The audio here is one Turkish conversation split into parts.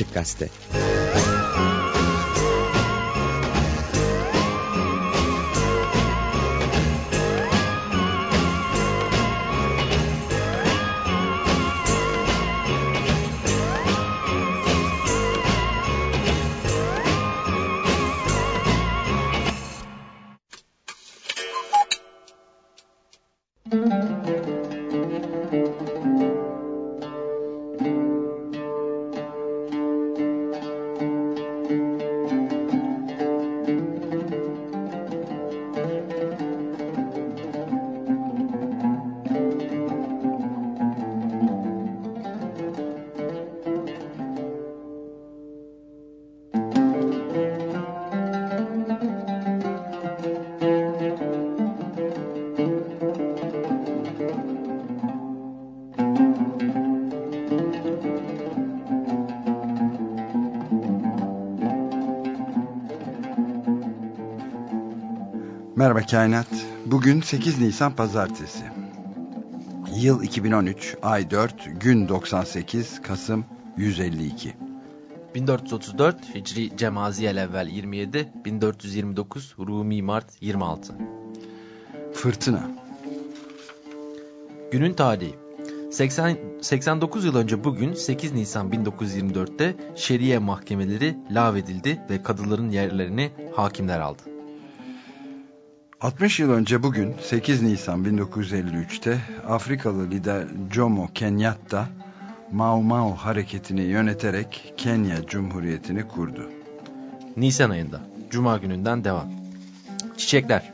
Açık Gazete Merhaba Kainat. Bugün 8 Nisan Pazartesi. Yıl 2013, ay 4, gün 98, Kasım 152. 1434 Hicri Cemaziyel evvel 27, 1429 Rumi Mart 26. Fırtına. Günün tarihi. 80, 89 yıl önce bugün 8 Nisan 1924'te şeriye mahkemeleri lağvedildi ve kadıların yerlerini hakimler aldı. 60 yıl önce bugün 8 Nisan 1953'te Afrikalı lider Jomo Kenyatta Mau Mau hareketini yöneterek Kenya Cumhuriyeti'ni kurdu. Nisan ayında Cuma gününden devam. Çiçekler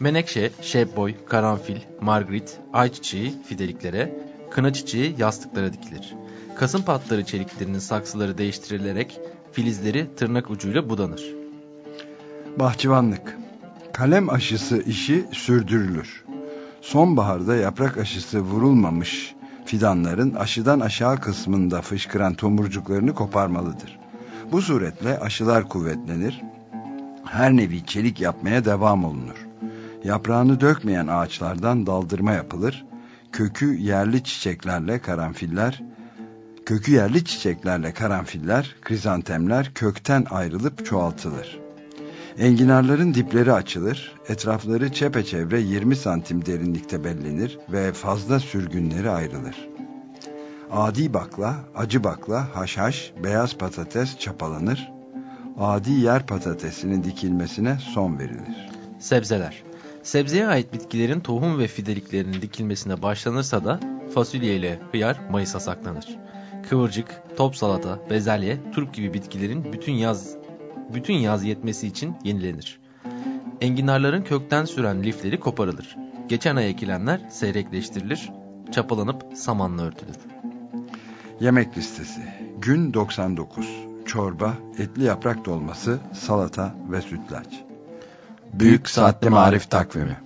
Menekşe, şebboy, karanfil, margrit, ayçiçeği fideliklere, kına çiçeği yastıklara dikilir. Kasım patları çeliklerinin saksıları değiştirilerek filizleri tırnak ucuyla budanır. Bahçıvanlık Kalem aşısı işi sürdürülür. Sonbaharda yaprak aşısı vurulmamış fidanların aşıdan aşağı kısmında fışkıran tomurcuklarını koparmalıdır. Bu suretle aşılar kuvvetlenir, her nevi çelik yapmaya devam olunur. Yaprağını dökmeyen ağaçlardan daldırma yapılır, kökü yerli çiçeklerle karanfiller, kökü yerli çiçeklerle karanfiller, krizantemler kökten ayrılıp çoğaltılır. Enginarların dipleri açılır, etrafları çepeçevre 20 santim derinlikte bellenir ve fazla sürgünleri ayrılır. Adi bakla, acı bakla, haşhaş, beyaz patates çapalanır. Adi yer patatesinin dikilmesine son verilir. Sebzeler Sebzeye ait bitkilerin tohum ve fideliklerinin dikilmesine başlanırsa da fasulye ile hıyar Mayıs'a saklanır. Kıvırcık, top salata, bezelye, turp gibi bitkilerin bütün yaz bütün yaz yetmesi için yenilenir. Enginarların kökten süren lifleri koparılır. Geçen ay ekilenler seyrekleştirilir, çapalanıp samanla örtülür. Yemek listesi. Gün 99. Çorba, etli yaprak dolması, salata ve sütlaç. Büyük Saatli Marif Takvimi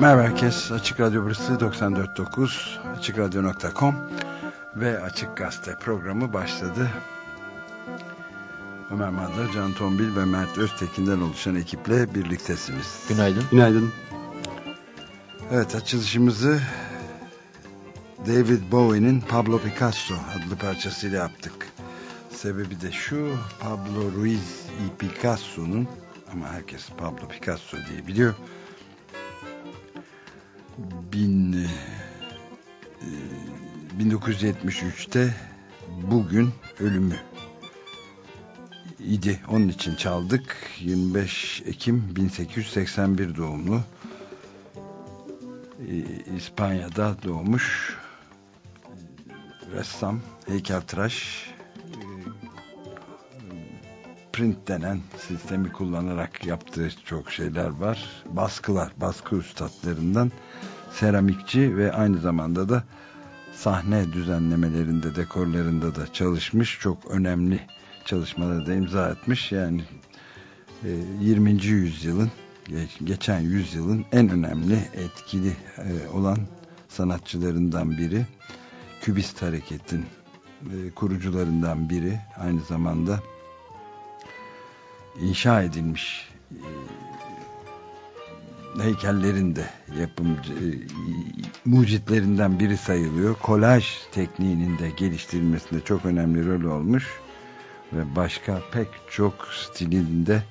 Merhaba herkes. Açık Radyo burası 94.9 AçıkRadyo.com ve Açık Gazete programı başladı. Ömer Madra, Can Tombil ve Mert Öztekin'den oluşan ekiple birliktesiniz. Günaydın. Günaydın. Evet açılışımızı David Bowie'nin Pablo Picasso adlı parçasıyla yaptık. Sebebi de şu Pablo Ruiz y Picasso'nun ama herkes Pablo Picasso diye biliyor. 1973'te bugün ölümü idi. Onun için çaldık. 25 Ekim 1881 doğumlu. E, İspanya'da doğmuş ressam, heykeltıraş e, print denen sistemi kullanarak yaptığı çok şeyler var. Baskılar, baskı üstadlarından seramikçi ve aynı zamanda da sahne düzenlemelerinde, dekorlarında da çalışmış. Çok önemli çalışmaları da imza etmiş. Yani 20. yüzyılın geçen yüzyılın en önemli etkili olan sanatçılarından biri. Kübist hareketin kurucularından biri. Aynı zamanda inşa edilmiş heykellerin de yapımcı mucitlerinden biri sayılıyor. Kolaj tekniğinin de geliştirilmesinde çok önemli rol olmuş ve başka pek çok stilinde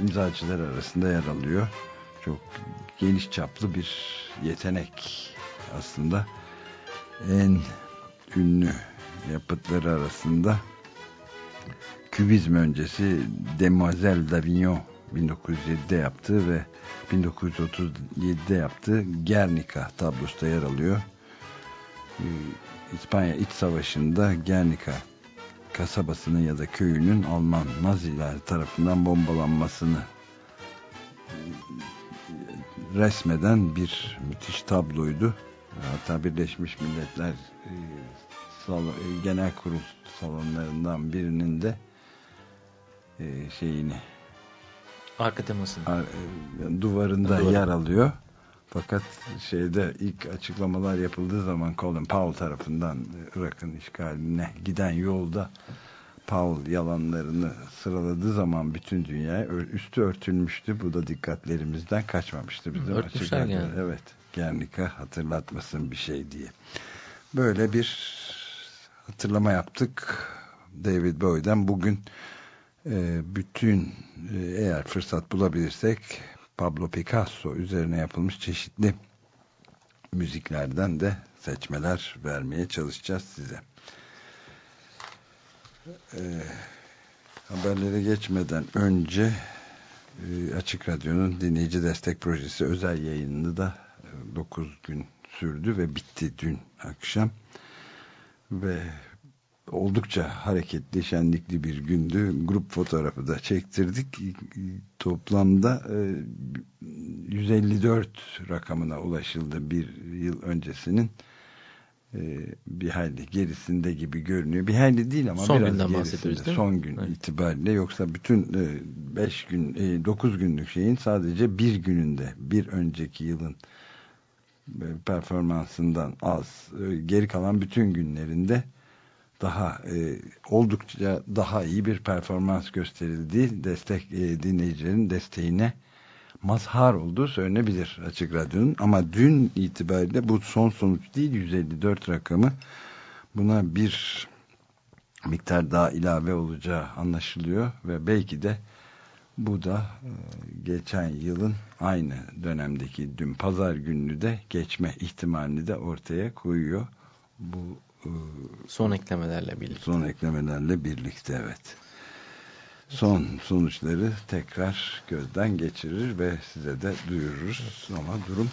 imzacılar arasında yer alıyor. Çok geniş çaplı bir yetenek aslında. En ünlü yapıtları arasında Kübizm öncesi Demoiselle d'Avignon 1907'de yaptığı ve 1937'de yaptığı Guernica tablosu da yer alıyor. İspanya İç Savaşı'nda Guernica kasabasının ya da köyünün Alman Naziler tarafından bombalanmasını resmeden bir müthiş tabloydu. Hatta Birleşmiş Milletler Genel Kurul salonlarından birinin de şeyini arka temasını duvarında Duvarı. yer alıyor. Fakat şeyde ilk açıklamalar yapıldığı zaman Colin Powell tarafından Irak'ın işgaline giden yolda Powell yalanlarını sıraladığı zaman bütün dünyaya üstü örtülmüştü. Bu da dikkatlerimizden kaçmamıştı bizim Örtmüşler yani. Evet. Gernika hatırlatmasın bir şey diye. Böyle bir hatırlama yaptık David Bowie'den. Bugün e, bütün e, eğer fırsat bulabilirsek Pablo Picasso üzerine yapılmış çeşitli müziklerden de seçmeler vermeye çalışacağız size. E, haberlere geçmeden önce e, Açık Radyo'nun dinleyici destek projesi özel yayınını da 9 gün sürdü ve bitti dün akşam ve oldukça hareketli, şenlikli bir gündü. Grup fotoğrafı da çektirdik. Toplamda 154 rakamına ulaşıldı bir yıl öncesinin bir hayli gerisinde gibi görünüyor. Bir hayli değil ama son biraz gerisinde. Son gün evet. itibariyle yoksa bütün 5 gün 9 günlük şeyin sadece bir gününde bir önceki yılın performansından az geri kalan bütün günlerinde daha e, oldukça daha iyi bir performans gösterildi. Destek e, dinleyicilerin desteğine mazhar olduğu söylenebilir Açık Radyo'nun. Ama dün itibariyle bu son sonuç değil 154 rakamı buna bir miktar daha ilave olacağı anlaşılıyor ve belki de bu da e, geçen yılın aynı dönemdeki dün pazar gününü de geçme ihtimalini de ortaya koyuyor. Bu son eklemelerle birlikte. Son eklemelerle birlikte evet. Son sonuçları tekrar gözden geçirir ve size de duyururuz. Ama durum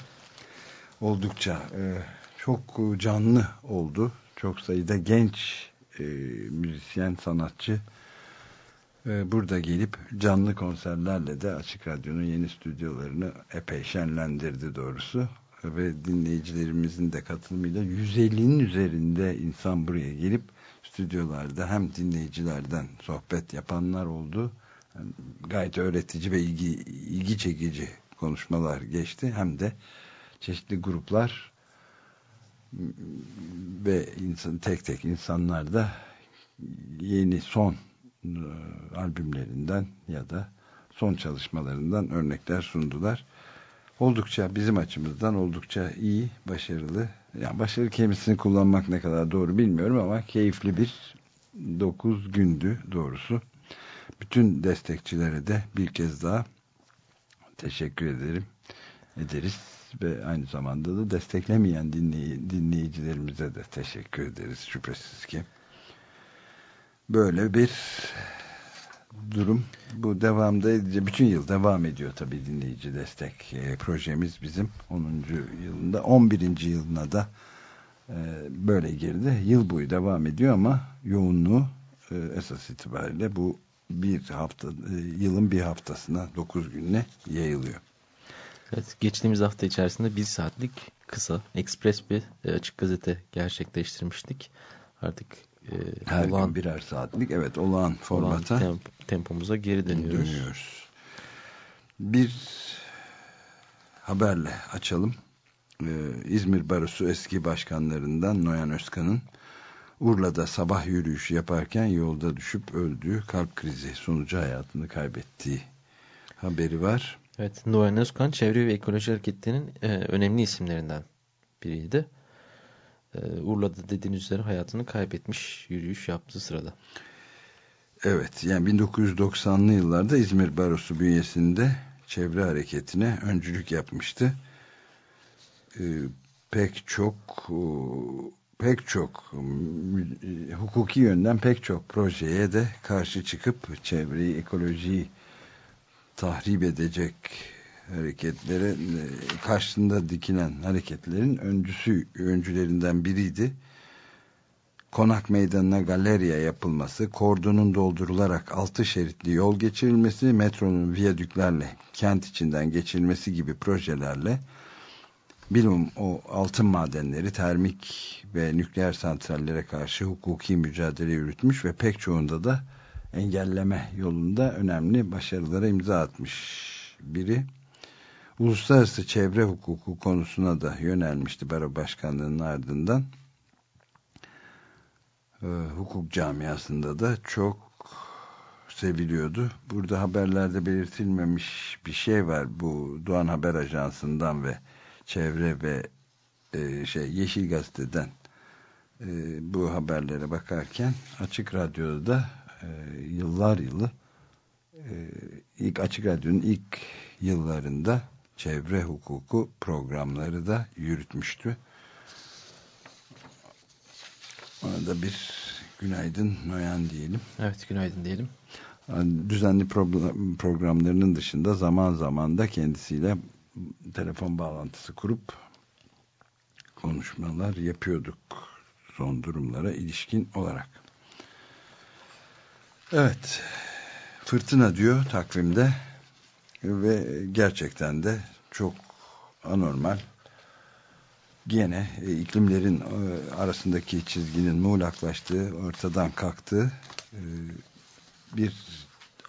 oldukça e, çok canlı oldu. Çok sayıda genç e, müzisyen, sanatçı e, burada gelip canlı konserlerle de Açık Radyo'nun yeni stüdyolarını epey şenlendirdi doğrusu ve dinleyicilerimizin de katılımıyla 150'nin üzerinde insan buraya gelip stüdyolarda hem dinleyicilerden sohbet yapanlar oldu. Gayet öğretici ve ilgi, ilgi çekici konuşmalar geçti hem de çeşitli gruplar ve insan, tek tek insanlar da yeni son e, albümlerinden ya da son çalışmalarından örnekler sundular. Oldukça bizim açımızdan oldukça iyi, başarılı. Yani başarı kelimesini kullanmak ne kadar doğru bilmiyorum ama keyifli bir 9 gündü doğrusu. Bütün destekçilere de bir kez daha teşekkür ederim. Ederiz ve aynı zamanda da desteklemeyen dinley dinleyicilerimize de teşekkür ederiz şüphesiz ki. Böyle bir durum bu devamda edici bütün yıl devam ediyor tabi dinleyici destek e, projemiz bizim 10. yılında 11. yılına da e, böyle girdi yıl boyu devam ediyor ama yoğunluğu e, esas itibariyle bu bir hafta e, yılın bir haftasına 9 gününe yayılıyor. Evet, geçtiğimiz hafta içerisinde bir saatlik kısa, ekspres bir e, açık gazete gerçekleştirmiştik. Artık e, her olağan, gün birer saatlik, evet olağan formata olağan temp, tempomuza geri dönüyoruz. dönüyoruz. Bir haberle açalım. Ee, İzmir Barosu eski başkanlarından Noyan Özkan'ın Urla'da sabah yürüyüşü yaparken yolda düşüp öldüğü kalp krizi sonucu hayatını kaybettiği haberi var. Evet, Noyan Özkan Çevre ve Ekoloji Hareketliği'nin e, önemli isimlerinden biriydi. E, Urla'da dediğiniz üzere hayatını kaybetmiş yürüyüş yaptığı sırada. Evet, yani 1990'lı yıllarda İzmir Barosu bünyesinde çevre hareketine öncülük yapmıştı. E, pek çok pek çok hukuki yönden pek çok projeye de karşı çıkıp çevreyi, ekolojiyi tahrip edecek hareketlere e, karşısında dikilen hareketlerin öncüsü öncülerinden biriydi. Konak meydanına galeriya yapılması, kordonun doldurularak altı şeritli yol geçirilmesi, metronun viyadüklerle kent içinden geçilmesi gibi projelerle bilum o altın madenleri termik ve nükleer santrallere karşı hukuki mücadele yürütmüş ve pek çoğunda da engelleme yolunda önemli başarılara imza atmış biri. Uluslararası çevre hukuku konusuna da yönelmişti baro başkanlığının ardından. Ee, hukuk camiasında da çok seviliyordu. Burada haberlerde belirtilmemiş bir şey var. Bu Doğan Haber Ajansı'ndan ve çevre ve e, şey Yeşil Gazete'den e, bu haberlere bakarken Açık Radyo'da da e, yıllar yılı e, ilk Açık Radyo'nun ilk yıllarında çevre hukuku programları da yürütmüştü. Ona da bir günaydın Noyan diyelim. Evet günaydın diyelim. Düzenli programlarının dışında zaman zaman da kendisiyle telefon bağlantısı kurup konuşmalar yapıyorduk son durumlara ilişkin olarak. Evet fırtına diyor takvimde ve gerçekten de çok anormal. Gene e, iklimlerin e, arasındaki çizginin muğlaklaştığı ortadan kalktığı e, bir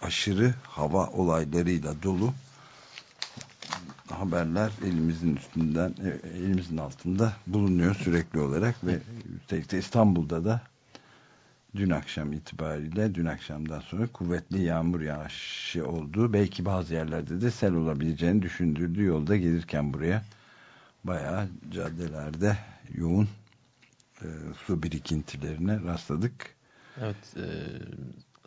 aşırı hava olaylarıyla dolu haberler elimizin üstünden e, elimizin altında bulunuyor sürekli olarak ve üstelik İstanbul'da da dün akşam itibariyle dün akşamdan sonra kuvvetli yağmur yağışı olduğu belki bazı yerlerde de sel olabileceğini düşündürdüğü yolda gelirken buraya bayağı caddelerde yoğun e, su birikintilerine rastladık. Evet e,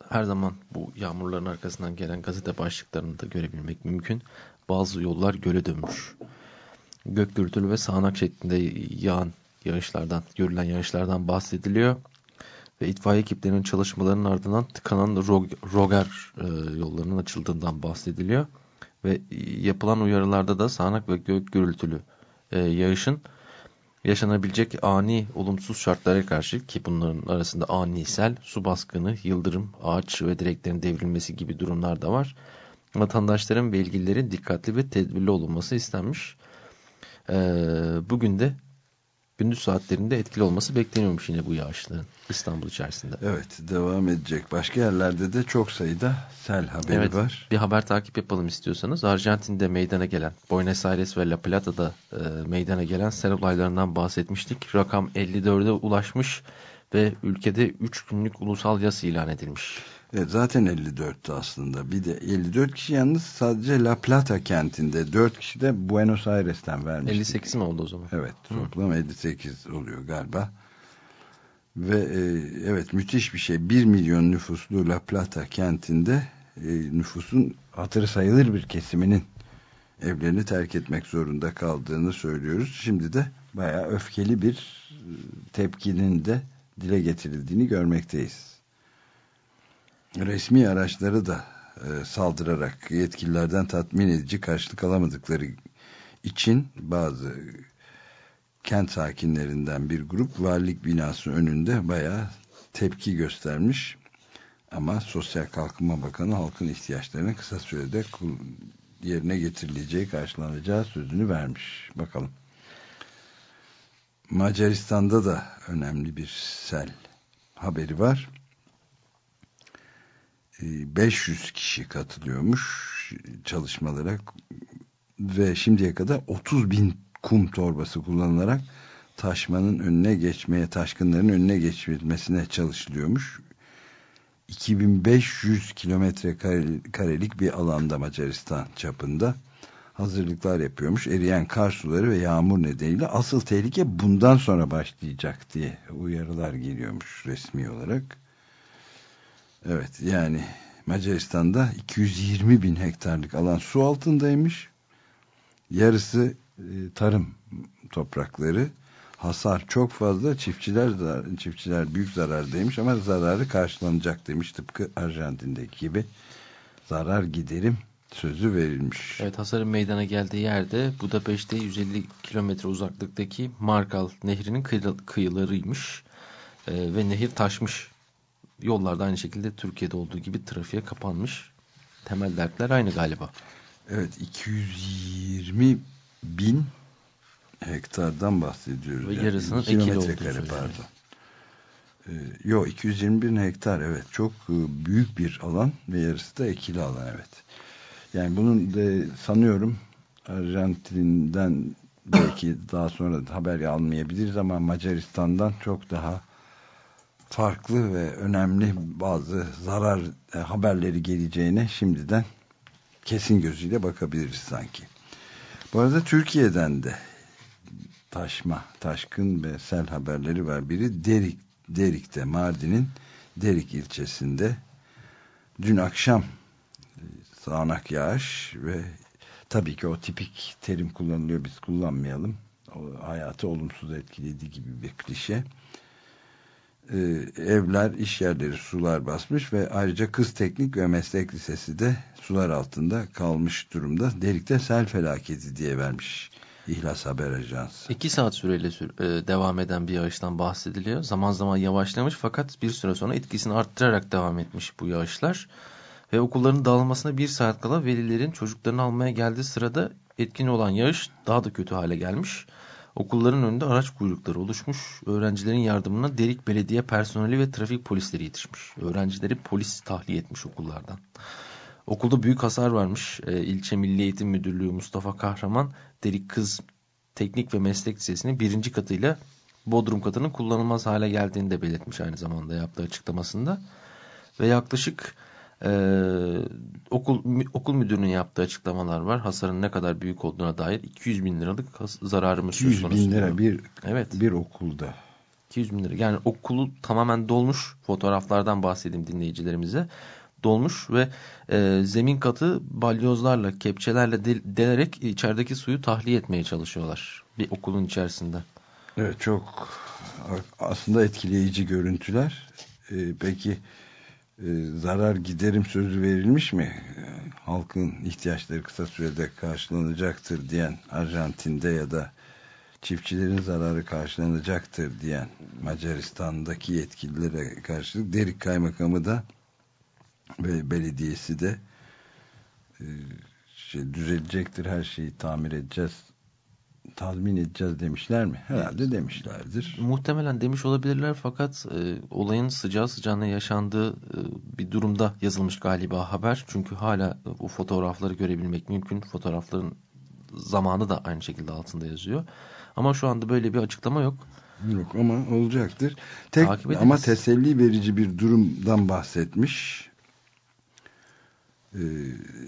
her zaman bu yağmurların arkasından gelen gazete başlıklarını da görebilmek mümkün. Bazı yollar göle dönmüş. Gök gürültülü ve sağanak şeklinde yağan yağışlardan, görülen yağışlardan bahsediliyor ve itfaiye ekiplerinin çalışmalarının ardından tıkanan Roger e, yollarının açıldığından bahsediliyor. Ve yapılan uyarılarda da sağanak ve gök gürültülü e, yağışın yaşanabilecek ani olumsuz şartlara karşı ki bunların arasında ani sel, su baskını, yıldırım, ağaç ve direklerin devrilmesi gibi durumlar da var. Vatandaşların ve ilgililerin dikkatli ve tedbirli olunması istenmiş. Ee, bugün de gündüz saatlerinde etkili olması bekleniyormuş yine bu yağışların İstanbul içerisinde. Evet devam edecek. Başka yerlerde de çok sayıda sel haberi evet, var. Bir haber takip yapalım istiyorsanız. Arjantin'de meydana gelen, Buenos Aires ve La Plata'da e, meydana gelen sel olaylarından bahsetmiştik. Rakam 54'e ulaşmış ve ülkede 3 günlük ulusal yas ilan edilmiş. Evet, zaten 54'tü aslında. Bir de 54 kişi yalnız sadece La Plata kentinde. 4 kişi de Buenos Aires'ten vermiş. 58 mi oldu o zaman? Evet. Toplam 58 oluyor galiba. Ve e, evet müthiş bir şey. 1 milyon nüfuslu La Plata kentinde e, nüfusun hatırı sayılır bir kesiminin evlerini terk etmek zorunda kaldığını söylüyoruz. Şimdi de bayağı öfkeli bir e, tepkinin de dile getirildiğini görmekteyiz. Resmi araçları da e, saldırarak yetkililerden tatmin edici karşılık alamadıkları için bazı kent sakinlerinden bir grup valilik binası önünde bayağı tepki göstermiş. Ama Sosyal Kalkınma Bakanı halkın ihtiyaçlarını kısa sürede yerine getirileceği karşılanacağı sözünü vermiş. Bakalım. Macaristan'da da önemli bir sel haberi var. 500 kişi katılıyormuş çalışmalara ve şimdiye kadar 30 bin kum torbası kullanılarak taşmanın önüne geçmeye, taşkınların önüne geçilmesine çalışılıyormuş. 2500 kilometre karelik bir alanda Macaristan çapında hazırlıklar yapıyormuş. Eriyen kar suları ve yağmur nedeniyle asıl tehlike bundan sonra başlayacak diye uyarılar geliyormuş resmi olarak. Evet yani Macaristan'da 220 bin hektarlık alan su altındaymış. Yarısı e, tarım toprakları. Hasar çok fazla. Çiftçiler çiftçiler büyük zarardaymış ama zararı karşılanacak demiş tıpkı Arjantin'deki gibi. Zarar giderim sözü verilmiş. Evet hasarın meydana geldiği yerde Budapeşte 150 kilometre uzaklıktaki Markal Nehri'nin kıyılarıymış. Ee, ve nehir taşmış Yollarda aynı şekilde Türkiye'de olduğu gibi trafiğe kapanmış. Temel dertler aynı galiba. Evet 220 bin hektardan bahsediyoruz. Ve yani. yarısının ekili olduğu kare, pardon. Ee, yok 220 bin hektar evet çok e, büyük bir alan ve yarısı da ekili alan evet. Yani bunun de sanıyorum Arjantin'den belki daha sonra haber almayabiliriz ama Macaristan'dan çok daha farklı ve önemli bazı zarar e, haberleri geleceğine şimdiden kesin gözüyle bakabiliriz sanki. Bu arada Türkiye'den de taşma, taşkın ve sel haberleri var. Biri Derik, Derik'te, Mardin'in Derik ilçesinde dün akşam e, sağanak yağış ve tabii ki o tipik terim kullanılıyor biz kullanmayalım. O hayatı olumsuz etkilediği gibi bir klişe e, evler, iş yerleri sular basmış ve ayrıca Kız Teknik ve Meslek Lisesi de sular altında kalmış durumda. Delikte sel felaketi diye vermiş İhlas Haber Ajansı. İki saat süreyle sür e, devam eden bir yağıştan bahsediliyor. Zaman zaman yavaşlamış fakat bir süre sonra etkisini arttırarak devam etmiş bu yağışlar. Ve okulların dağılmasına bir saat kala velilerin çocuklarını almaya geldiği sırada etkin olan yağış daha da kötü hale gelmiş. Okulların önünde araç kuyrukları oluşmuş. Öğrencilerin yardımına Derik Belediye personeli ve trafik polisleri yetişmiş. Öğrencileri polis tahliye etmiş okullardan. Okulda büyük hasar varmış. E, İlçe Milli Eğitim Müdürlüğü Mustafa Kahraman Derik Kız Teknik ve Meslek Lisesi'nin birinci katıyla Bodrum katının kullanılmaz hale geldiğini de belirtmiş aynı zamanda yaptığı açıklamasında. Ve yaklaşık ee, okul okul müdürünün yaptığı açıklamalar var. Hasarın ne kadar büyük olduğuna dair 200 bin liralık zararımız söz konusu. 200 bin lira bir, evet. bir okulda. 200 bin lira. Yani okulu tamamen dolmuş. Fotoğraflardan bahsedeyim dinleyicilerimize. Dolmuş ve e, zemin katı balyozlarla, kepçelerle del delerek içerideki suyu tahliye etmeye çalışıyorlar. Bir okulun içerisinde. Evet çok aslında etkileyici görüntüler. Ee, peki e, zarar giderim sözü verilmiş mi? E, halkın ihtiyaçları kısa sürede karşılanacaktır diyen Arjantin'de ya da çiftçilerin zararı karşılanacaktır diyen Macaristan'daki yetkililere karşılık Derik Kaymakamı da ve belediyesi de e, şey, düzelecektir her şeyi tamir edeceğiz tazmin edeceğiz demişler mi? Herhalde demişlerdir. Muhtemelen demiş olabilirler fakat e, olayın sıcağı sıcağına yaşandığı e, bir durumda yazılmış galiba haber. Çünkü hala bu fotoğrafları görebilmek mümkün. Fotoğrafların zamanı da aynı şekilde altında yazıyor. Ama şu anda böyle bir açıklama yok. Yok ama olacaktır. Tek ama teselli verici bir durumdan bahsetmiş. Ee,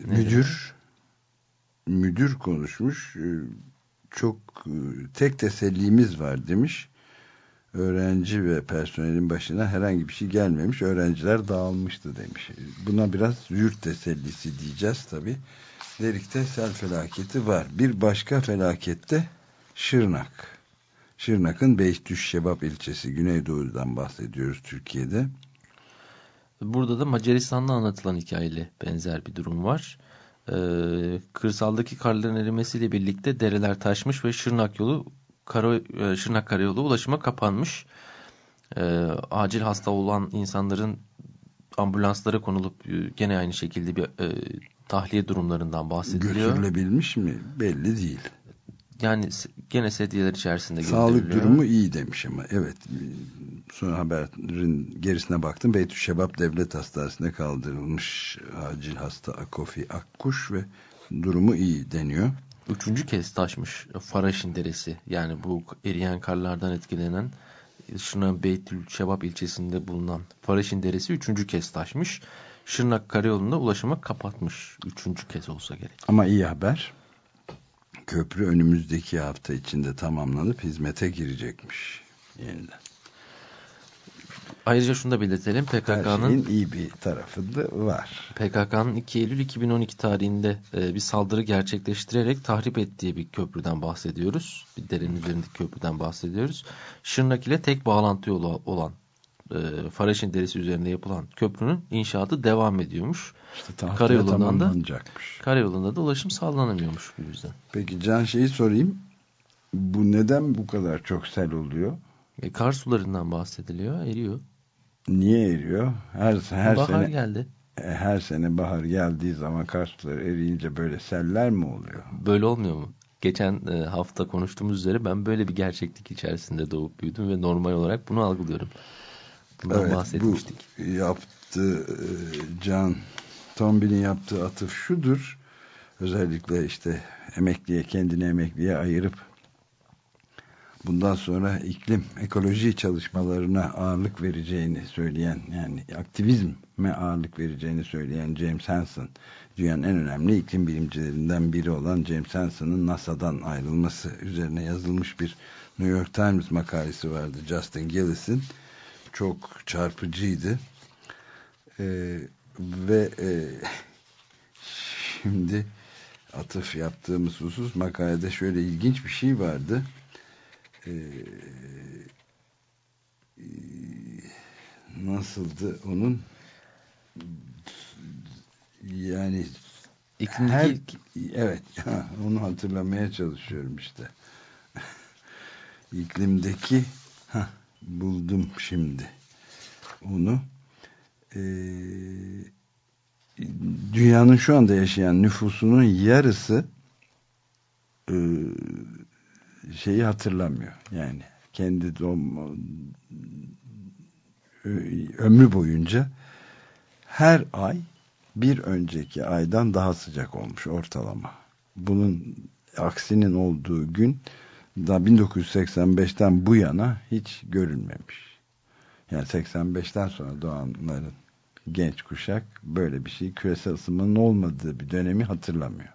müdür müdür konuşmuş. Çok e, tek tesellimiz var demiş. Öğrenci ve personelin başına herhangi bir şey gelmemiş. Öğrenciler dağılmıştı demiş. Buna biraz yurt tesellisi diyeceğiz tabi. Lerik'te sel felaketi var. Bir başka felakette Şırnak. Şırnak'ın Beytüş Şebap ilçesi Güneydoğu'dan bahsediyoruz Türkiye'de. Burada da Macaristan'da anlatılan hikayeyle benzer bir durum var. Ee, kırsaldaki karların erimesiyle birlikte dereler taşmış ve Şırnak yolu Kara, e, Şırnak Karayolu ulaşıma kapanmış. Ee, acil hasta olan insanların ambulanslara konulup e, gene aynı şekilde bir e, tahliye durumlarından bahsediliyor. Götürülebilmiş mi? Belli değil. Yani gene sedyeler içerisinde Sağlık durumu iyi demiş ama evet sonra haberin gerisine baktım Beytü Şebap Devlet Hastanesi'ne kaldırılmış acil hasta Akofi Akkuş ve durumu iyi deniyor. Üçüncü kez taşmış Faraşin Deresi yani bu eriyen karlardan etkilenen Şırnak Beytül Şebap ilçesinde bulunan Faraşin Deresi üçüncü kez taşmış. Şırnak Karayolu'nda ulaşıma kapatmış. Üçüncü kez olsa gerek. Ama iyi haber köprü önümüzdeki hafta içinde tamamlanıp hizmete girecekmiş yeniden. Ayrıca şunu da belirtelim. PKK'nın iyi bir tarafı da var. PKK'nın 2 Eylül 2012 tarihinde e, bir saldırı gerçekleştirerek tahrip ettiği bir köprüden bahsediyoruz. Bir derenin üzerindeki köprüden bahsediyoruz. Şırnak ile tek bağlantı yolu olan e, Faraşin Deresi üzerinde yapılan köprünün inşaatı devam ediyormuş. İşte karayolundan da karayolunda da ulaşım sağlanamıyormuş bu yüzden. Peki Can şeyi sorayım. Bu neden bu kadar çok sel oluyor? E, kar sularından bahsediliyor, eriyor. Niye eriyor? Her her bahar sene geldi. E, her sene bahar geldiği zaman kar suları eriyince böyle seller mi oluyor? Böyle olmuyor mu? Geçen e, hafta konuştuğumuz üzere ben böyle bir gerçeklik içerisinde doğup büyüdüm ve normal olarak bunu algılıyorum. Bundan evet, bahsetmiştik. Bu yaptığı e, Can Tombil'in yaptığı atıf şudur. Özellikle işte emekliye kendini emekliye ayırıp bundan sonra iklim ekoloji çalışmalarına ağırlık vereceğini söyleyen yani aktivizme ağırlık vereceğini söyleyen James Hansen dünyanın en önemli iklim bilimcilerinden biri olan James Hansen'ın NASA'dan ayrılması üzerine yazılmış bir New York Times makalesi vardı Justin Gillis'in çok çarpıcıydı. Ee, ve e, şimdi atıf yaptığımız husus makalede şöyle ilginç bir şey vardı. Ee, nasıldı onun yani İklimdeki... her evet onu hatırlamaya çalışıyorum işte iklimdeki ha buldum şimdi onu e, dünyanın şu anda yaşayan nüfusunun yarısı e, şeyi hatırlamıyor yani kendi doğum, ömrü boyunca her ay bir önceki aydan daha sıcak olmuş ortalama. Bunun aksinin olduğu gün da 1985'ten bu yana hiç görülmemiş. Yani 85'ten sonra doğanların genç kuşak böyle bir şey küresel ısınmanın olmadığı bir dönemi hatırlamıyor.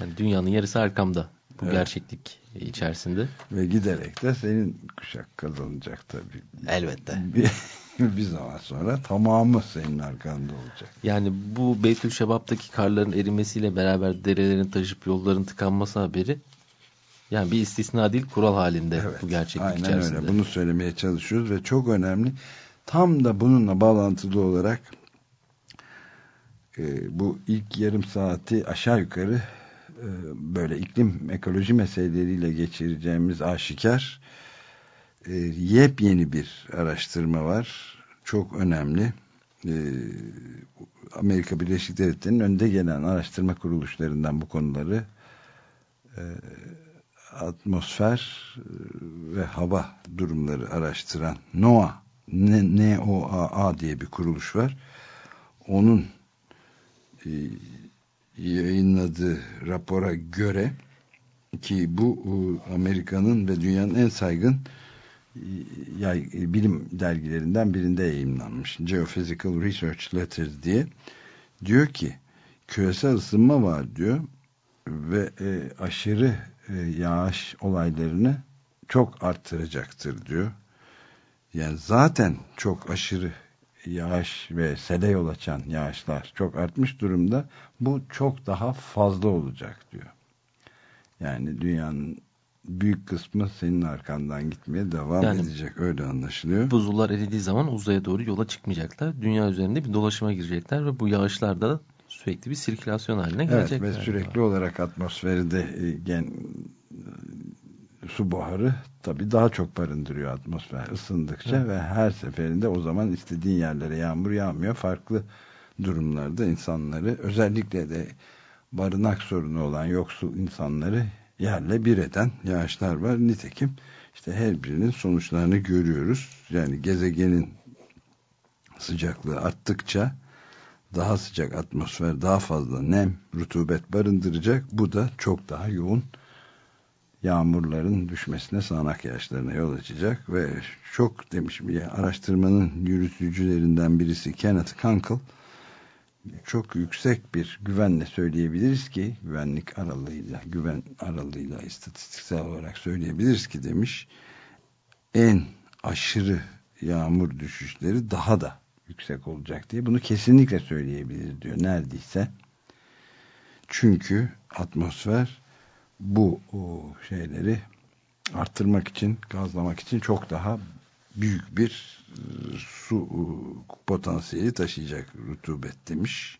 Yani dünyanın yarısı arkamda bu evet. gerçeklik içerisinde. Ve giderek de senin kuşak kazanacak tabii. Elbette. Bir, bir zaman sonra tamamı senin arkanda olacak. Yani bu Beytül Şebap'taki karların erimesiyle beraber derelerin taşıp yolların tıkanması haberi yani bir istisna değil kural halinde evet, bu gerçeklik aynen içerisinde. öyle. Bunu söylemeye çalışıyoruz ve çok önemli. Tam da bununla bağlantılı olarak e, bu ilk yarım saati aşağı yukarı e, böyle iklim ekoloji meseleleriyle geçireceğimiz aşikar e, yepyeni bir araştırma var. Çok önemli. E, Amerika Birleşik Devletleri'nin önde gelen araştırma kuruluşlarından bu konuları e, atmosfer e, ve hava durumları araştıran NOAA NOAA diye bir kuruluş var. Onun e, yayınladığı rapora göre ki bu Amerika'nın ve dünyanın en saygın bilim dergilerinden birinde yayınlanmış. Geophysical Research Letters diye. Diyor ki küresel ısınma var diyor ve e, aşırı e, yağış olaylarını çok arttıracaktır diyor. Yani zaten çok aşırı yağış ve sele yol açan yağışlar çok artmış durumda. Bu çok daha fazla olacak diyor. Yani dünyanın büyük kısmı senin arkandan gitmeye devam yani, edecek. Öyle anlaşılıyor. Buzullar eridiği zaman uzaya doğru yola çıkmayacaklar. Dünya üzerinde bir dolaşıma girecekler ve bu yağışlar da sürekli bir sirkülasyon haline gelecek. Evet ve sürekli olarak atmosferde e, gen, e, su buharı tabii daha çok barındırıyor atmosfer ısındıkça evet. ve her seferinde o zaman istediğin yerlere yağmur yağmıyor. Farklı durumlarda insanları özellikle de barınak sorunu olan yoksul insanları yerle bir eden yağışlar var. Nitekim işte her birinin sonuçlarını görüyoruz. Yani gezegenin sıcaklığı arttıkça daha sıcak atmosfer, daha fazla nem, rutubet barındıracak. Bu da çok daha yoğun yağmurların düşmesine, sağanak yağışlarına yol açacak ve çok demiş bir araştırmanın yürütücülerinden birisi Kenneth Kunkel çok yüksek bir güvenle söyleyebiliriz ki güvenlik aralığıyla güven aralığıyla istatistiksel olarak söyleyebiliriz ki demiş en aşırı yağmur düşüşleri daha da yüksek olacak diye bunu kesinlikle söyleyebiliriz diyor neredeyse çünkü atmosfer bu şeyleri arttırmak için gazlamak için çok daha büyük bir e, su e, potansiyeli taşıyacak rutubet demiş.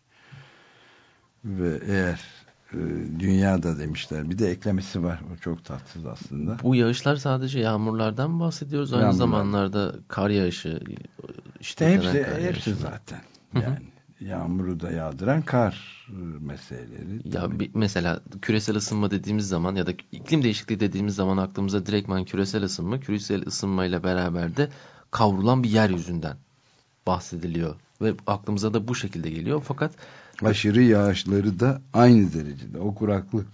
Ve eğer dünyada demişler bir de eklemesi var. O çok tatsız aslında. Bu yağışlar sadece yağmurlardan mı bahsediyoruz? Aynı Yağmurlar. zamanlarda kar yağışı işte hepsi, kar hepsi zaten. Yani. Hı hı yağmuru da yağdıran kar meseleleri. Ya bir, mesela küresel ısınma dediğimiz zaman ya da iklim değişikliği dediğimiz zaman aklımıza direktman küresel ısınma, küresel ısınmayla beraber de kavrulan bir yeryüzünden bahsediliyor ve aklımıza da bu şekilde geliyor. Fakat aşırı yağışları da aynı derecede. O kuraklık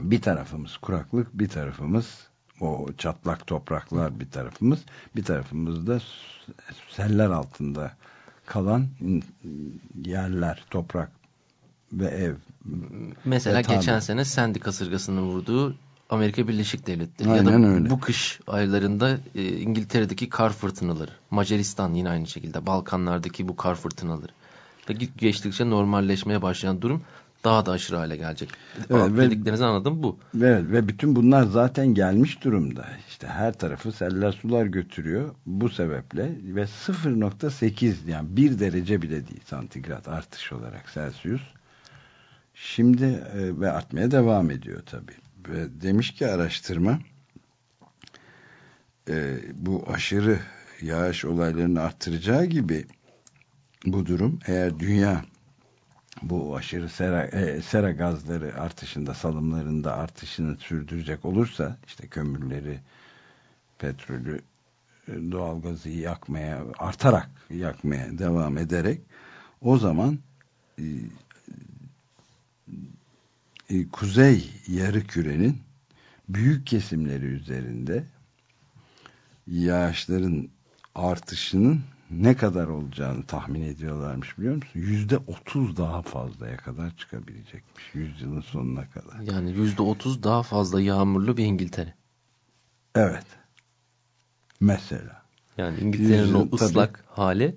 bir tarafımız kuraklık, bir tarafımız o çatlak topraklar bir tarafımız, bir tarafımız da seller altında kalan yerler, toprak ve ev. Mesela ve geçen sene Sandy kasırgasının vurduğu Amerika Birleşik Devletleri Aynen ya da öyle. bu kış aylarında e, İngiltere'deki kar fırtınaları, Macaristan yine aynı şekilde Balkanlardaki bu kar fırtınaları ve geçtikçe normalleşmeye başlayan durum daha da aşırı hale gelecek. Evet, ve, Dediklerinizi anladım bu. Evet ve bütün bunlar zaten gelmiş durumda. İşte her tarafı seller sular götürüyor bu sebeple ve 0.8 yani 1 derece bile değil santigrat artış olarak Celsius. Şimdi e, ve artmaya devam ediyor tabii. Ve demiş ki araştırma e, bu aşırı yağış olaylarını arttıracağı gibi bu durum. Eğer dünya bu aşırı sera, e, sera gazları artışında salımlarında artışını sürdürecek olursa işte kömürleri petrolü e, doğalgazı yakmaya artarak yakmaya devam ederek o zaman e, e, kuzey yarı kürenin büyük kesimleri üzerinde yağışların artışının ne kadar olacağını tahmin ediyorlarmış biliyor musun? Yüzde otuz daha fazlaya kadar çıkabilecekmiş. Yüzyılın sonuna kadar. Yani yüzde otuz daha fazla yağmurlu bir İngiltere. Evet. Mesela. Yani İngiltere'nin o ıslak tabii, hali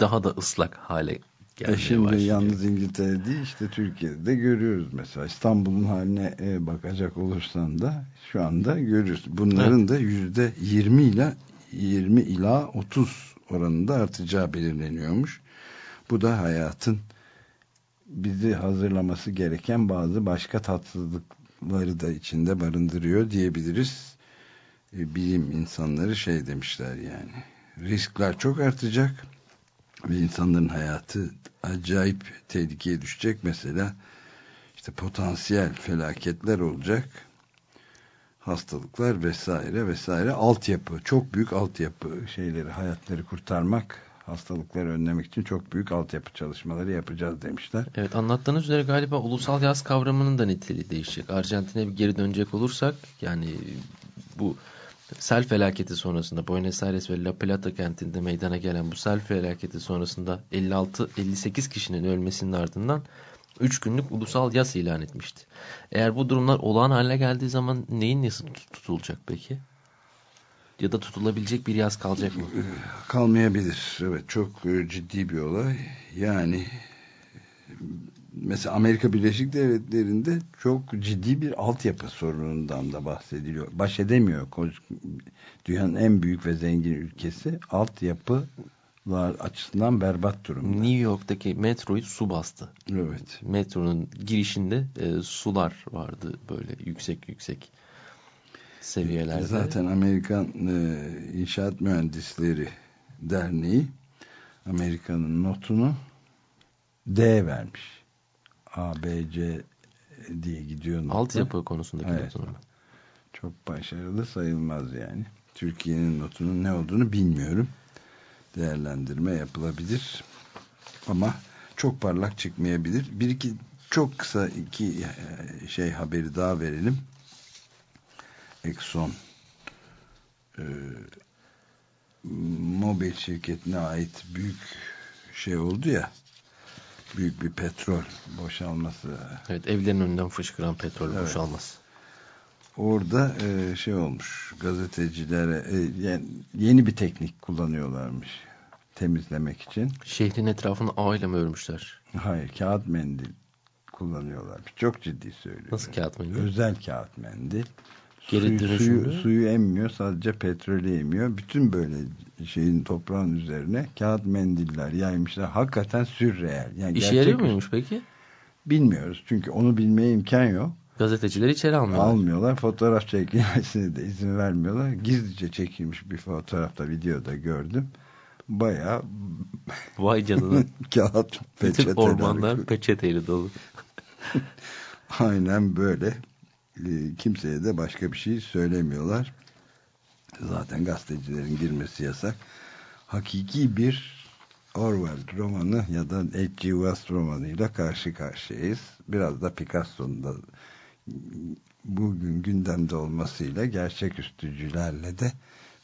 daha da ıslak hale e şimdi başlıyor. yalnız İngiltere değil işte Türkiye'de de görüyoruz mesela İstanbul'un haline e, bakacak olursan da şu anda görüyoruz. Bunların evet. da yüzde yirmi ile 20 ila 30 oranında artacağı belirleniyormuş. Bu da hayatın bizi hazırlaması gereken bazı başka tatsızlıkları da içinde barındırıyor diyebiliriz. E, bilim insanları şey demişler yani. Riskler çok artacak ve insanların hayatı acayip tehlikeye düşecek. Mesela işte potansiyel felaketler olacak hastalıklar vesaire vesaire altyapı çok büyük altyapı şeyleri hayatları kurtarmak hastalıkları önlemek için çok büyük altyapı çalışmaları yapacağız demişler. Evet anlattığınız üzere galiba ulusal yaz kavramının da niteliği değişecek. Arjantin'e bir geri dönecek olursak yani bu sel felaketi sonrasında Buenos Aires ve La Plata kentinde meydana gelen bu sel felaketi sonrasında 56-58 kişinin ölmesinin ardından 3 günlük ulusal yas ilan etmişti. Eğer bu durumlar olağan haline geldiği zaman neyin nesi tutulacak peki? Ya da tutulabilecek bir yaz kalacak mı? Kalmayabilir. Evet çok e, ciddi bir olay. Yani mesela Amerika Birleşik Devletleri'nde çok ciddi bir altyapı sorunundan da bahsediliyor. Baş edemiyor. Dünyanın en büyük ve zengin ülkesi altyapılar açısından berbat durumda. New York'taki metroyu su bastı. Evet. Metronun girişinde e, sular vardı böyle yüksek yüksek seviyelerde. Zaten Amerikan e, İnşaat Mühendisleri Derneği Amerika'nın notunu D vermiş. A, B, C diye gidiyor. Notlar. Altyapı konusundaki evet. notunu. Çok başarılı sayılmaz yani. Türkiye'nin notunun ne olduğunu bilmiyorum. Değerlendirme yapılabilir. Ama çok parlak çıkmayabilir. Bir iki çok kısa iki e, şey haberi daha verelim. Exxon e, mobil şirketine ait büyük şey oldu ya büyük bir petrol boşalması. Evet evlerin önünden fışkıran petrol evet. boşalması. Orada e, şey olmuş gazetecilere e, yani yeni bir teknik kullanıyorlarmış temizlemek için. Şehrin etrafını ağıyla mı örmüşler? Hayır kağıt mendil kullanıyorlar. Çok ciddi söylüyorum. Nasıl kağıt mendil? Özel kağıt mendil. Geri suyu, suyu, suyu emmiyor sadece petrolü emiyor. Bütün böyle şeyin toprağın üzerine kağıt mendiller yaymışlar. Hakikaten sürreel. Yani İşe yarıyor muymuş peki? Bilmiyoruz. Çünkü onu bilmeye imkan yok. Gazeteciler içeri almıyorlar. Almıyorlar. Fotoğraf çekilmesine de izin vermiyorlar. Gizlice çekilmiş bir fotoğrafta videoda gördüm. Baya Vay canına. kağıt peçeteler. Ormanlar peçeteyle dolu. Aynen böyle. Kimseye de başka bir şey söylemiyorlar. Zaten gazetecilerin girmesi yasak. Hakiki bir Orwell romanı ya da H.G. Wells romanıyla karşı karşıyayız. Biraz da Picasso'nun da bugün gündemde olmasıyla gerçeküstücülerle de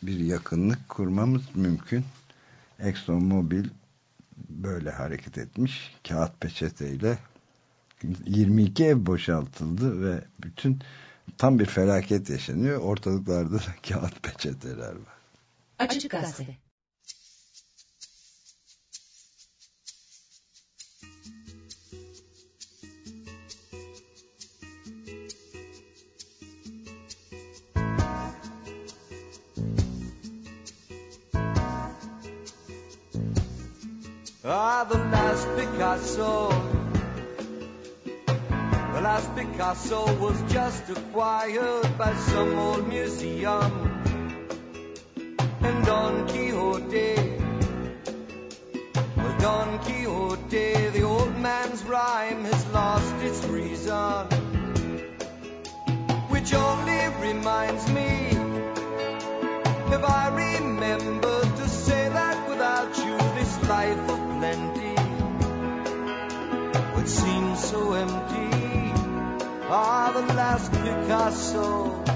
bir yakınlık kurmamız mümkün. Exxon Mobil böyle hareket etmiş. Kağıt peçeteyle 22 ev boşaltıldı ve bütün tam bir felaket yaşanıyor. Ortalıklarda da kağıt peçeteler var. Açık Gazete The last Picasso The last Picasso was just acquired by some old museum. And Don Quixote, well, Don Quixote, the old man's rhyme has lost its reason. Which only reminds me, so empty are the last Picasso.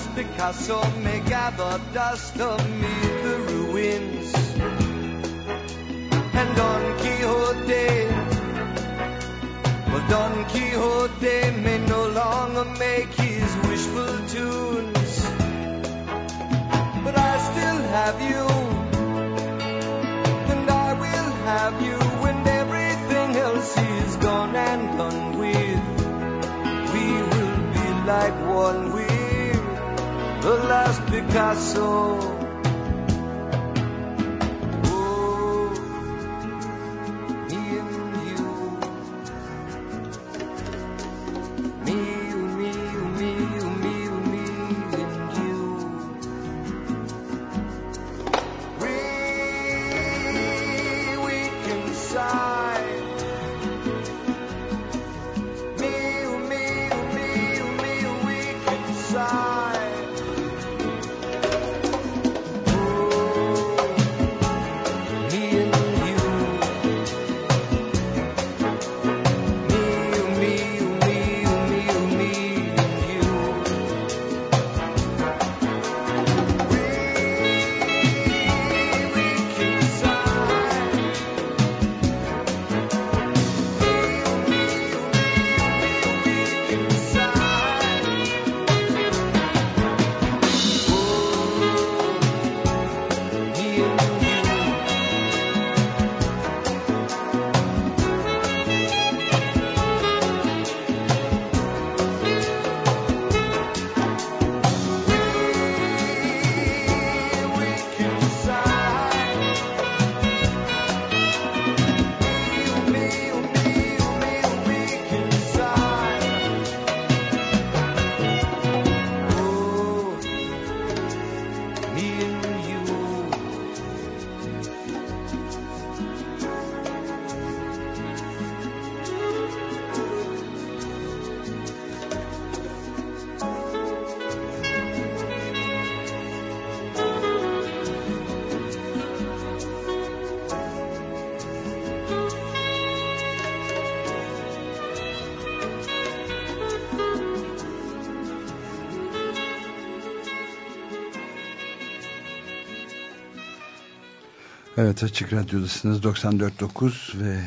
Past the castle may gather dust amid the ruins. And Don Quixote, well, Don Quixote may no longer make his wishful tunes. But I still have you, and I will have you when everything else is gone and done with. We will be like one the last Picasso. Evet Açık Radyo'dasınız 94.9 ve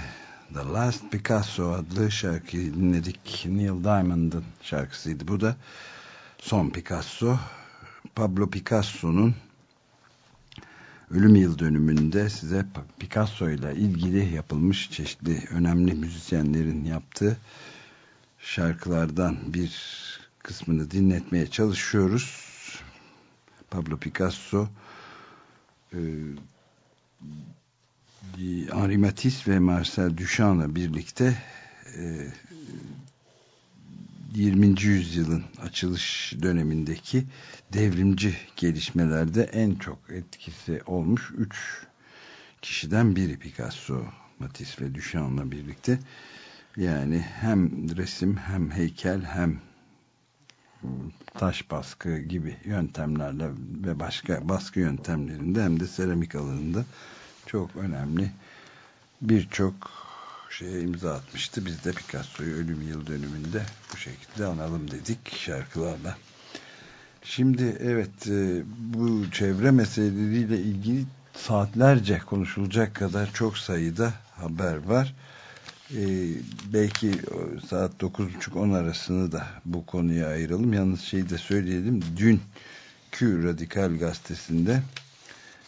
The Last Picasso adlı şarkıyı dinledik. Neil Diamond'ın şarkısıydı bu da. Son Picasso. Pablo Picasso'nun ölüm yıl dönümünde size Picasso ile ilgili yapılmış çeşitli önemli müzisyenlerin yaptığı şarkılardan bir kısmını dinletmeye çalışıyoruz. Pablo Picasso e, Henri Matisse ve Marcel Duchamp'la birlikte e, 20. yüzyılın açılış dönemindeki devrimci gelişmelerde en çok etkisi olmuş üç kişiden biri Picasso, Matisse ve Duchamp'la birlikte. Yani hem resim hem heykel hem taş baskı gibi yöntemlerle ve başka baskı yöntemlerinde hem de seramik alanında çok önemli birçok şeye imza atmıştı. Biz de Picasso'yu ölüm yıl dönümünde bu şekilde analım dedik şarkılarla. Şimdi evet e, bu çevre meseleleriyle ilgili saatlerce konuşulacak kadar çok sayıda haber var. Ee, belki saat 9.30-10 arasını da bu konuya ayıralım. Yalnız şeyi de söyleyelim. Dün Q Radikal Gazetesi'nde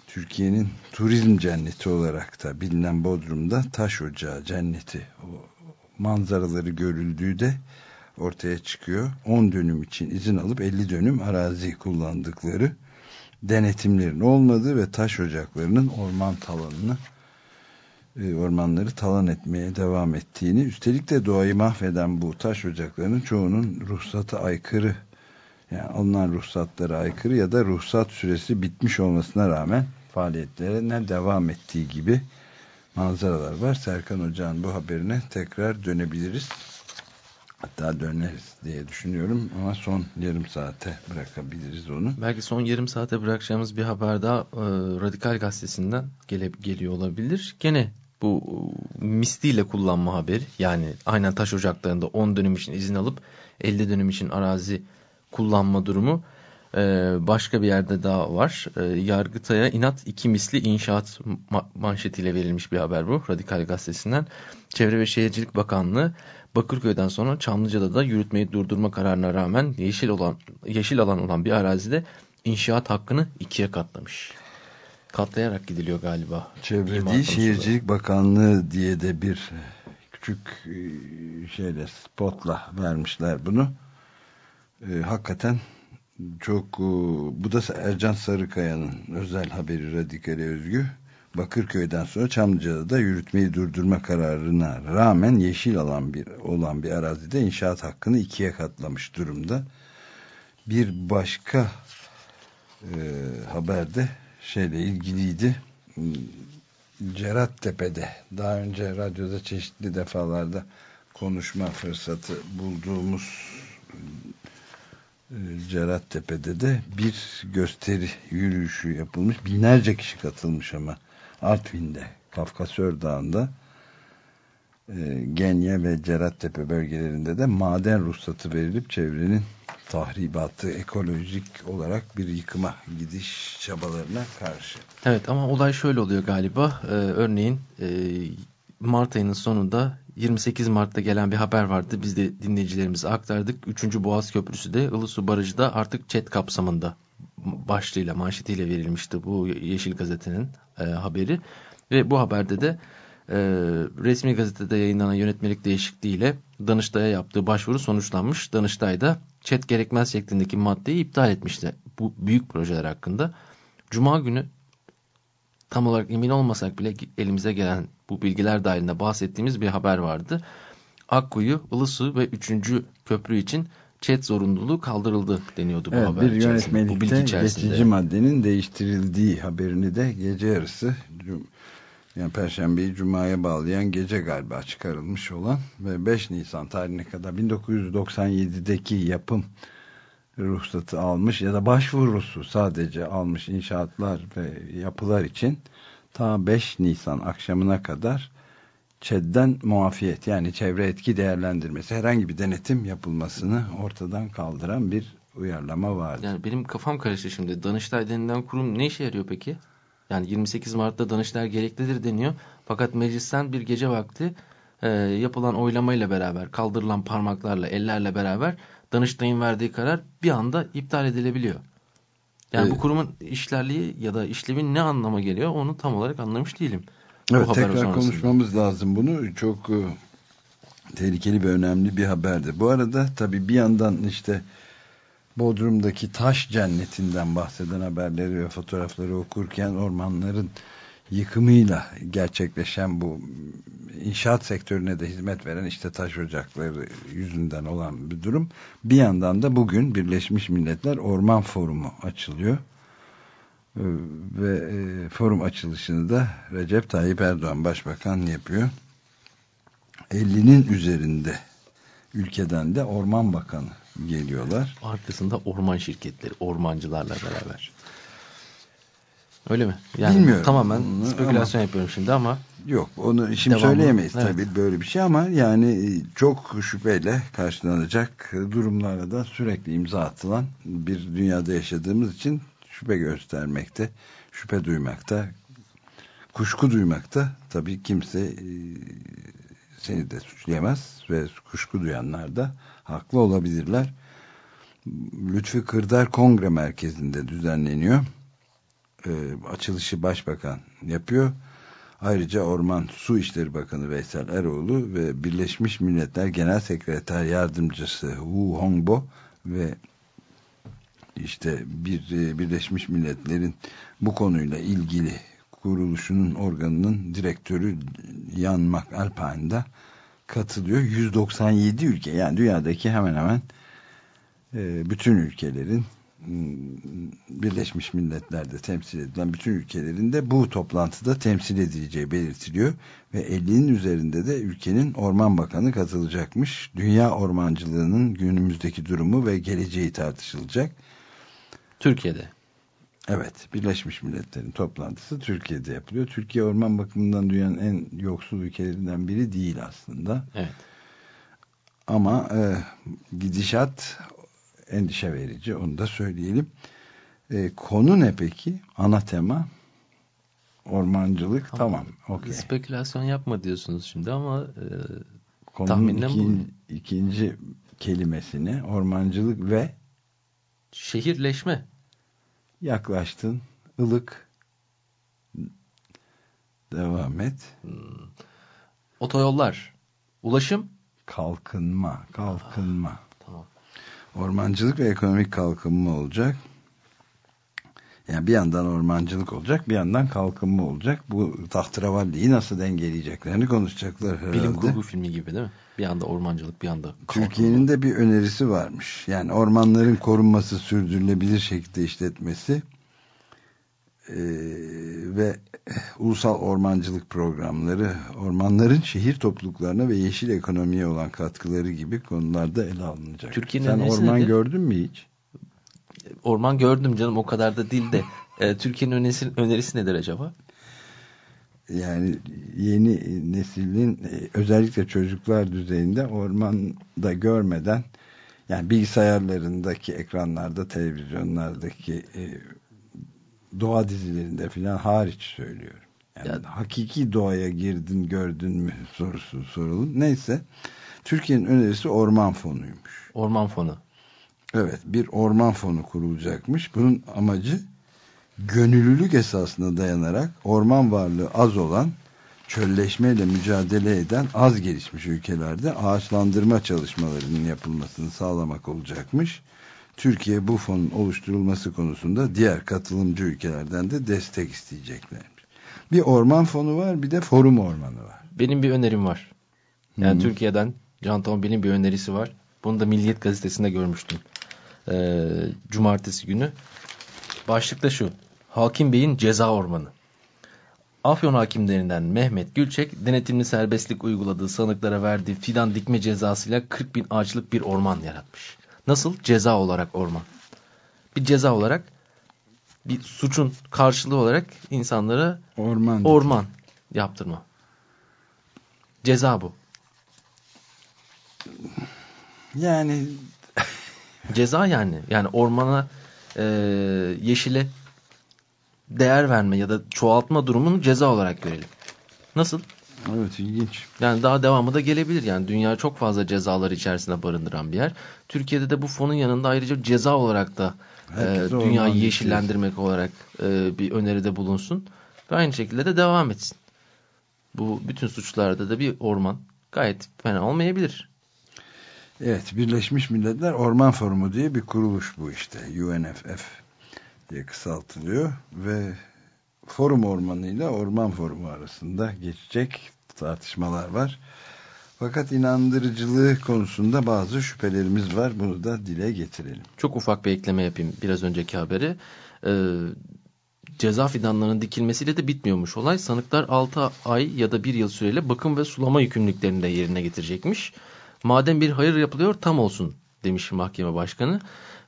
Türkiye'nin turizm cenneti olarak da bilinen Bodrum'da taş ocağı cenneti o manzaraları görüldüğü de ortaya çıkıyor. 10 dönüm için izin alıp 50 dönüm arazi kullandıkları denetimlerin olmadığı ve taş ocaklarının orman talanını ormanları talan etmeye devam ettiğini üstelik de doğayı mahveden bu taş ocaklarının çoğunun ruhsata aykırı yani alınan ruhsatlara aykırı ya da ruhsat süresi bitmiş olmasına rağmen faaliyetlerine devam ettiği gibi manzaralar var. Serkan Hoca'nın bu haberine tekrar dönebiliriz. Hatta döneriz diye düşünüyorum ama son yarım saate bırakabiliriz onu. Belki son yarım saate bırakacağımız bir haber daha e, Radikal Gazetesi'nden gele, geliyor olabilir. Gene bu misliyle kullanma haberi yani aynen taş ocaklarında 10 dönüm için izin alıp 50 dönüm için arazi kullanma durumu e, başka bir yerde daha var. E, Yargıtay'a inat iki misli inşaat ma manşetiyle verilmiş bir haber bu Radikal Gazetesi'nden. Çevre ve Şehircilik Bakanlığı Bakırköy'den sonra Çamlıca'da da yürütmeyi durdurma kararına rağmen yeşil olan yeşil alan olan bir arazide inşaat hakkını ikiye katlamış. Katlayarak gidiliyor galiba. Çevre değil Şehircilik Bakanlığı diye de bir küçük şeyle spotla vermişler bunu. Ee, hakikaten çok e, bu da Ercan Sarıkaya'nın özel haberi Radikale Özgü. Bakırköy'den sonra Çamlıca'da yürütmeyi durdurma kararına rağmen yeşil alan bir olan bir arazide inşaat hakkını ikiye katlamış durumda. Bir başka e, haberde şeyle ilgiliydi. Cerattepe'de daha önce radyoda çeşitli defalarda konuşma fırsatı bulduğumuz e, Cerattepe'de de bir gösteri yürüyüşü yapılmış. Binlerce kişi katılmış ama Artvin'de, Kafkasör Dağı'nda e, Genya ve Cerattepe bölgelerinde de maden ruhsatı verilip çevrenin tahribatı ekolojik olarak bir yıkıma gidiş çabalarına karşı. Evet ama olay şöyle oluyor galiba. Ee, örneğin e, Mart ayının sonunda 28 Mart'ta gelen bir haber vardı. Biz de dinleyicilerimize aktardık. 3. Boğaz Köprüsü de Ilısu Barajı da artık ÇED kapsamında başlığıyla, manşetiyle verilmişti bu Yeşil Gazete'nin e, haberi. Ve bu haberde de e, resmi gazetede yayınlanan yönetmelik değişikliğiyle Danıştay'a yaptığı başvuru sonuçlanmış. Danıştay da ÇED gerekmez şeklindeki maddeyi iptal etmişti bu büyük projeler hakkında. Cuma günü tam olarak emin olmasak bile elimize gelen bu bilgiler dahilinde bahsettiğimiz bir haber vardı. Akkuyu, Ilısu ve 3. köprü için ÇED zorunluluğu kaldırıldı deniyordu bu evet, haber bir içerisinde. Bu bilgi içerisinde. geçici maddenin değiştirildiği haberini de gece yarısı yani Perşembeyi Cuma'ya bağlayan gece galiba çıkarılmış olan ve 5 Nisan tarihine kadar 1997'deki yapım ruhsatı almış ya da başvurusu sadece almış inşaatlar ve yapılar için ta 5 Nisan akşamına kadar ÇED'den muafiyet yani çevre etki değerlendirmesi herhangi bir denetim yapılmasını ortadan kaldıran bir uyarlama vardı. Yani benim kafam karıştı şimdi. Danıştay denilen kurum ne işe yarıyor peki? Yani 28 Mart'ta Danıştay gereklidir deniyor. Fakat meclisten bir gece vakti e, yapılan oylamayla beraber, kaldırılan parmaklarla, ellerle beraber Danıştay'ın verdiği karar bir anda iptal edilebiliyor. Yani Evet. bu kurumun işlerliği ya da işlemin ne anlama geliyor onu tam olarak anlamış değilim. Evet tekrar sonrasında. konuşmamız lazım bunu. Çok e, tehlikeli ve önemli bir haberdi. Bu arada tabii bir yandan işte Bodrum'daki taş cennetinden bahseden haberleri ve fotoğrafları okurken ormanların yıkımıyla gerçekleşen bu inşaat sektörüne de hizmet veren işte taş ocakları yüzünden olan bir durum. Bir yandan da bugün Birleşmiş Milletler Orman Forumu açılıyor. Ee, Ve e, forum açılışını da Recep Tayyip Erdoğan Başbakan yapıyor. 50'nin üzerinde ülkeden de Orman Bakanı geliyorlar. Arkasında orman şirketleri, ormancılarla beraber. Öyle mi? Yani Bilmiyorum. Tamamen Ama- spekülasyon yapıyorum şimdi ama Yok onu şimdi Devamlı, söyleyemeyiz evet. tabii böyle bir şey ama yani e, çok şüpheyle karşılanacak durumlara da sürekli imza atılan bir dünyada yaşadığımız için şüphe göstermekte, şüphe duymakta, kuşku duymakta tabii kimse e, seni de suçlayamaz ve kuşku duyanlar da haklı olabilirler. Lütfi Kırdar Kongre Merkezi'nde düzenleniyor. E, açılışı başbakan yapıyor. Ayrıca Orman Su İşleri Bakanı Veysel Eroğlu ve Birleşmiş Milletler Genel Sekreter Yardımcısı Wu Hongbo ve işte bir e, Birleşmiş Milletler'in bu konuyla ilgili kuruluşunun organının direktörü Jan McAlpine da katılıyor. 197 ülke yani dünyadaki hemen hemen e, bütün ülkelerin Birleşmiş Milletler'de temsil edilen bütün ülkelerin de bu toplantıda temsil edileceği belirtiliyor ve 50'nin üzerinde de ülkenin Orman Bakanı katılacakmış. Dünya ormancılığının günümüzdeki durumu ve geleceği tartışılacak. Türkiye'de. Evet, Birleşmiş Milletler'in toplantısı Türkiye'de yapılıyor. Türkiye orman bakımından dünyanın en yoksul ülkelerinden biri değil aslında. Evet. Ama e, gidişat endişe verici onu da söyleyelim. E, konu ne peki? Ana tema ormancılık tamam. okey. Spekülasyon yapma diyorsunuz şimdi ama e, Konunun tahminim bu. ikinci kelimesini ormancılık ve şehirleşme. Yaklaştın ılık devam et Otoyollar. Ulaşım. kalkınma kalkınma Tamam. Ormancılık ve ekonomik kalkınma olacak. Yani bir yandan ormancılık olacak, bir yandan kalkınma olacak. Bu tahterevalliyi nasıl dengeleyeceklerini konuşacaklar herhalde. Bilim kurgu filmi gibi değil mi? Bir anda ormancılık, bir anda. Türkiye'nin de bir önerisi varmış. Yani ormanların korunması, sürdürülebilir şekilde işletmesi ee, ve ulusal ormancılık programları, ormanların şehir topluluklarına ve yeşil ekonomiye olan katkıları gibi konularda ele alınacak. Türkiye'nin Sen orman nedir? gördün mü hiç? Orman gördüm canım o kadar da değil de. E, Türkiye'nin önerisi, önerisi nedir acaba? Yani yeni neslin e, özellikle çocuklar düzeyinde ormanda görmeden yani bilgisayarlarındaki ekranlarda, televizyonlardaki e, doğa dizilerinde filan hariç söylüyorum. Yani Ya- hakiki doğaya girdin gördün mü sorusu sorulun. Neyse Türkiye'nin önerisi orman fonuymuş. Orman fonu. Evet bir orman fonu kurulacakmış. Bunun amacı gönüllülük esasına dayanarak orman varlığı az olan çölleşmeyle mücadele eden az gelişmiş ülkelerde ağaçlandırma çalışmalarının yapılmasını sağlamak olacakmış. Türkiye bu fonun oluşturulması konusunda diğer katılımcı ülkelerden de destek isteyeceklermiş. Bir orman fonu var bir de forum ormanı var. Benim bir önerim var. Yani Hı. Türkiye'den Can Tombil'in bir önerisi var. Bunu da Milliyet Gazetesi'nde görmüştüm. Ee, cumartesi günü. Başlıkta şu. Hakim Bey'in ceza ormanı. Afyon hakimlerinden Mehmet Gülçek denetimli serbestlik uyguladığı sanıklara verdiği fidan dikme cezasıyla 40 bin ağaçlık bir orman yaratmış. Nasıl? Ceza olarak orman. Bir ceza olarak bir suçun karşılığı olarak insanlara Orman. orman yaptırma. Ceza bu. Yani Ceza yani. Yani ormana e, yeşile değer verme ya da çoğaltma durumunu ceza olarak görelim. Nasıl? evet ilginç. Yani daha devamı da gelebilir. Yani dünya çok fazla cezalar içerisinde barındıran bir yer. Türkiye'de de bu fonun yanında ayrıca ceza olarak da e, Herkese dünyayı orman yeşillendirmek olarak e, bir öneride bulunsun. Ve aynı şekilde de devam etsin. Bu bütün suçlarda da bir orman gayet fena olmayabilir. Evet Birleşmiş Milletler Orman Forumu diye bir kuruluş bu işte UNFF diye kısaltılıyor ve forum ormanı ile orman forumu arasında geçecek tartışmalar var. Fakat inandırıcılığı konusunda bazı şüphelerimiz var. Bunu da dile getirelim. Çok ufak bir ekleme yapayım biraz önceki haberi. Ee, ceza fidanlarının dikilmesiyle de bitmiyormuş olay. Sanıklar 6 ay ya da 1 yıl süreyle bakım ve sulama yükümlülüklerini de yerine getirecekmiş. Madem bir hayır yapılıyor tam olsun demiş mahkeme başkanı.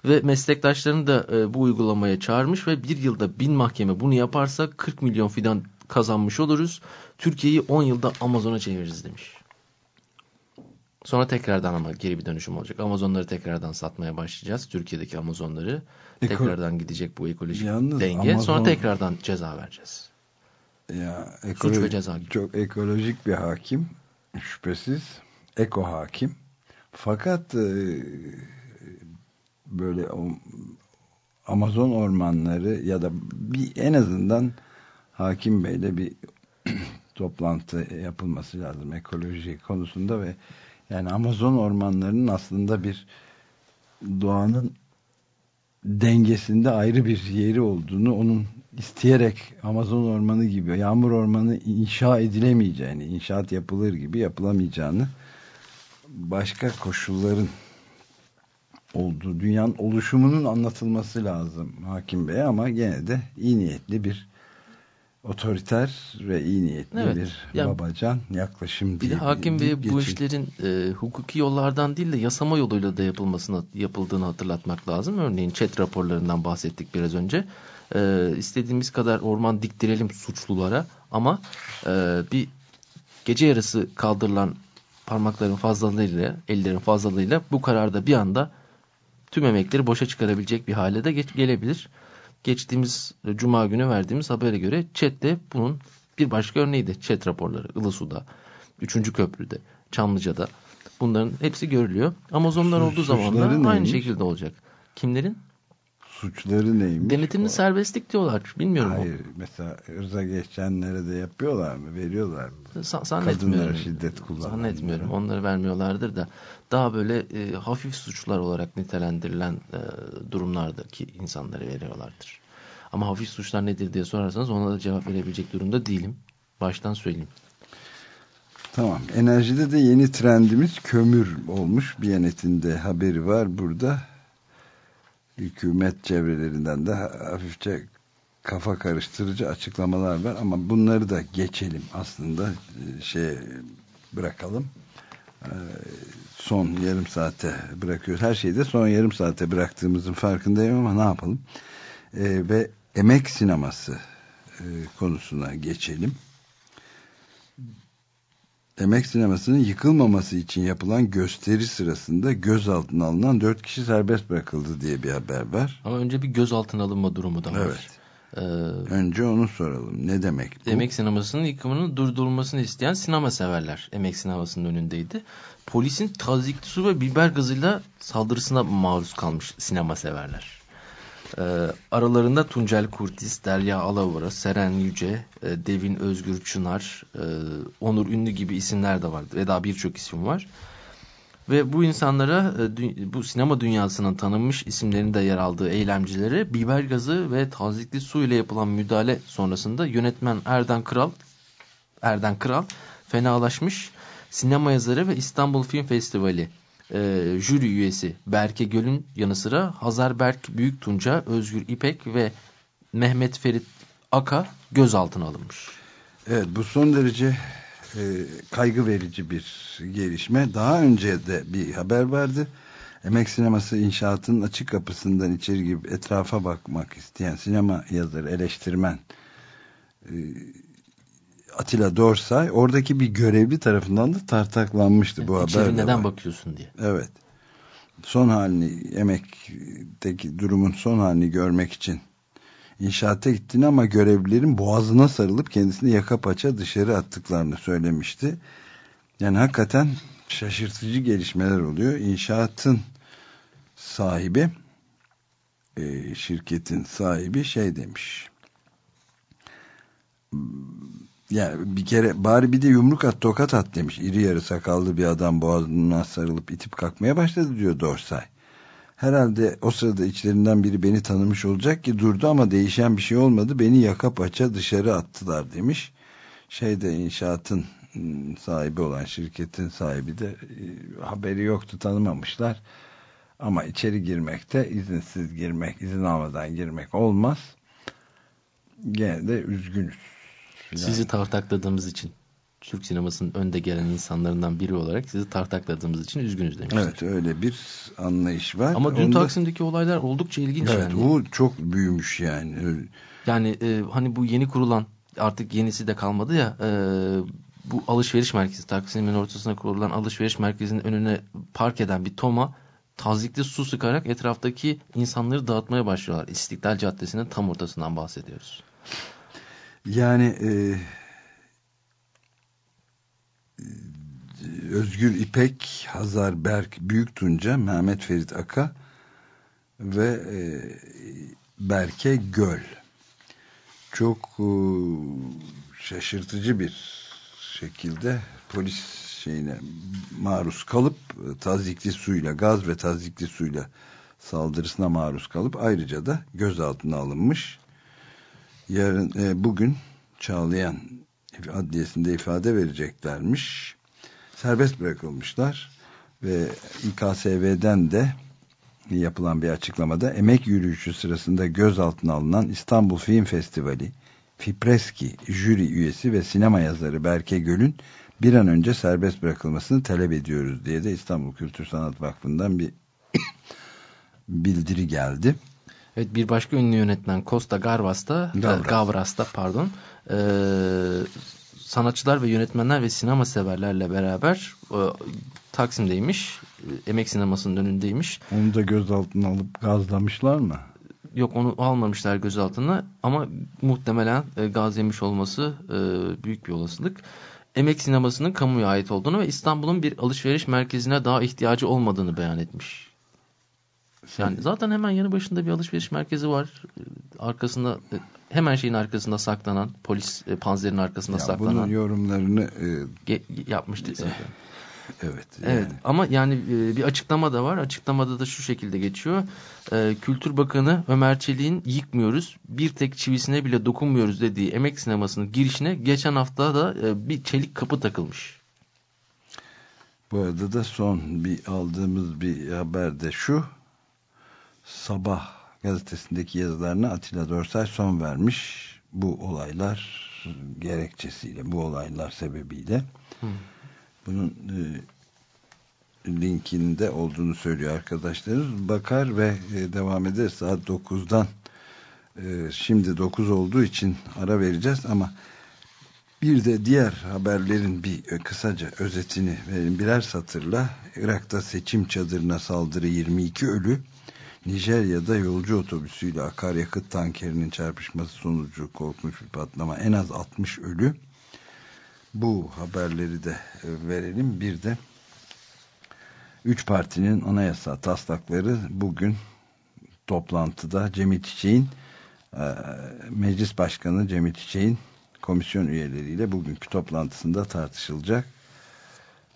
Ve meslektaşlarını da e, bu uygulamaya çağırmış ve bir yılda bin mahkeme bunu yaparsa 40 milyon fidan kazanmış oluruz. Türkiye'yi 10 yılda Amazon'a çeviririz demiş. Sonra tekrardan ama geri bir dönüşüm olacak. Amazonları tekrardan satmaya başlayacağız. Türkiye'deki Amazonları. Eko- Tekrardan gidecek bu ekolojik Yalnız denge. Amazon- Sonra tekrardan ceza vereceğiz. Ya, Suç ve ceza gibi. Çok ekolojik bir hakim şüphesiz. Eko hakim. Fakat e, böyle o, Amazon ormanları ya da bir en azından hakim beyle bir toplantı yapılması lazım ekoloji konusunda ve yani Amazon ormanlarının aslında bir doğanın dengesinde ayrı bir yeri olduğunu onun isteyerek Amazon ormanı gibi yağmur ormanı inşa edilemeyeceğini inşaat yapılır gibi yapılamayacağını başka koşulların olduğu dünyanın oluşumunun anlatılması lazım hakim bey ama gene de iyi niyetli bir otoriter ve iyi niyetli Evet, bir yani- babacan yaklaşım Bir de diye hakim bey bu işlerin e, hukuki yollardan değil de yasama yoluyla da yapılmasını yapıldığını hatırlatmak lazım. Örneğin chat raporlarından bahsettik biraz önce. E, istediğimiz kadar orman diktirelim suçlulara ama e, bir gece yarısı kaldırılan parmakların fazlalığıyla, ellerin fazlalığıyla bu kararda bir anda tüm emekleri boşa çıkarabilecek bir hale de geç, gelebilir. Geçtiğimiz e, cuma günü verdiğimiz habere göre chat'te bunun bir başka örneğiydi. Chat raporları Ilısu'da, 3. Köprü'de, Çamlıca'da bunların hepsi görülüyor. Amazonlar olduğu zaman da aynı şekilde olacak. Kimlerin? Suçları neymiş? Denetimli serbestlik diyorlar. Bilmiyorum. Hayır mesela ırza geçenlere de yapıyorlar mı? Veriyorlar mı? Sa- zannetmiyorum. Kadınlara şiddet kullananlara. Zannetmiyorum. Onları vermiyorlardır da daha böyle e, hafif suçlar olarak nitelendirilen e, durumlardaki insanları veriyorlardır. Ama hafif suçlar nedir diye sorarsanız ona da cevap verebilecek durumda değilim. Baştan söyleyeyim. Tamam. Enerjide de yeni trendimiz kömür olmuş. Biyanet'in de haberi var burada. Hükümet çevrelerinden de hafifçe kafa karıştırıcı açıklamalar var ama bunları da geçelim aslında şey bırakalım. Ee, son yarım saate bırakıyoruz. Her şeyi de son yarım saate bıraktığımızın farkındayım ama ne yapalım? Ee, ve emek sineması e, konusuna geçelim. Emek sinemasının yıkılmaması için yapılan gösteri sırasında gözaltına alınan dört kişi serbest bırakıldı diye bir haber var. Ama önce bir gözaltına alınma durumu da var. Evet. Ee, Önce onu soralım. Ne demek bu? Emek sinemasının yıkımının durdurulmasını isteyen sinema severler. Emek sinemasının önündeydi. Polisin tazikli su ve biber gazıyla saldırısına maruz kalmış sinema severler. Ee, aralarında Tuncel Kurtiz, Derya Alavara, Seren Yüce, e, Devin Özgür Çınar, e, Onur Ünlü gibi isimler de vardı. Ve daha birçok isim var. Ve bu insanlara e, bu sinema dünyasının tanınmış isimlerinde yer aldığı eylemcilere biber gazı ve tazikli su ile yapılan müdahale sonrasında yönetmen Erden Kral Erden Kral fenalaşmış sinema yazarı ve İstanbul Film Festivali e, jüri üyesi Berke Göl'ün yanı sıra Hazar Berk Büyük Tunca, Özgür İpek ve Mehmet Ferit Aka gözaltına alınmış. Evet bu son derece e, kaygı verici bir gelişme. Daha önce de bir haber vardı. Emek sineması inşaatının açık kapısından içeri girip etrafa bakmak isteyen sinema yazarı, eleştirmen e, Atilla Dorsay oradaki bir görevli tarafından da tartaklanmıştı bu haber. Neden var. bakıyorsun diye. Evet. Son halini emekteki durumun son halini görmek için inşaata gittiğini ama görevlilerin boğazına sarılıp kendisini yaka paça dışarı attıklarını söylemişti. Yani hakikaten şaşırtıcı gelişmeler oluyor. İnşaatın sahibi e, şirketin sahibi şey demiş. Yani bir kere bari bir de yumruk at tokat at demiş. İri yarı sakallı bir adam boğazına sarılıp itip kalkmaya başladı diyor Dorsay. Herhalde o sırada içlerinden biri beni tanımış olacak ki durdu ama değişen bir şey olmadı. Beni yaka paça dışarı attılar demiş. Şeyde inşaatın ıı, sahibi olan şirketin sahibi de e, haberi yoktu tanımamışlar. Ama içeri girmekte izinsiz girmek, izin almadan girmek olmaz. Gene de üzgünüz. Sizi tartakladığımız için Türk sinemasının önde gelen insanlarından biri olarak sizi tartakladığımız için üzgünüz demişler. Evet öyle bir anlayış var. Ama dün Onda... Taksim'deki olaylar oldukça ilginç evet, yani. o çok büyümüş yani. Yani e, hani bu yeni kurulan artık yenisi de kalmadı ya e, bu alışveriş merkezi Taksim'in ortasına kurulan alışveriş merkezinin önüne park eden bir Toma tazikli su sıkarak etraftaki insanları dağıtmaya başlıyorlar. İstiklal Caddesi'nin tam ortasından bahsediyoruz. Yani e, Özgür İpek, Hazar Berk Büyük Tunca, Mehmet Ferit Aka ve e, Berke Göl. Çok e, şaşırtıcı bir şekilde polis şeyine maruz kalıp e, tazikli suyla, gaz ve tazikli suyla saldırısına maruz kalıp ayrıca da gözaltına alınmış. Yarın e, bugün Çağlayan adliyesinde ifade vereceklermiş. Serbest bırakılmışlar ve İKSV'den de yapılan bir açıklamada emek yürüyüşü sırasında gözaltına alınan İstanbul Film Festivali Fipreski jüri üyesi ve sinema yazarı Berke Göl'ün bir an önce serbest bırakılmasını talep ediyoruz diye de İstanbul Kültür Sanat Vakfı'ndan bir bildiri geldi. Evet bir başka ünlü yönetmen Costa Gavras da Gavras. Gavras da pardon e, sanatçılar ve yönetmenler ve sinema severlerle beraber e, Taksim'deymiş. E, emek sinemasının önündeymiş. Onu da gözaltına alıp gazlamışlar mı? Yok onu almamışlar gözaltına ama muhtemelen e, gaz yemiş olması e, büyük bir olasılık. Emek sinemasının kamuya ait olduğunu ve İstanbul'un bir alışveriş merkezine daha ihtiyacı olmadığını beyan etmiş. Yani zaten hemen yanı başında bir alışveriş merkezi var. Arkasında hemen şeyin arkasında saklanan polis e, panzerin arkasında ya saklanan. Bunun yorumlarını e, yapmıştık zaten. Evet. Yani. Evet ama yani e, bir açıklama da var. Açıklamada da şu şekilde geçiyor. E, Kültür Bakanı Ömer Çelik'in yıkmıyoruz, bir tek çivisine bile dokunmuyoruz dediği emek sinemasının girişine geçen hafta da e, bir çelik kapı takılmış. Bu arada da son bir aldığımız bir haber de şu. Sabah gazetesindeki yazılarına Atilla Dorsay son vermiş. Bu olaylar gerekçesiyle, bu olaylar sebebiyle. Bunun e, linkinde olduğunu söylüyor arkadaşlarımız. Bakar ve e, devam eder saat 9'dan e, şimdi 9 olduğu için ara vereceğiz ama bir de diğer haberlerin bir kısaca özetini verin birer satırla. Irak'ta seçim çadırına saldırı 22 ölü. Nijerya'da yolcu otobüsüyle akaryakıt tankerinin çarpışması sonucu korkunç bir patlama. En az 60 ölü. Bu haberleri de verelim. Bir de üç partinin anayasa taslakları bugün toplantıda Cemil Çiçek'in Meclis Başkanı Cemil Çiçek'in komisyon üyeleriyle bugünkü toplantısında tartışılacak.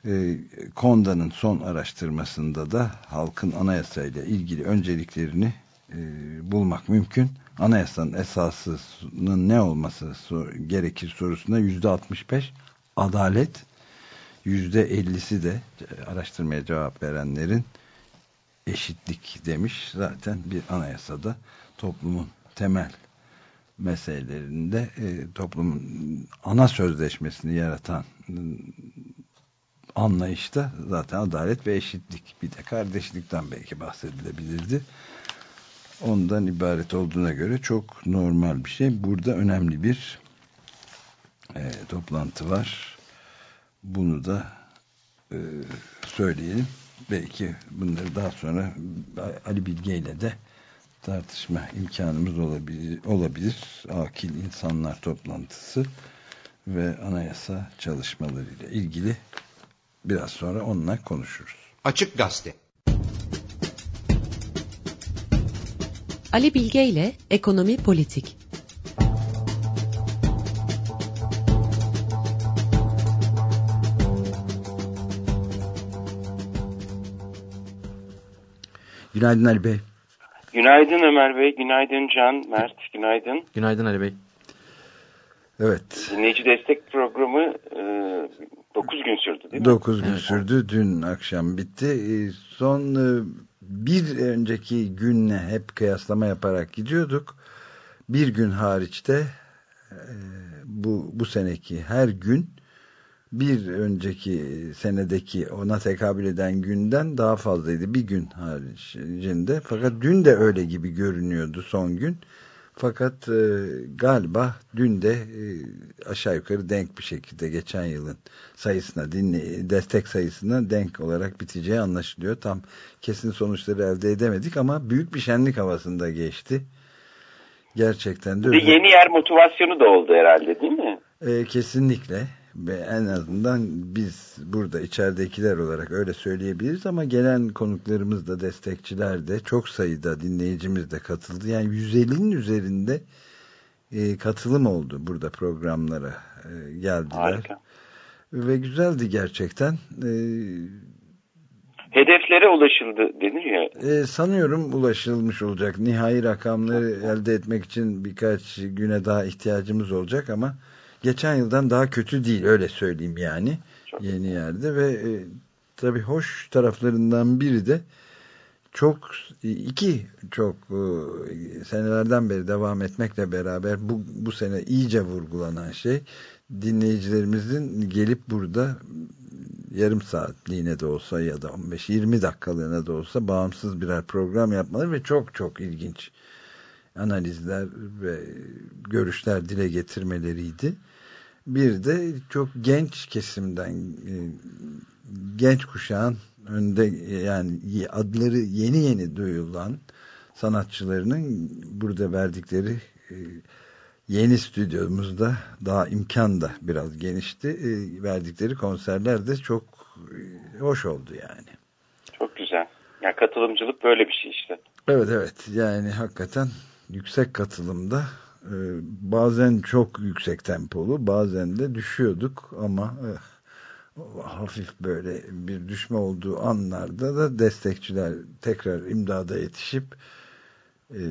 E, Konda'nın son araştırmasında da halkın anayasayla ilgili önceliklerini e, bulmak mümkün. Anayasanın esasının ne olması sor, gerekir sorusuna yüzde 65 adalet yüzde 50'si de araştırmaya cevap verenlerin eşitlik demiş. Zaten bir anayasada toplumun temel meselelerinde e, toplumun ana sözleşmesini yaratan e, anlayışta zaten adalet ve eşitlik bir de kardeşlikten belki bahsedilebilirdi. Ondan ibaret olduğuna göre çok normal bir şey. Burada önemli bir e, toplantı var. Bunu da e, söyleyelim. Belki bunları daha sonra Ali Bilge ile de tartışma imkanımız olabilir. olabilir. Akil insanlar toplantısı ve anayasa çalışmalarıyla ilgili biraz sonra onunla konuşuruz. Açık Gazete Ali Bilge ile Ekonomi Politik Günaydın Ali Bey. Günaydın Ömer Bey, günaydın Can, Mert, günaydın. Günaydın Ali Bey. Evet. Dinleyici destek programı e, 9 gün sürdü değil mi? 9 gün evet. sürdü. Dün akşam bitti. E, son e, bir önceki günle hep kıyaslama yaparak gidiyorduk. Bir gün hariçte e, bu, bu seneki her gün bir önceki senedeki ona tekabül eden günden daha fazlaydı. Bir gün haricinde. Fakat dün de öyle gibi görünüyordu son gün. Fakat e, galiba dün de e, aşağı yukarı denk bir şekilde geçen yılın sayısına, dinle, destek sayısına denk olarak biteceği anlaşılıyor. Tam kesin sonuçları elde edemedik ama büyük bir şenlik havasında geçti. Gerçekten de. Bir yeni yer motivasyonu da oldu herhalde değil mi? E, kesinlikle ve en azından biz burada içeridekiler olarak öyle söyleyebiliriz ama gelen konuklarımız da destekçiler de çok sayıda dinleyicimiz de katıldı. Yani 150'nin üzerinde e, katılım oldu burada programlara e, geldiler. Harika. Ve güzeldi gerçekten. E, Hedeflere ulaşıldı denir ya. E, sanıyorum ulaşılmış olacak. Nihai rakamları elde etmek için birkaç güne daha ihtiyacımız olacak ama geçen yıldan daha kötü değil öyle söyleyeyim yani yeni yerde ve e, tabii hoş taraflarından biri de çok iki çok e, senelerden beri devam etmekle beraber bu, bu sene iyice vurgulanan şey dinleyicilerimizin gelip burada yarım saatliğine de olsa ya da 15-20 dakikalığına da olsa bağımsız birer program yapmaları ve çok çok ilginç analizler ve görüşler dile getirmeleriydi. Bir de çok genç kesimden e, genç kuşağın önde yani adları yeni yeni duyulan sanatçılarının burada verdikleri e, yeni stüdyomuzda daha imkan da biraz genişti. E, verdikleri konserler de çok hoş oldu yani. Çok güzel. Yani katılımcılık böyle bir şey işte. Evet evet yani hakikaten yüksek katılımda bazen çok yüksek tempolu bazen de düşüyorduk ama e, hafif böyle bir düşme olduğu anlarda da destekçiler tekrar imdada yetişip e,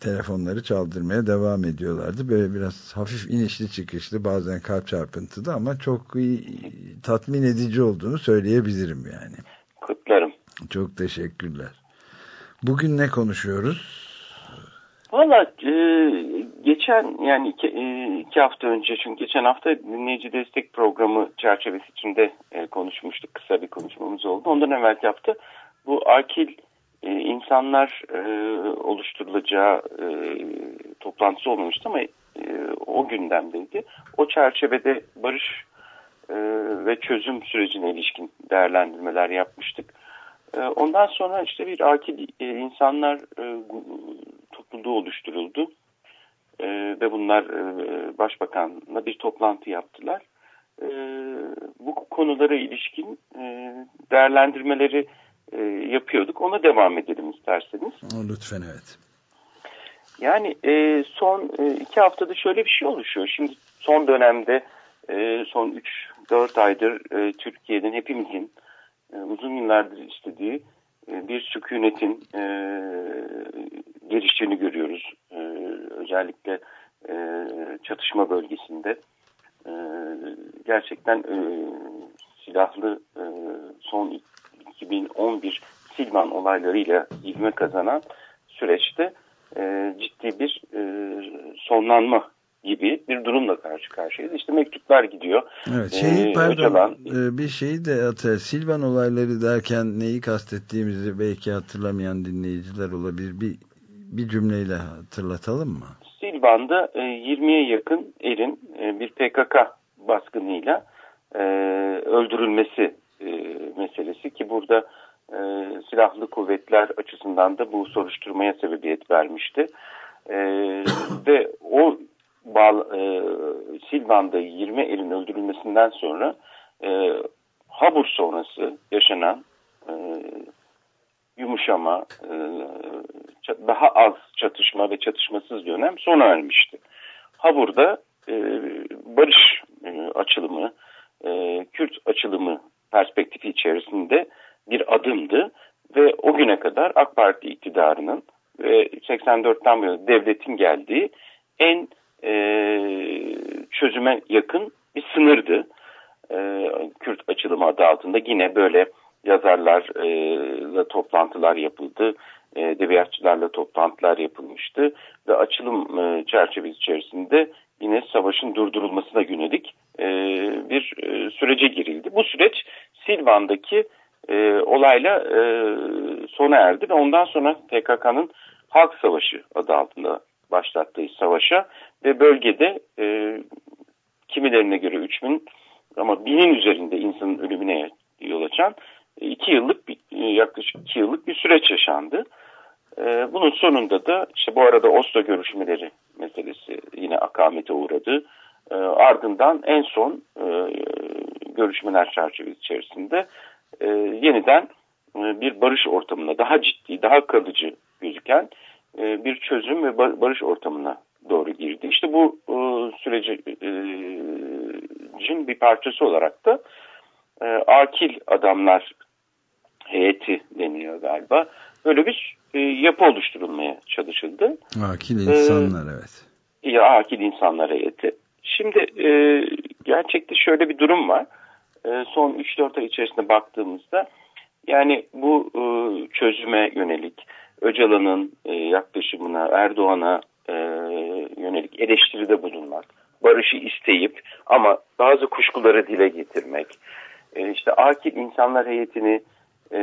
telefonları çaldırmaya devam ediyorlardı. Böyle biraz hafif inişli çıkışlı bazen kalp çarpıntılı ama çok iyi, tatmin edici olduğunu söyleyebilirim yani. Kutlarım. Çok teşekkürler. Bugün ne konuşuyoruz? Valla e, geçen yani iki, e, iki hafta önce çünkü geçen hafta dinleyici destek programı çerçevesi içinde e, konuşmuştuk. Kısa bir konuşmamız oldu. Ondan evvelki hafta bu Arkil e, insanlar e, oluşturulacağı e, toplantısı olmamıştı ama e, o gündemdeydi. O çerçevede barış e, ve çözüm sürecine ilişkin değerlendirmeler yapmıştık. E, ondan sonra işte bir akil e, insanlar e, topluluğu oluşturuldu e, ve bunlar e, başbakanla bir toplantı yaptılar. E, bu konulara ilişkin e, değerlendirmeleri e, yapıyorduk. Ona devam edelim isterseniz. Lütfen evet. Yani e, son e, iki haftada şöyle bir şey oluşuyor. Şimdi son dönemde e, son 3-4 aydır e, Türkiye'nin hepimizin e, uzun yıllardır istediği bir sükunetin e, geliştiğini görüyoruz. E, özellikle e, çatışma bölgesinde e, gerçekten e, silahlı e, son 2011 Silvan olaylarıyla ivme kazanan süreçte e, ciddi bir e, sonlanma gibi bir durumla karşı karşıyayız. İşte mektuplar gidiyor. Evet, şeyi, Ee, pardon, Öcalan- e, bir şeyi de hatır. Silvan olayları derken neyi kastettiğimizi belki hatırlamayan dinleyiciler olabilir. Bir, bir cümleyle hatırlatalım mı? Silvan'da e, 20'ye yakın erin e, bir PKK baskınıyla e, öldürülmesi e, meselesi ki burada e, silahlı kuvvetler açısından da bu soruşturmaya sebebiyet vermişti. E, ve o bağ, e, Silvan'da 20 erin öldürülmesinden sonra e, Habur sonrası yaşanan e, yumuşama, e, daha az çatışma ve çatışmasız dönem sona ermişti. Habur'da e, barış e, açılımı, e, Kürt açılımı perspektifi içerisinde bir adımdı ve o güne kadar AK Parti iktidarının ve 84'ten beri devletin geldiği en e, çözüme yakın bir sınırdı. E, Kürt açılımı adı altında yine böyle yazarlarla toplantılar yapıldı. E, edebiyatçılarla toplantılar yapılmıştı ve açılım e, çerçevesi içerisinde yine savaşın durdurulmasına yönelik e, bir e, sürece girildi. Bu süreç Silvan'daki e, olayla e, sona erdi ve ondan sonra PKK'nın Halk Savaşı adı altında başlattığı savaşa ve bölgede e, kimilerine göre 3000 ama binin üzerinde insanın ölümüne yol açan e, iki yıllık e, yaklaşık iki yıllık bir süreç yaşandı. E, bunun sonunda da işte bu arada Oslo görüşmeleri meselesi yine akamete uğradı. E, ardından en son e, görüşmeler çerçevesi içerisinde e, yeniden e, bir barış ortamına daha ciddi, daha kalıcı gözüken e, bir çözüm ve ba- barış ortamına doğru girdi. İşte bu e, sürecin bir parçası olarak da e, akil adamlar heyeti deniyor galiba. Böyle bir e, yapı oluşturulmaya çalışıldı. Akil insanlar evet. Ya akil insanlar heyeti. Şimdi e, gerçekte şöyle bir durum var. E, son 3-4 ay içerisinde baktığımızda yani bu e, çözüme yönelik Öcalan'ın e, yaklaşımına, Erdoğan'a e, yönelik eleştiride bulunmak, barışı isteyip ama bazı kuşkuları dile getirmek, e, işte akil insanlar heyetini e,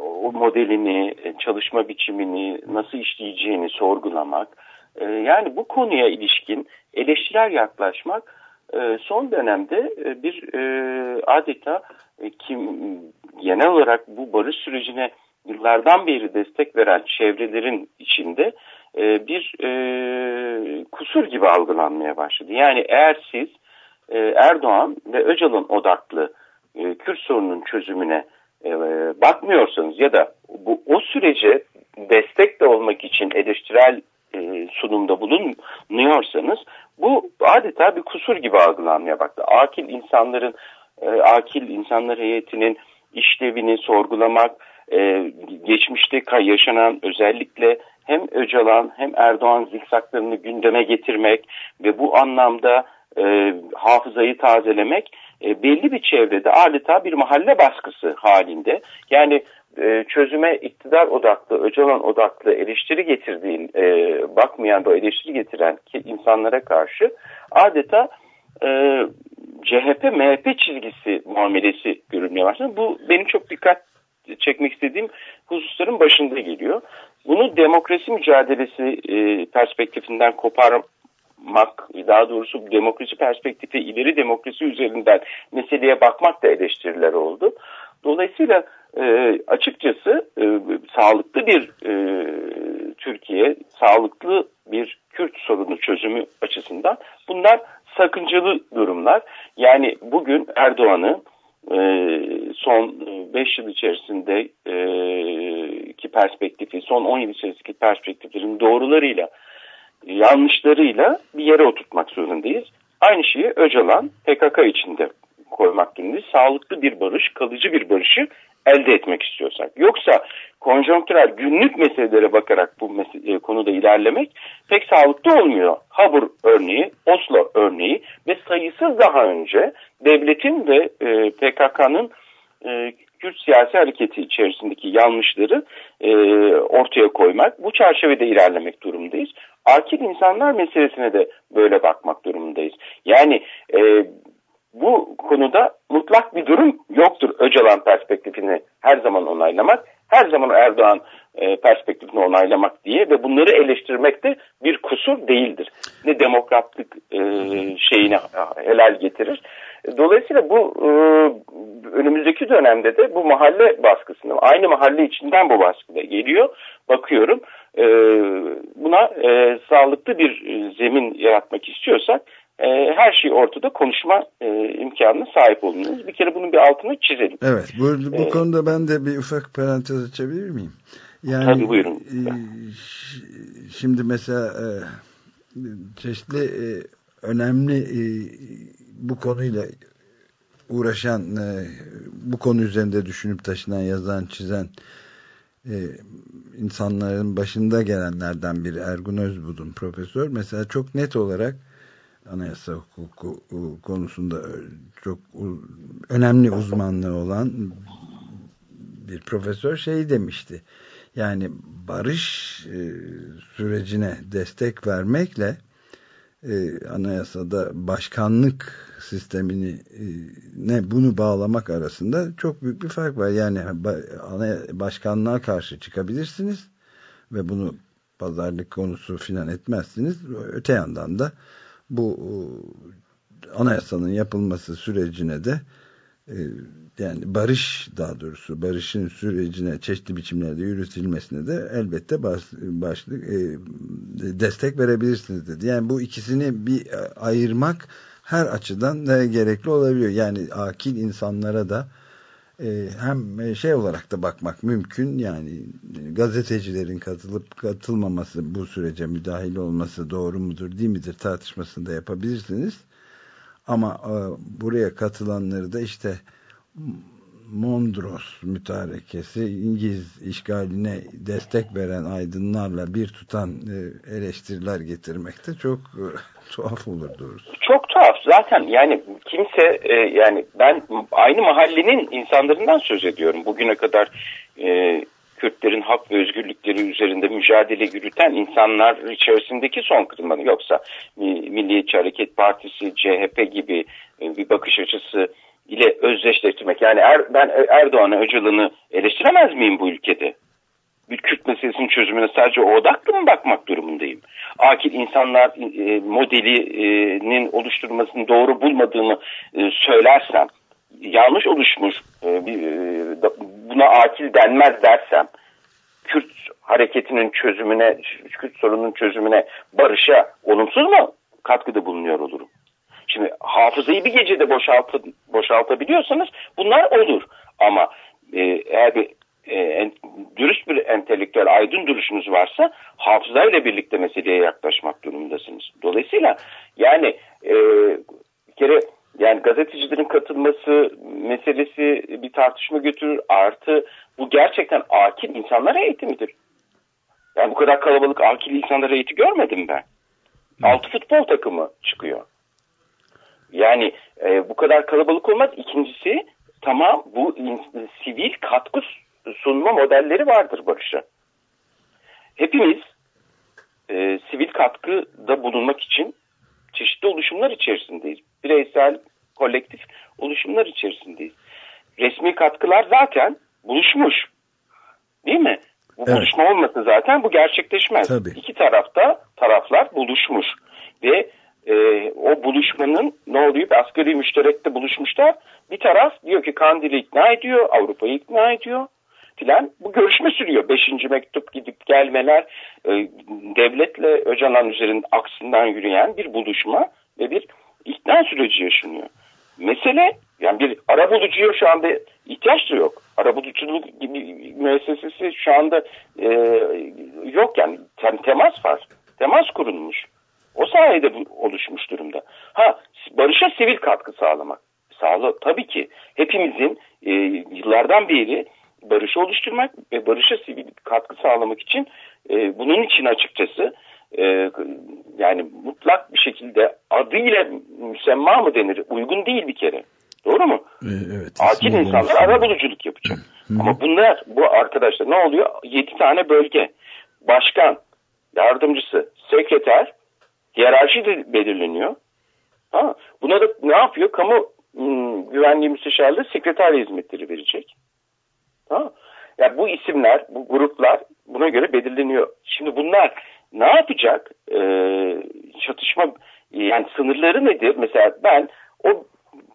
o modelini, çalışma biçimini nasıl işleyeceğini sorgulamak, yani bu konuya ilişkin eleştirel yaklaşmak son dönemde bir adeta kim genel olarak bu barış sürecine yıllardan beri destek veren çevrelerin içinde e, bir e, kusur gibi algılanmaya başladı. Yani eğer siz e, Erdoğan ve Öcalan odaklı e, Kürt sorunun çözümüne e, bakmıyorsanız ya da bu o sürece destek de olmak için eleştirel e, sunumda bulunuyorsanız bu adeta bir kusur gibi algılanmaya baktı. Akil insanların e, akil insanlar heyetinin işlevini sorgulamak, e, geçmişte yaşanan özellikle hem Öcalan hem Erdoğan zikzaklarını gündeme getirmek ve bu anlamda e, hafızayı tazelemek e, belli bir çevrede adeta bir mahalle baskısı halinde. Yani e, çözüme iktidar odaklı, Öcalan odaklı eleştiri getirdiğin, e, bakmayan da eleştiri getiren insanlara karşı adeta e, CHP MHP çizgisi muamelesi görülmeye başladı. Bu benim çok dikkat çekmek istediğim hususların başında geliyor. Bunu demokrasi mücadelesi e, perspektifinden koparmak, daha doğrusu demokrasi perspektifi ileri demokrasi üzerinden meseleye bakmak da eleştiriler oldu. Dolayısıyla e, açıkçası e, sağlıklı bir e, Türkiye, sağlıklı bir Kürt sorunu çözümü açısından bunlar sakıncalı durumlar. Yani bugün Erdoğan'ı e, son 5 yıl içerisinde e, perspektifi, son 10 yıl içerisindeki perspektiflerin doğrularıyla, yanlışlarıyla bir yere oturtmak zorundayız. Aynı şeyi Öcalan PKK içinde koymak durumundayız. Sağlıklı bir barış, kalıcı bir barışı elde etmek istiyorsak. Yoksa konjonktürel günlük meselelere bakarak bu mesele, konuda ilerlemek pek sağlıklı olmuyor. Habur örneği, Oslo örneği ve sayısız daha önce devletin ve e, PKK'nın e, Kürt siyasi hareketi içerisindeki yanlışları e, ortaya koymak, bu çerçevede ilerlemek durumundayız. Akil insanlar meselesine de böyle bakmak durumundayız. Yani e, bu konuda mutlak bir durum yoktur. Öcalan perspektifini her zaman onaylamak, her zaman Erdoğan e, perspektifini onaylamak diye ve bunları eleştirmek de bir kusur değildir. Ne demokratlık e, şeyine helal getirir. Dolayısıyla bu e, önümüzdeki dönemde de bu mahalle baskısını, aynı mahalle içinden bu baskı da geliyor. Bakıyorum e, buna e, sağlıklı bir zemin yaratmak istiyorsak e, her şey ortada konuşma e, imkanına sahip olmalıyız. Bir kere bunun bir altını çizelim. Evet bu, bu ee, konuda ben de bir ufak parantez açabilir miyim? Yani, tabii buyurun. E, şimdi mesela e, çeşitli e, önemli e, bu konuyla uğraşan e, bu konu üzerinde düşünüp taşınan yazan çizen e, insanların başında gelenlerden biri Ergun Özbudun profesör mesela çok net olarak anayasa hukuku konusunda çok önemli uzmanlığı olan bir profesör şey demişti. Yani barış e, sürecine destek vermekle e, anayasada başkanlık sistemini e, ne bunu bağlamak arasında çok büyük bir fark var. Yani başkanlığa karşı çıkabilirsiniz ve bunu pazarlık konusu filan etmezsiniz. Öte yandan da bu anayasanın yapılması sürecine de e, yani barış daha doğrusu barışın sürecine çeşitli biçimlerde yürütülmesine de elbette baş, başlık e, destek verebilirsiniz dedi. Yani bu ikisini bir ayırmak her açıdan da gerekli olabiliyor. Yani akil insanlara da e, hem şey olarak da bakmak mümkün yani gazetecilerin katılıp katılmaması bu sürece müdahil olması doğru mudur değil midir tartışmasını da yapabilirsiniz. Ama e, buraya katılanları da işte Mondros mütarekesi İngiliz işgaline destek veren aydınlarla bir tutan e, eleştiriler getirmekte çok e, tuhaf olur doğrusu. Çok tuhaf zaten yani kimse e, yani ben aynı mahallenin insanlarından söz ediyorum. Bugüne kadar e, Kürtlerin hak ve özgürlükleri üzerinde mücadele yürüten insanlar içerisindeki son kırılmanı yoksa Milliyetçi Hareket Partisi, CHP gibi e, bir bakış açısı ile özdeşleştirmek. Yani er, ben Erdoğan'ı, Öcalan'ı eleştiremez miyim bu ülkede? Bir Kürt meselesinin çözümüne sadece o odaklı mı bakmak durumundayım? Akil insanlar e, modelinin oluşturulmasını doğru bulmadığımı e, söylersem, yanlış oluşmuş, e, e, buna akil denmez dersem, Kürt hareketinin çözümüne, Kürt sorunun çözümüne, barışa olumsuz mu katkıda bulunuyor olurum? Şimdi hafızayı bir gecede boşaltı, boşaltabiliyorsanız bunlar olur. Ama e, eğer bir e, en, dürüst bir entelektüel aydın duruşunuz varsa hafızayla birlikte meseleye yaklaşmak durumundasınız. Dolayısıyla yani e, bir kere yani gazetecilerin katılması meselesi bir tartışma götürür. Artı bu gerçekten akil insanlar eğitimidir. Yani bu kadar kalabalık akil insanlar eğiti görmedim ben. Altı futbol takımı çıkıyor. Yani e, bu kadar kalabalık olmaz. İkincisi tamam bu in, sivil katkı sunma modelleri vardır Barış'a. Hepimiz e, sivil katkıda bulunmak için çeşitli oluşumlar içerisindeyiz. Bireysel, kolektif oluşumlar içerisindeyiz. Resmi katkılar zaten buluşmuş. Değil mi? Bu Evet. buluşma olmasa zaten bu gerçekleşmez. Tabii. İki tarafta taraflar buluşmuş. Ve e, o buluşmanın ne oluyor? Asgari müşterekte buluşmuşlar. Bir taraf diyor ki Kandil'i ikna ediyor, Avrupa'yı ikna ediyor filan. Bu görüşme sürüyor. Beşinci mektup gidip gelmeler, e, devletle Öcalan üzerinin aksından yürüyen bir buluşma ve bir ikna süreci yaşanıyor. Mesele yani bir arabulucuya şu anda ihtiyaç da yok. Arabuluculuk gibi müessesesi şu anda e, yok yani Tem- temas var. Temas kurulmuş. O sayede bu oluşmuş durumda. Ha barışa sivil katkı sağlamak. Sağla tabii ki hepimizin e, yıllardan beri barışı oluşturmak ve barışa sivil katkı sağlamak için e, bunun için açıkçası e, yani mutlak bir şekilde adıyla müsemma mı denir? Uygun değil bir kere. Doğru mu? Ee, evet. Akil insanlar demiştim. arabuluculuk yapacak. Ama bunlar bu arkadaşlar ne oluyor? 7 tane bölge. Başkan, yardımcısı, sekreter, hiyerarşi de belirleniyor. Ha, buna da ne yapıyor? Kamu hmm, güvenliği müsteşarlığı sekreterya hizmetleri verecek. Ha? Yani bu isimler, bu gruplar buna göre belirleniyor. Şimdi bunlar ne yapacak? Ee, çatışma yani sınırları nedir? Mesela ben o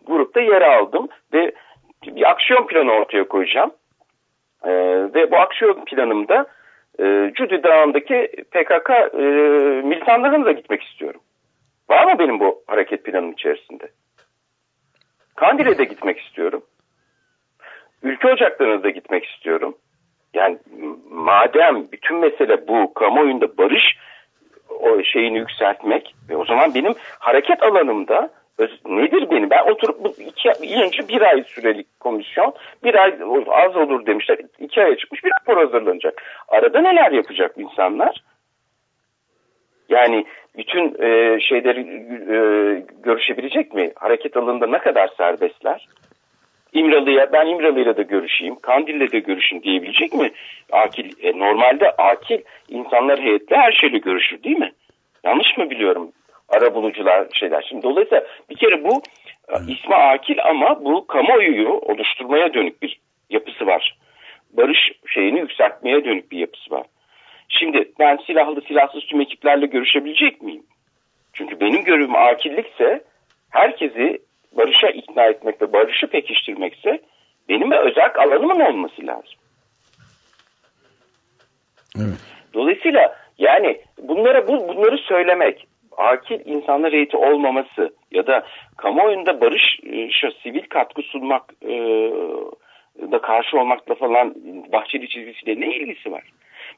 grupta yer aldım ve bir aksiyon planı ortaya koyacağım. Ee, ve bu aksiyon planımda e, Cudi Dağı'ndaki PKK e, militanlarına da gitmek istiyorum. Var mı benim bu hareket planım içerisinde? Kandil'e de gitmek istiyorum. Ülke ocaklarına gitmek istiyorum. Yani madem bütün mesele bu kamuoyunda barış o şeyini yükseltmek ve o zaman benim hareket alanımda öz- nedir benim? Ben oturup bu iki, önce bir ay süreli komisyon bir ay az olur demişler. iki aya çıkmış bir rapor hazırlanacak. Arada neler yapacak insanlar? Yani bütün e, şeyleri e, görüşebilecek mi? Hareket alanında ne kadar serbestler? İmralı'ya ben İmralı'yla da görüşeyim, Kandil'le de görüşün diyebilecek mi? Akil, e, normalde akil insanlar heyetle her şeyle görüşür değil mi? Yanlış mı biliyorum? Arabulucular şeyler. Şimdi dolayısıyla bir kere bu e, ismi akil ama bu kamuoyu oluşturmaya dönük bir yapısı var. Barış şeyini yükseltmeye dönük bir yapısı var. Şimdi ben silahlı silahsız tüm ekiplerle görüşebilecek miyim? Çünkü benim görevim akillikse herkesi barışa ikna etmek ve barışı pekiştirmekse benim özel alanımın olması lazım. Evet. Dolayısıyla yani bunlara bu, bunları söylemek, akil insanlar eğiti olmaması ya da kamuoyunda barış şu sivil katkı sunmak e, da karşı olmakla falan Bahçeli çizgisiyle ne ilgisi var?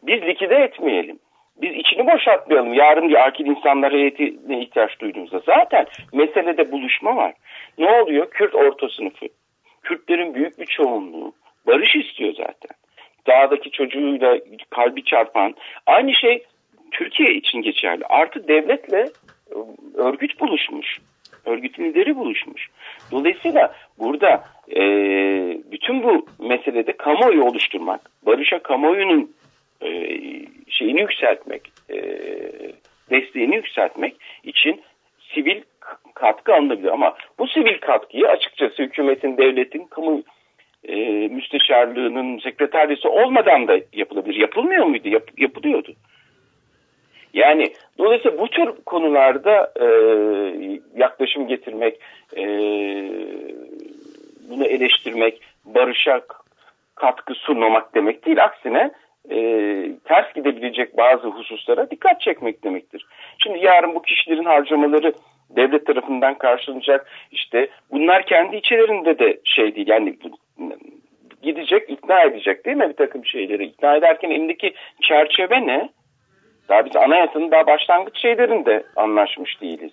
Biz likide etmeyelim. Biz içini boşaltmayalım. Yarın bir akil insanlar heyetine ihtiyaç duyduğumuzda. Zaten meselede buluşma var. Ne oluyor? Kürt orta sınıfı. Kürtlerin büyük bir çoğunluğu barış istiyor zaten. Dağdaki çocuğuyla kalbi çarpan. Aynı şey Türkiye için geçerli. Artı devletle e, örgüt buluşmuş. Örgüt lideri buluşmuş. Dolayısıyla burada e, bütün bu meselede kamuoyu oluşturmak, barışa kamuoyunun e, şeyini yükseltmek, e, desteğini yükseltmek için sivil katkı alınabilir. Ama bu sivil katkıyı açıkçası hükümetin, devletin, kamu e, müsteşarlığının sekreterisi olmadan da yapılabilir. Yapılmıyor muydu? Yap, yapılıyordu. Yani dolayısıyla bu tür konularda e, yaklaşım getirmek, e, bunu eleştirmek, barışa katkı sunmamak demek değil. Aksine e, ters gidebilecek bazı hususlara dikkat çekmek demektir. Şimdi yarın bu kişilerin harcamaları devlet tarafından karşılanacak. İşte bunlar kendi içlerinde de şey değil. Yani gidecek, ikna edecek değil mi bir takım şeyleri? İkna ederken elindeki çerçeve ne? Daha biz anayasanın daha başlangıç şeylerinde anlaşmış değiliz.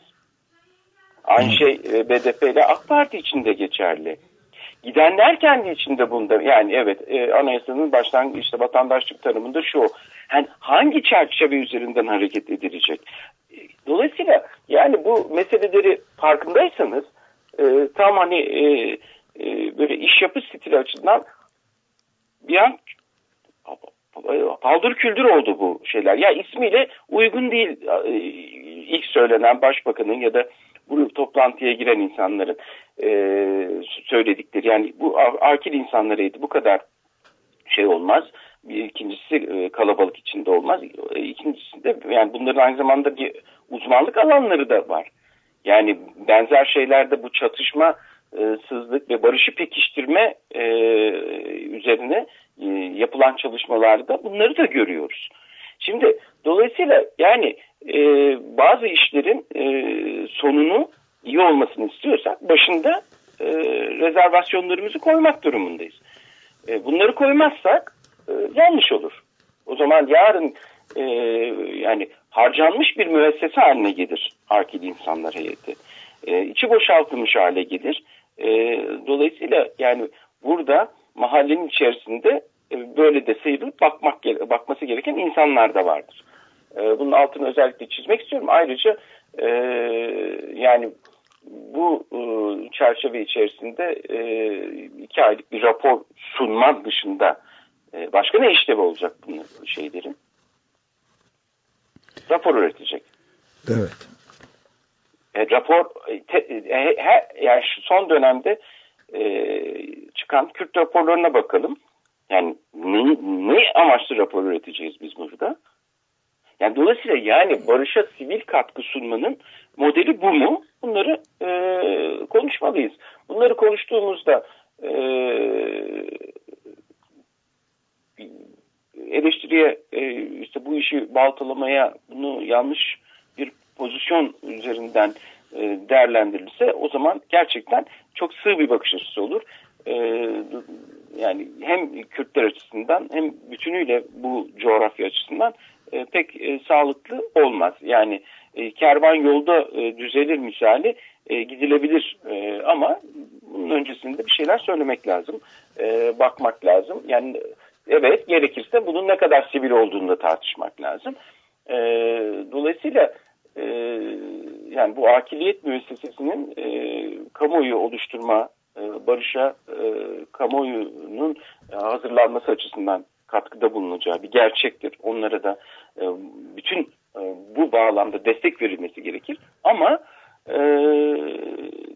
Aynı şey e, BDP ile AK Parti için de geçerli. Gidenler kendi içinde bunda yani evet e, anayasanın başlangıç işte vatandaşlık tanımında şu yani hangi çerçeve üzerinden hareket edilecek? Dolayısıyla yani bu meseleleri farkındaysanız e, tam hani e, e, böyle iş yapı stili açısından bir an paldır küldür oldu bu şeyler. Ya ismiyle uygun değil e, ilk söylenen başbakanın ya da bu toplantıya giren insanların e, söyledikleri. Yani bu akil insanlarıydı bu kadar şey olmaz. Bir ikincisi e, kalabalık içinde olmaz. E, ikincisi de yani bunların aynı zamanda bir uzmanlık alanları da var. Yani benzer şeylerde bu çatışma e, sızlık ve barışı pekiştirme e, üzerine e, yapılan çalışmalarda bunları da görüyoruz. Şimdi dolayısıyla yani e, bazı işlerin e, sonunu iyi olmasını istiyorsak başında e, rezervasyonlarımızı koymak durumundayız. E, bunları koymazsak e, yanlış olur. O zaman yarın e, yani harcanmış bir müessese haline gelir akil insanlar heyeti. E, içi boşaltılmış hale gelir. E, dolayısıyla yani burada mahallenin içerisinde e, böyle de sıyrılıp bakmak bakması gereken insanlar da vardır. E, bunun altını özellikle çizmek istiyorum. Ayrıca e, yani bu e, çerçeve içerisinde e, iki aylık bir rapor sunma dışında e, başka ne işlevi olacak bunun şeylerin? Rapor üretecek. Evet. E, rapor te, e, he, yani son dönemde e, çıkan Kürt raporlarına bakalım. Yani ne, ne amaçlı rapor üreteceğiz biz burada? Yani dolayısıyla yani barışa sivil katkı sunmanın modeli bu mu? Bunları e, konuşmalıyız. Bunları konuştuğumuzda e, eleştiriye e, işte bu işi baltalamaya bunu yanlış bir pozisyon üzerinden e, değerlendirilirse o zaman gerçekten çok sığ bir bakış açısı olur. E, yani hem Kürtler açısından hem bütünüyle bu coğrafya açısından e, pek e, sağlıklı olmaz. Yani e, kervan yolda düzelir misali gidilebilir ama bunun öncesinde bir şeyler söylemek lazım, bakmak lazım. Yani evet gerekirse bunun ne kadar sivil olduğunu da tartışmak lazım. Dolayısıyla yani bu akiliyet müessesesinin e, kamuoyu oluşturma, barışa e, kamuoyunun hazırlanması açısından katkıda bulunacağı bir gerçektir. Onlara da e, bütün e, bu bağlamda destek verilmesi gerekir. Ama e,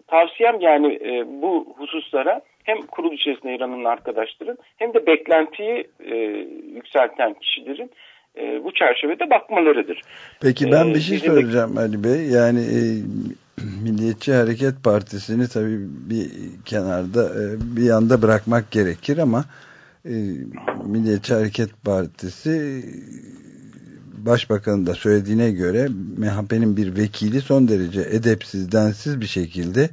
tavsiyem yani e, bu hususlara hem kurul içerisinde alan arkadaşların hem de beklentiyi e, yükselten kişilerin e, bu çerçevede bakmalarıdır. Peki ben ee, bir şey söyleyeceğim Ali Bey. Yani e, Milliyetçi Hareket Partisi'ni tabii bir kenarda e, bir yanda bırakmak gerekir ama e, Milliyetçi Hareket Partisi Başbakanın da söylediğine göre MHP'nin bir vekili son derece edepsiz, densiz bir şekilde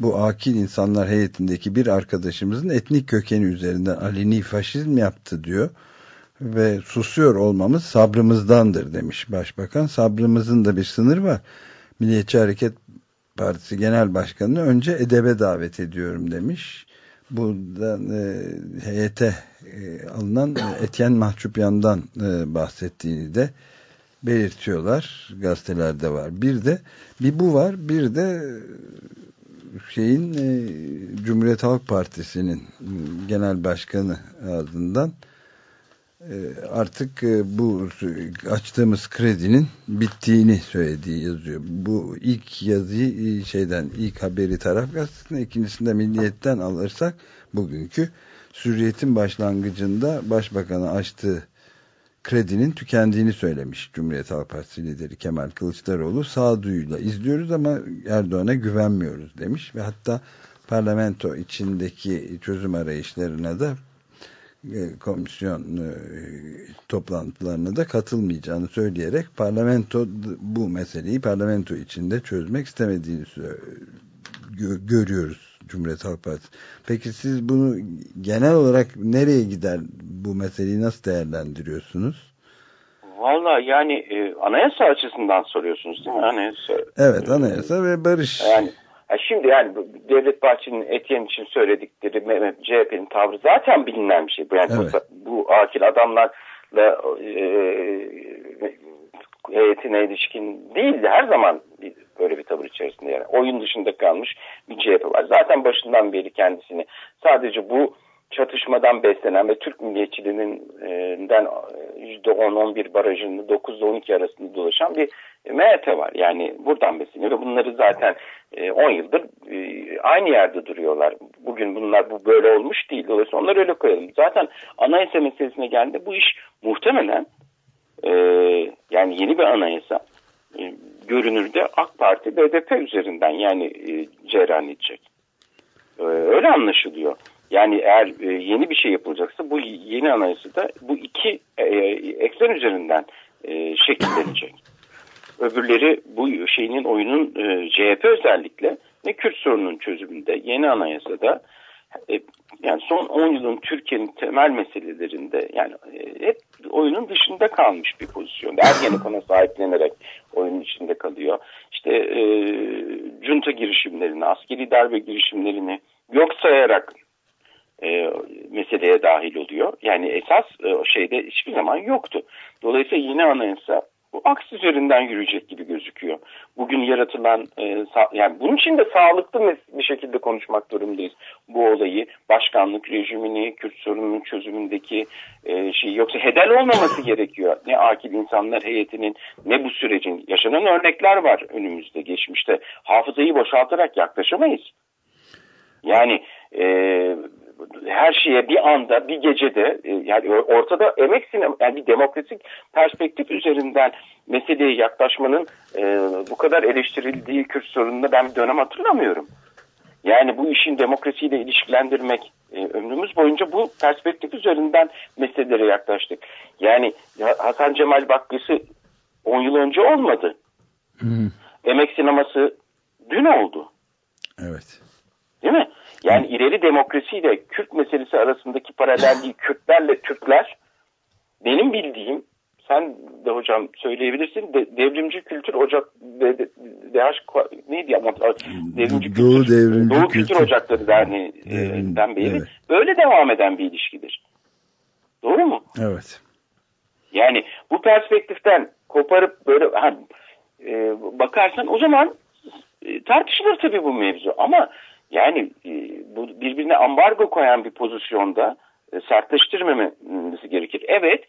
bu akil insanlar heyetindeki bir arkadaşımızın etnik kökeni üzerinden aleni faşizm yaptı diyor ve susuyor olmamız sabrımızdandır demiş başbakan. Sabrımızın da bir sınır var. Milliyetçi Hareket Partisi Genel Başkanı'nı önce edebe davet ediyorum demiş. Buradan e, heyete e, alınan e, Etyen Mahçupyan'dan e, bahsettiğini de belirtiyorlar. Gazetelerde var. Bir de bir bu var. Bir de şeyin e, Cumhuriyet Halk Partisi'nin genel başkanı adından e, artık e, bu açtığımız kredinin bittiğini söylediği yazıyor. Bu ilk yazıyı e, şeyden ilk haberi taraf gazetesinden ikincisinde milliyetten alırsak bugünkü Sürriyet'in başlangıcında başbakanı açtığı kredinin tükendiğini söylemiş Cumhuriyet Halk Partisi lideri Kemal Kılıçdaroğlu. Sağduyuyla izliyoruz ama Erdoğan'a güvenmiyoruz demiş ve hatta parlamento içindeki çözüm arayışlarına da e, komisyon e, toplantılarına da katılmayacağını söyleyerek parlamento bu meseleyi parlamento içinde çözmek istemediğini görüyoruz Cumhuriyet Halk Partisi. Peki siz bunu genel olarak nereye gider bu meseleyi nasıl değerlendiriyorsunuz? Valla yani e, anayasa açısından soruyorsunuz değil mi? Anayasa. Evet anayasa ve barış. Yani ha şimdi yani Devlet Bahçeli'nin Etiyen için söyledikleri CHP'nin tavrı zaten bilinen bir şey. Bu yani Evet. bu, bu akil adamlarla e, heyetine ilişkin değil de her zaman böyle bir tavır içerisinde yani oyun dışında kalmış bir CHP var. Zaten başından beri kendisini sadece bu çatışmadan beslenen ve Türk milliyetçiliğinden %10-11 barajının 9-12 arasında dolaşan bir MHP var. Yani buradan besleniyor ve bunları zaten e, 10 yıldır e, aynı yerde duruyorlar. Bugün bunlar bu böyle olmuş değil. Dolayısıyla onları öyle koyalım. Zaten anayasa meselesine geldi. Bu iş muhtemelen e, yani yeni bir anayasa e, görünürde AK Parti BDP üzerinden yani e, cereyan edecek. E, öyle anlaşılıyor. Yani eğer e, yeni bir şey yapılacaksa bu yeni anayasada bu iki e, eksen üzerinden e, şekillenecek. Öbürleri bu şeyinin oyunun e, CHP özellikle ne Kürt sorunun çözümünde yeni anayasada e, yani son 10 yılın Türkiye'nin temel meselelerinde yani e, hep oyunun dışında kalmış bir pozisyonda. Ergenekon'a sahiplenerek oyunun içinde kalıyor. İşte e, junta girişimlerini, askeri darbe girişimlerini yok sayarak e, meseleye dahil oluyor. Yani esas e, şeyde hiçbir zaman yoktu. Dolayısıyla yeni anayasa bu aks üzerinden yürüyecek gibi gözüküyor. Bugün yaratılan e, yani bunun için de sağlıklı bir şekilde konuşmak durumundayız bu olayı. Başkanlık rejimini, Kürt sorununun çözümündeki e, şey yoksa heder olmaması gerekiyor. Ne akil insanlar heyetinin ne bu sürecin yaşanan örnekler var önümüzde geçmişte. Hafızayı boşaltarak yaklaşamayız. Yani e, her şeye bir anda bir gecede e, yani ortada emek sinema yani bir demokratik perspektif üzerinden meseleye yaklaşmanın e, bu kadar eleştirildiği Kürt sorununda ben bir dönem hatırlamıyorum. Yani bu işin demokrasiyle ilişkilendirmek e, ömrümüz boyunca bu perspektif üzerinden meselelere yaklaştık. Yani Hasan Cemal Bakkısı 10 yıl önce olmadı. Hı. Emek sineması dün oldu. Evet. Değil mi? Yani ileri demokrasiyle Kürt meselesi arasındaki paralelliği Kürtlerle Türkler benim bildiğim sen de hocam söyleyebilirsin de, devrimci kültür ocak de, de, DH neydi ama devrimci Doğu kültür, Devrimci Doğu Kültür. Kültür Ocakları Derneği'nden beri Evet. böyle devam eden bir ilişkidir. Doğru mu? Evet. Yani bu perspektiften koparıp böyle ha, e, bakarsan o zaman e, tartışılır tabii bu mevzu ama yani e, bu birbirine ambargo koyan bir pozisyonda e, sertleştirmemesi gerekir. Evet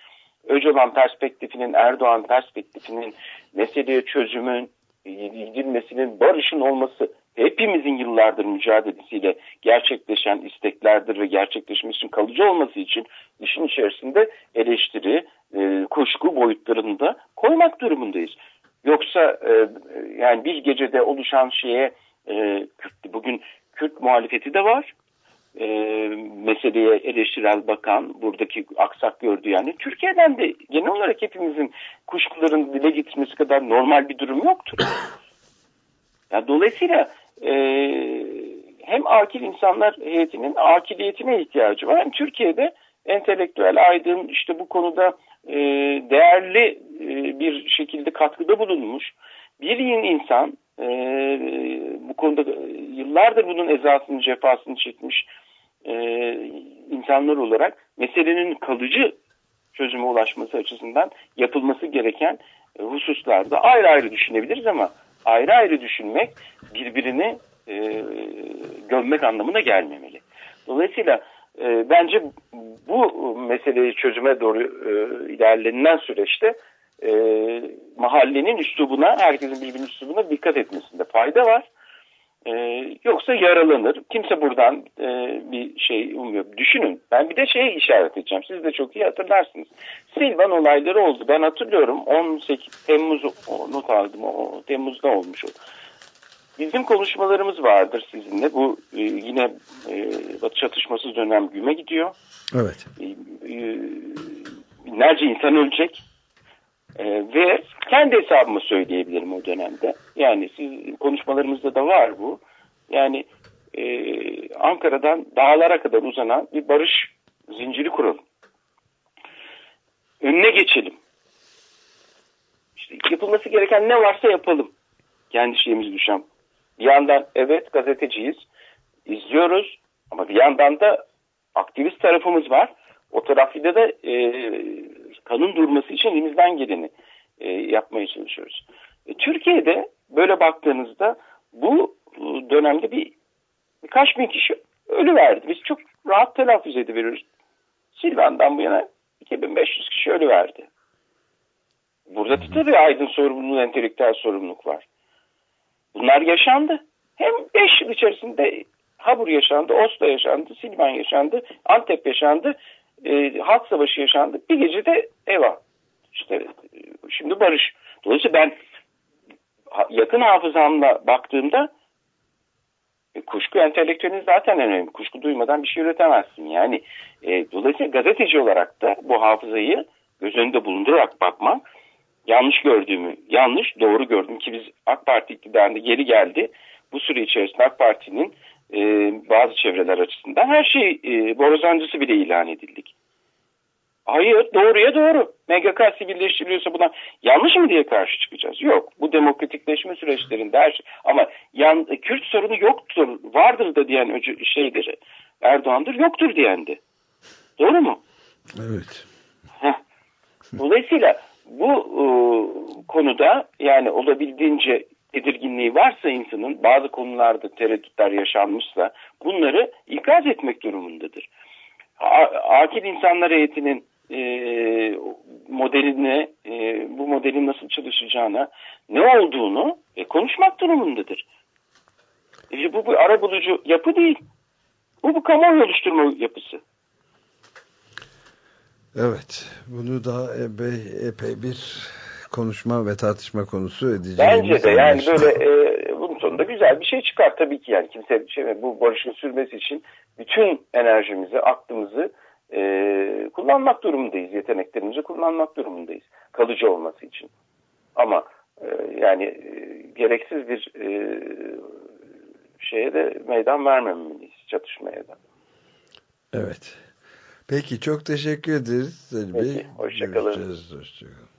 Öcalan perspektifinin, Erdoğan perspektifinin, meseleye çözümün, e, gidilmesinin, barışın olması hepimizin yıllardır mücadelesiyle gerçekleşen isteklerdir ve gerçekleşmesi için kalıcı olması için işin içerisinde eleştiri, e, kuşku boyutlarında koymak durumundayız. Yoksa e, yani bir gecede oluşan şeye e, bugün Kürt muhalefeti de var. E, meseleye eleştirel bakan buradaki aksak gördü yani. Türkiye'den de genel olarak hepimizin kuşkuların dile getirmesi kadar normal bir durum yoktur. Yani dolayısıyla e, hem akil insanlar heyetinin akiliyetine ihtiyacı var. Hem Türkiye'de entelektüel aydın işte bu konuda e, değerli e, bir şekilde katkıda bulunmuş bir insan e, bu konuda yıllardır bunun ezasını cefasını çekmiş e, insanlar olarak meselenin kalıcı çözüme ulaşması açısından yapılması gereken e, hususlarda ayrı ayrı düşünebiliriz ama ayrı ayrı düşünmek birbirini e, gömmek anlamına gelmemeli. Dolayısıyla e, bence bu meseleyi çözüme doğru e, ilerlenilen süreçte e, mahallenin üslubuna, herkesin birbirinin üslubuna dikkat etmesinde fayda var. E, yoksa yaralanır. Kimse buradan e, bir şey umuyor. Düşünün. Ben bir de şeye işaret edeceğim. Siz de çok iyi hatırlarsınız. Silvan olayları oldu. Ben hatırlıyorum. 18 Temmuz o, not aldım. O, Temmuz'da olmuş o. Bizim konuşmalarımız vardır sizinle. Bu e, yine e, Batı çatışmasız dönem güme gidiyor. Evet. E, e, binlerce insan ölecek. E, ve kendi hesabımı söyleyebilirim o dönemde. Yani siz konuşmalarımızda da var bu. Yani e, Ankara'dan dağlara kadar uzanan bir barış zinciri kuralım. Önüne geçelim. İşte yapılması gereken ne varsa yapalım. Kendi şeyimiz düşen. Bir yandan evet gazeteciyiz, izliyoruz ama bir yandan da aktivist tarafımız var. O tarafta da e, kanın durması için elimizden geleni e, yapmaya çalışıyoruz. E, Türkiye'de böyle baktığınızda bu e, dönemde bir birkaç bin kişi ölü verdi. Biz çok rahat telaffuz ediveriyoruz. Silvan'dan bu yana 2500 kişi ölü verdi. Burada da tabii aydın sorumluluğu, entelektüel sorumluluk var. Bunlar yaşandı. Hem 5 yıl içerisinde Habur yaşandı, Oslo yaşandı, Silvan yaşandı, Antep yaşandı, e, Halk Savaşı yaşandı. Bir gecede eyvah. İşte e, şimdi barış. Dolayısıyla ben yakın hafızamla baktığımda e, kuşku entelektüelin zaten önemli. Kuşku duymadan bir şey üretemezsin. Yani e, dolayısıyla gazeteci olarak da bu hafızayı göz önünde bulundurarak bakmak yanlış gördüğümü, yanlış doğru gördüm ki biz AK Parti iktidarında geri geldi. Bu süre içerisinde AK Parti'nin e, bazı çevreler açısından her şey e, borazancısı bile ilan edildik. Hayır doğruya doğru. MGK sivilleştiriliyorsa buna yanlış mı diye karşı çıkacağız? Yok. Bu demokratikleşme süreçlerinde her şey. Ama yan, Kürt sorunu yoktur, vardır da diyen şeydir. Erdoğan'dır, yoktur diyendi. Doğru mu? Evet. Heh. Dolayısıyla bu e, konuda yani olabildiğince tedirginliği varsa insanın bazı konularda tereddütler yaşanmışsa bunları ikaz etmek durumundadır. Akil insanlar heyetinin e, modeline, e, bu modelin nasıl çalışacağına, ne olduğunu e, konuşmak durumundadır. E, bu bir ara bulucu yapı değil. Bu bir kamuoyu oluşturma yapısı. Evet, bunu da epey, epey bir konuşma ve tartışma konusu edeceğimiz. Bence de yani böyle e, bunun sonunda güzel bir şey çıkar tabii ki yani kimse şey bu barışın sürmesi için bütün enerjimizi, aklımızı e, kullanmak durumundayız. Yeteneklerimizi kullanmak durumundayız. Kalıcı olması için. Ama e, yani e, gereksiz bir e, şeye de meydan vermemeliyiz çatışmaya da. Evet. Peki çok teşekkür ederiz. Peki, hoşçakalın. Hoşçakalın.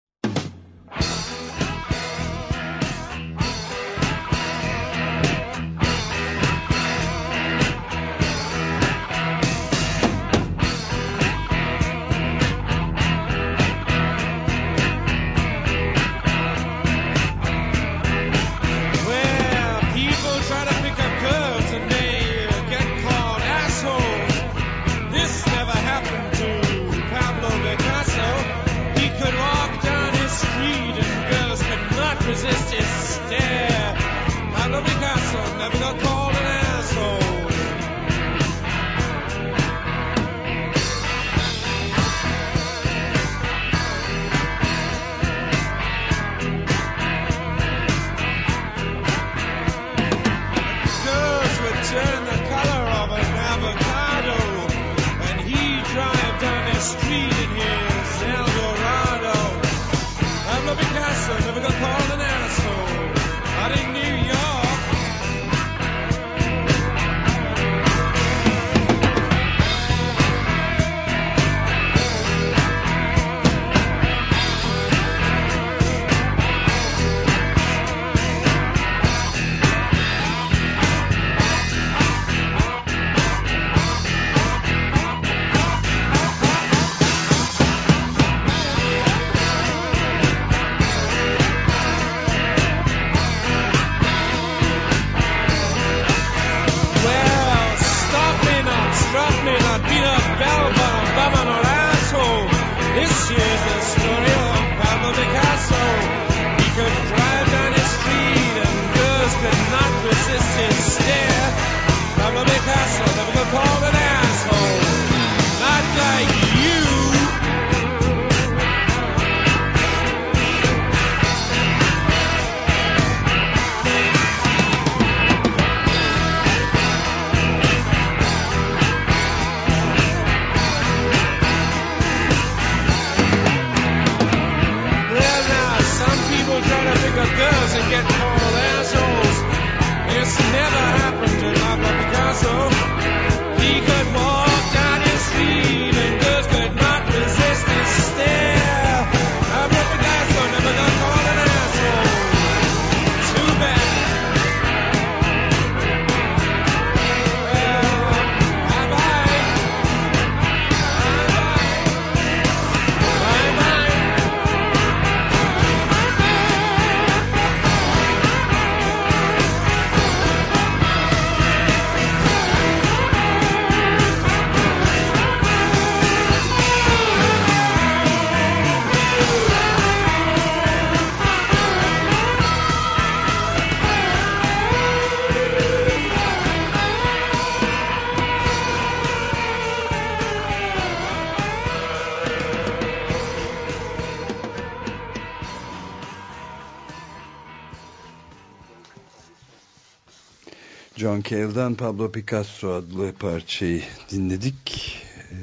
Cale'dan Pablo Picasso adlı parçayı dinledik. Ee,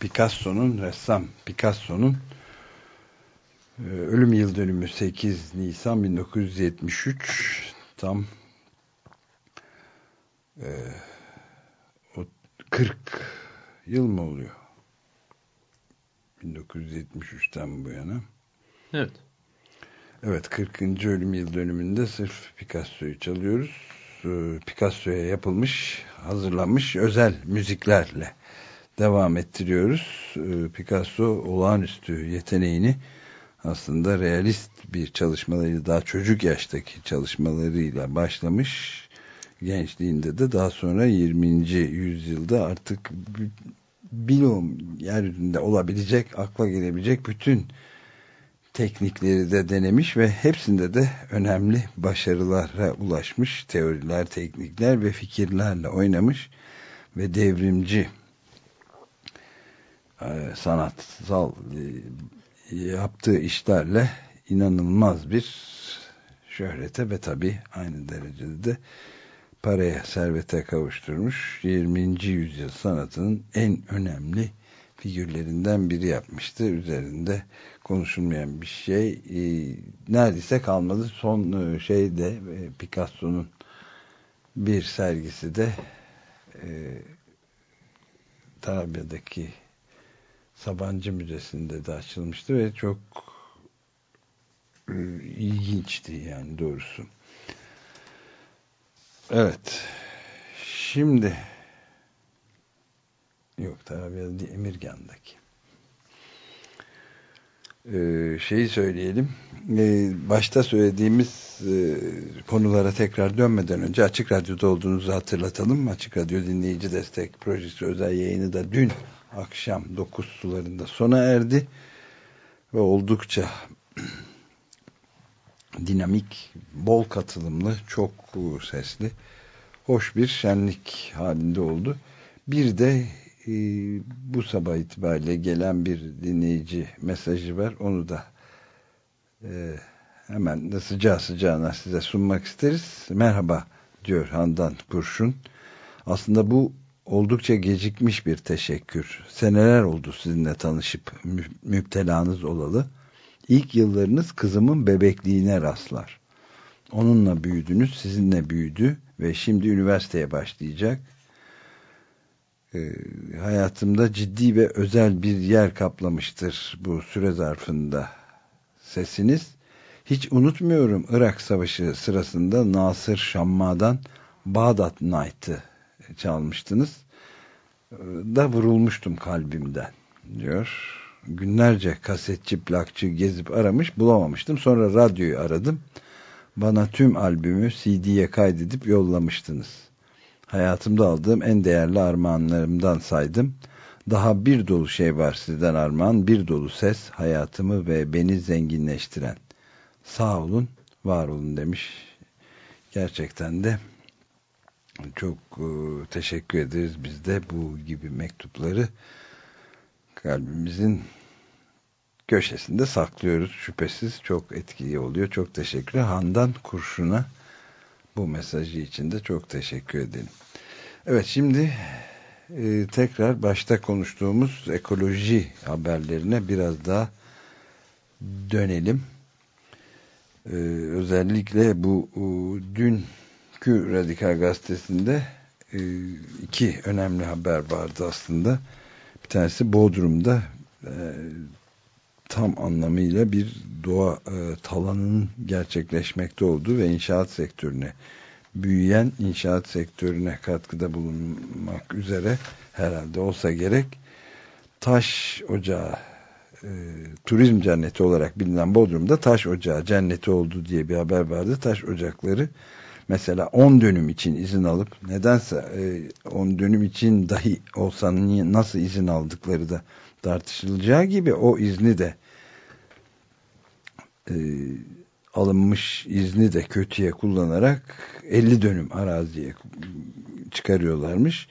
Picasso'nun, ressam Picasso'nun e, ölüm yıl dönümü 8 Nisan 1973 tam e, o 40 yıl mı oluyor? 1973'ten bu yana. Evet. Evet 40. ölüm yıl dönümünde sırf Picasso'yu çalıyoruz. Ee, Picasso'ya yapılmış, hazırlanmış özel müziklerle devam ettiriyoruz. Ee, Picasso olağanüstü yeteneğini aslında realist bir çalışmalarıyla daha çocuk yaştaki çalışmalarıyla başlamış. Gençliğinde de daha sonra 20. yüzyılda artık bilom yeryüzünde olabilecek, akla gelebilecek bütün teknikleri de denemiş ve hepsinde de önemli başarılara ulaşmış. Teoriler, teknikler ve fikirlerle oynamış ve devrimci e, sanatsal e, yaptığı işlerle inanılmaz bir şöhrete ve tabi aynı derecede de paraya, servete kavuşturmuş 20. yüzyıl sanatının en önemli figürlerinden biri yapmıştı. Üzerinde konuşulmayan bir şey e, neredeyse kalmadı. Son e, şey de e, Picasso'nun bir sergisi de e, Tarabya'daki Sabancı Müzesi'nde de açılmıştı ve çok e, ilginçti yani doğrusu. Evet. Şimdi yok Tarabya'da değil Emirgan'daki ee, şeyi söyleyelim. Ee, başta söylediğimiz e, konulara tekrar dönmeden önce Açık Radyo'da olduğunuzu hatırlatalım. Açık Radyo Dinleyici Destek Projesi özel yayını da dün akşam 9 sularında sona erdi. Ve oldukça dinamik, bol katılımlı, çok sesli, hoş bir şenlik halinde oldu. Bir de e, bu sabah itibariyle gelen bir dinleyici mesajı var. Onu da e, hemen de sıcağı sıcağına size sunmak isteriz. Merhaba diyor Handan Kurşun. Aslında bu oldukça gecikmiş bir teşekkür. Seneler oldu sizinle tanışıp mü müptelanız olalı. İlk yıllarınız kızımın bebekliğine rastlar. Onunla büyüdünüz, sizinle büyüdü ve şimdi üniversiteye başlayacak hayatımda ciddi ve özel bir yer kaplamıştır bu süre zarfında sesiniz. Hiç unutmuyorum Irak Savaşı sırasında Nasır Şamma'dan Bağdat Night'ı çalmıştınız. E, da vurulmuştum kalbimden diyor. Günlerce kasetçi plakçı gezip aramış bulamamıştım. Sonra radyoyu aradım. Bana tüm albümü CD'ye kaydedip yollamıştınız hayatımda aldığım en değerli armağanlarımdan saydım. Daha bir dolu şey var sizden armağan, bir dolu ses hayatımı ve beni zenginleştiren. Sağ olun, var olun demiş. Gerçekten de çok e, teşekkür ederiz biz de bu gibi mektupları kalbimizin köşesinde saklıyoruz şüphesiz çok etkili oluyor çok teşekkür Handan Kurşun'a bu mesajı için de çok teşekkür edelim. Evet şimdi e, tekrar başta konuştuğumuz ekoloji haberlerine biraz daha dönelim. E, özellikle bu e, dünkü Radikal Gazetesi'nde e, iki önemli haber vardı aslında. Bir tanesi Bodrum'da e, tam anlamıyla bir doğa e, talanının gerçekleşmekte olduğu ve inşaat sektörüne büyüyen inşaat sektörüne katkıda bulunmak üzere herhalde olsa gerek taş ocağı e, turizm cenneti olarak bilinen Bodrum'da taş ocağı cenneti oldu diye bir haber vardı. Taş ocakları mesela 10 dönüm için izin alıp nedense 10 e, dönüm için dahi olsa nasıl izin aldıkları da tartışılacağı gibi o izni de e, alınmış izni de kötüye kullanarak 50 dönüm araziye çıkarıyorlarmış.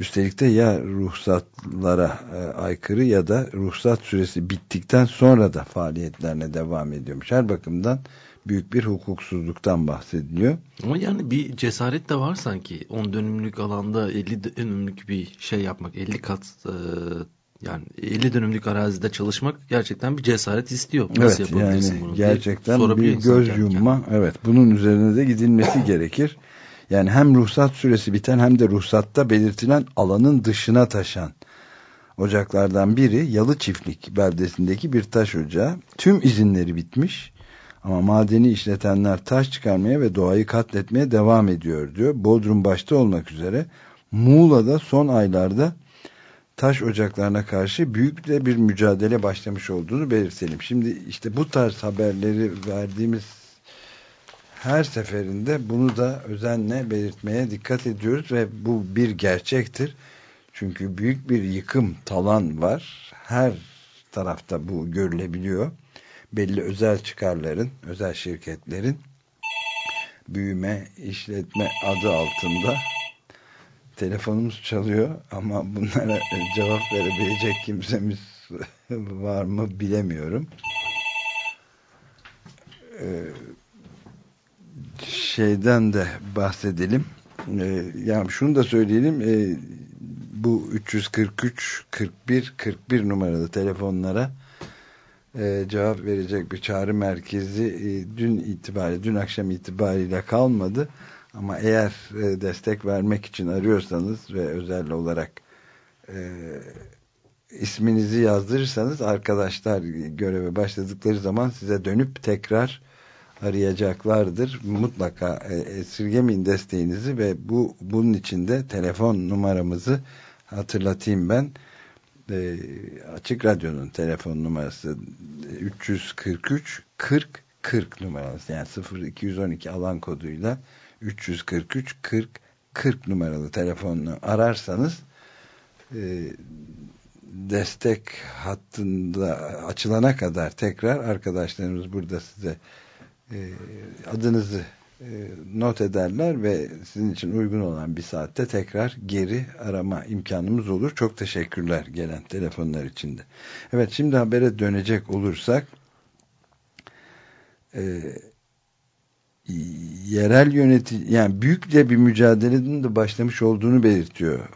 Üstelik de ya ruhsatlara e, aykırı ya da ruhsat süresi bittikten sonra da faaliyetlerine devam ediyormuş. Her bakımdan büyük bir hukuksuzluktan bahsediliyor. Ama yani bir cesaret de var sanki. 10 dönümlük alanda 50 dönümlük bir şey yapmak. 50 kat e, yani 50 dönümlük arazide çalışmak gerçekten bir cesaret istiyor. Nasıl evet yapabilirsin yani bunu gerçekten bir göz yumma. Evet bunun üzerine de gidilmesi gerekir. Yani hem ruhsat süresi biten hem de ruhsatta belirtilen alanın dışına taşan ocaklardan biri Yalı Çiftlik beldesindeki bir taş ocağı. Tüm izinleri bitmiş ama madeni işletenler taş çıkarmaya ve doğayı katletmeye devam ediyor diyor. Bodrum başta olmak üzere Muğla'da son aylarda taş ocaklarına karşı büyük de bir mücadele başlamış olduğunu belirtelim. Şimdi işte bu tarz haberleri verdiğimiz her seferinde bunu da özenle belirtmeye dikkat ediyoruz ve bu bir gerçektir. Çünkü büyük bir yıkım talan var. Her tarafta bu görülebiliyor. Belli özel çıkarların, özel şirketlerin büyüme, işletme adı altında telefonumuz çalıyor ama bunlara cevap verebilecek kimsemiz var mı bilemiyorum. Ee, şeyden de bahsedelim. Ee, yani şunu da söyleyelim. Ee, bu 343 41 41 numaralı telefonlara e, cevap verecek bir çağrı merkezi e, dün itibariyle dün akşam itibariyle kalmadı. Ama eğer e, destek vermek için arıyorsanız ve özel olarak e, isminizi yazdırırsanız arkadaşlar göreve başladıkları zaman size dönüp tekrar arayacaklardır. Mutlaka e, esirgemeyin desteğinizi ve bu bunun için de telefon numaramızı hatırlatayım ben. E, Açık Radyo'nun telefon numarası 343 40 40 numarası yani 0212 alan koduyla 343 40 40 numaralı telefonunu ararsanız e, destek hattında açılana kadar tekrar arkadaşlarımız burada size e, adınızı e, not ederler ve sizin için uygun olan bir saatte tekrar geri arama imkanımız olur. Çok teşekkürler gelen telefonlar için de. Evet şimdi habere dönecek olursak e, yerel yönetici yani büyük de bir mücadelenin de başlamış olduğunu belirtiyor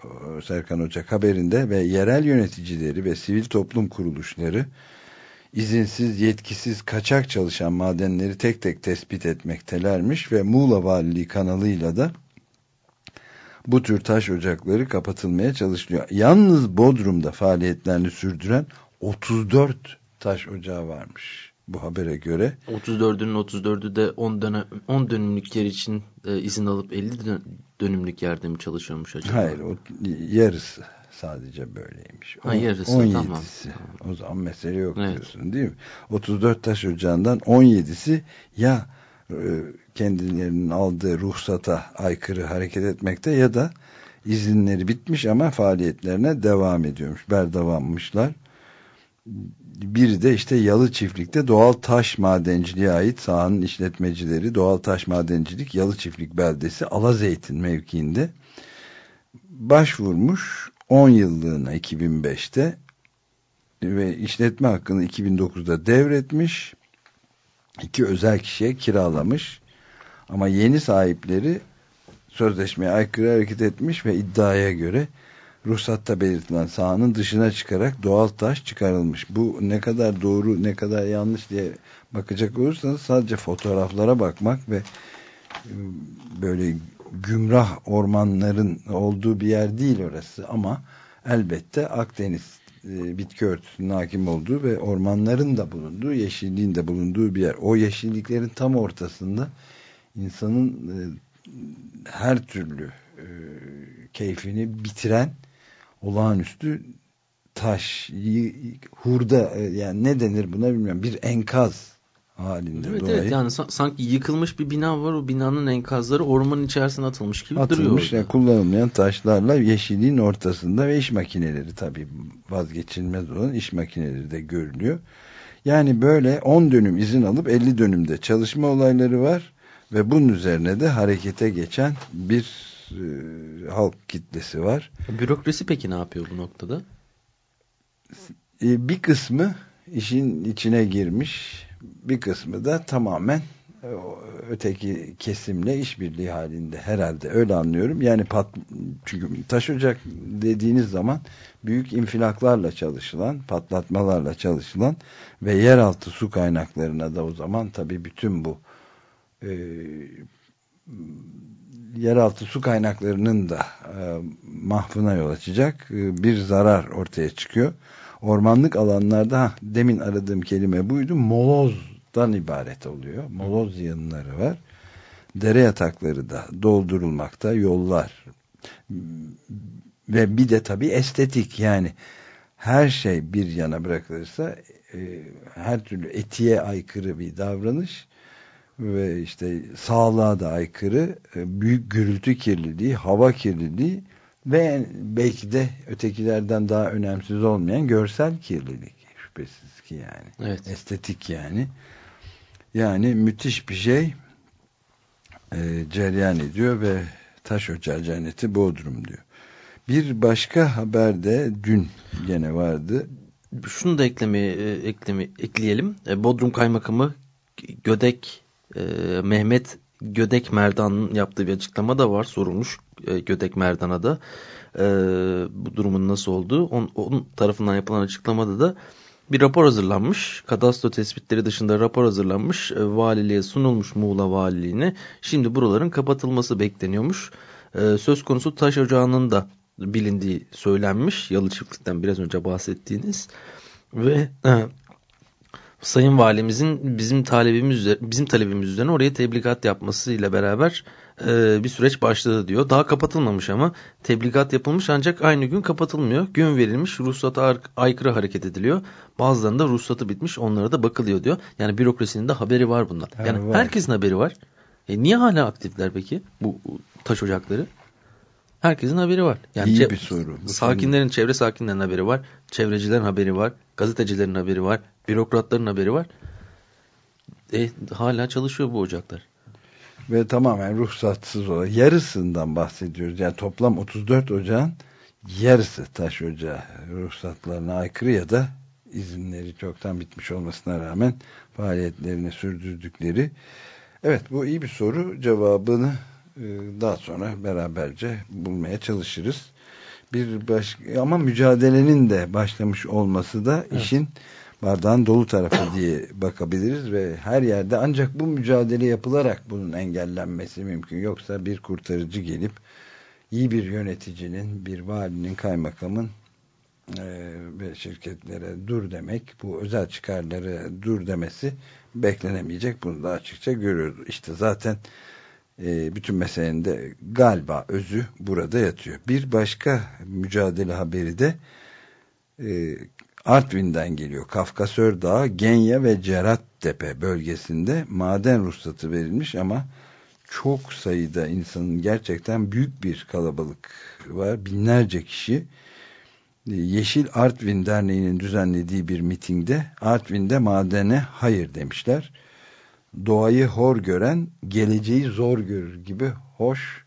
Serkan Ocak haberinde ve yerel yöneticileri ve sivil toplum kuruluşları izinsiz, yetkisiz, kaçak çalışan madenleri tek tek tespit etmektelermiş ve Muğla Valiliği kanalıyla da bu tür taş ocakları kapatılmaya çalışılıyor. Yalnız Bodrum'da faaliyetlerini sürdüren 34 taş ocağı varmış bu habere göre. 34'ünün 34'ü de 10, dönem, 10 dönümlük yer için e, izin alıp 50 dönümlük yerde mi çalışıyormuş acaba? Hayır, o, yarısı sadece böyleymiş. Ha, yarısı 17'si. tamam. O zaman mesele yok Evet. diyorsun değil mi? 34 taş ocağından 17'si ya e, kendilerinin aldığı ruhsata aykırı hareket etmekte ya da izinleri bitmiş ama faaliyetlerine devam ediyormuş. Berdavammışlar. Biri de işte Yalı Çiftlik'te doğal taş madenciliğe ait sahanın işletmecileri doğal taş madencilik Yalı Çiftlik beldesi Alazeytin mevkiinde başvurmuş. 10 yıllığına 2005'te ve işletme hakkını 2009'da devretmiş. İki özel kişiye kiralamış. Ama yeni sahipleri sözleşmeye aykırı hareket etmiş ve iddiaya göre ruhsatta belirtilen sahanın dışına çıkarak doğal taş çıkarılmış. Bu ne kadar doğru ne kadar yanlış diye bakacak olursanız sadece fotoğraflara bakmak ve e, böyle gümrah ormanların olduğu bir yer değil orası ama elbette Akdeniz e, bitki örtüsünün hakim olduğu ve ormanların da bulunduğu, yeşilliğin de bulunduğu bir yer. O yeşilliklerin tam ortasında insanın e, her türlü keyfini bitiren olağanüstü taş, hurda e, yani ne denir buna bilmiyorum. Bir enkaz halinde Evet doğayı. evet yani sa- sanki yıkılmış bir bina var o binanın enkazları ormanın içerisine atılmış gibi duruyor atılmış yani kullanılmayan taşlarla yeşilliğin ortasında ve iş makineleri tabii vazgeçilmez olan iş makineleri de görülüyor. Yani böyle 10 dönüm izin alıp 50 dönümde çalışma olayları var ve bunun üzerine de harekete geçen bir e, halk kitlesi var. Bürokrasi peki ne yapıyor bu noktada? E, bir kısmı işin içine girmiş bir kısmı da tamamen öteki kesimle işbirliği halinde herhalde öyle anlıyorum. Yani pat, çünkü taş ocak dediğiniz zaman büyük infilaklarla çalışılan, patlatmalarla çalışılan ve yeraltı su kaynaklarına da o zaman tabii bütün bu e, yeraltı su kaynaklarının da e, mahvına yol açacak e, bir zarar ortaya çıkıyor. Ormanlık alanlarda ha, demin aradığım kelime buydu. Molozdan ibaret oluyor. Moloz yığınları var. Dere yatakları da doldurulmakta. Yollar ve bir de tabii estetik yani her şey bir yana bırakılırsa e, her türlü etiğe aykırı bir davranış ve işte sağlığa da aykırı e, büyük gürültü kirliliği, hava kirliliği ve belki de ötekilerden daha önemsiz olmayan görsel kirlilik şüphesiz ki yani. Evet. Estetik yani. Yani müthiş bir şey e, cereyan ediyor ve taş ocağı cenneti Bodrum diyor. Bir başka haber de dün gene vardı. Şunu da ekleme, e, ekleme, ekleyelim. E, Bodrum Kaymakamı Gödek e, Mehmet Gödek Merdan'ın yaptığı bir açıklama da var. Sorulmuş e, Gödek Merdan'a da e, bu durumun nasıl olduğu. On, onun tarafından yapılan açıklamada da bir rapor hazırlanmış. Kadastro tespitleri dışında rapor hazırlanmış. E, valiliğe sunulmuş Muğla Valiliğine. Şimdi buraların kapatılması bekleniyormuş. E, söz konusu taş ocağının da bilindiği söylenmiş. Yalı çiftlikten biraz önce bahsettiğiniz. Ve Sayın Valimizin bizim talebimiz üzerine, bizim talebimiz üzerine oraya tebligat yapmasıyla beraber e, bir süreç başladı diyor. Daha kapatılmamış ama tebligat yapılmış ancak aynı gün kapatılmıyor. Gün verilmiş ruhsata aykırı hareket ediliyor. Bazılarında ruhsatı bitmiş onlara da bakılıyor diyor. Yani bürokrasinin de haberi var bundan. Yani evet, var. herkesin haberi var. E niye hala aktifler peki bu taş ocakları? Herkesin haberi var. Yani İyi bir soru. sakinlerin, çevre sakinlerin haberi var. Çevrecilerin haberi var. Gazetecilerin haberi var. Bürokratların haberi var. E, hala çalışıyor bu ocaklar. Ve tamamen ruhsatsız olarak yarısından bahsediyoruz. Yani toplam 34 ocağın yarısı taş ocağı ruhsatlarına aykırı ya da izinleri çoktan bitmiş olmasına rağmen faaliyetlerini sürdürdükleri. Evet bu iyi bir soru. Cevabını daha sonra beraberce bulmaya çalışırız. Bir başka ama mücadelenin de başlamış olması da evet. işin bardağın dolu tarafı diye bakabiliriz ve her yerde ancak bu mücadele yapılarak bunun engellenmesi mümkün. Yoksa bir kurtarıcı gelip iyi bir yöneticinin, bir valinin, kaymakamın e, ve şirketlere dur demek, bu özel çıkarları dur demesi beklenemeyecek. Bunu da açıkça görüyoruz. İşte zaten e, bütün meselenin de galiba özü burada yatıyor. Bir başka mücadele haberi de e, Artvin'den geliyor. Kafkasör Dağı, Genya ve Cerattepe bölgesinde maden ruhsatı verilmiş ama çok sayıda insanın gerçekten büyük bir kalabalık var. Binlerce kişi Yeşil Artvin Derneği'nin düzenlediği bir mitingde Artvin'de madene hayır demişler. Doğayı hor gören geleceği zor görür gibi hoş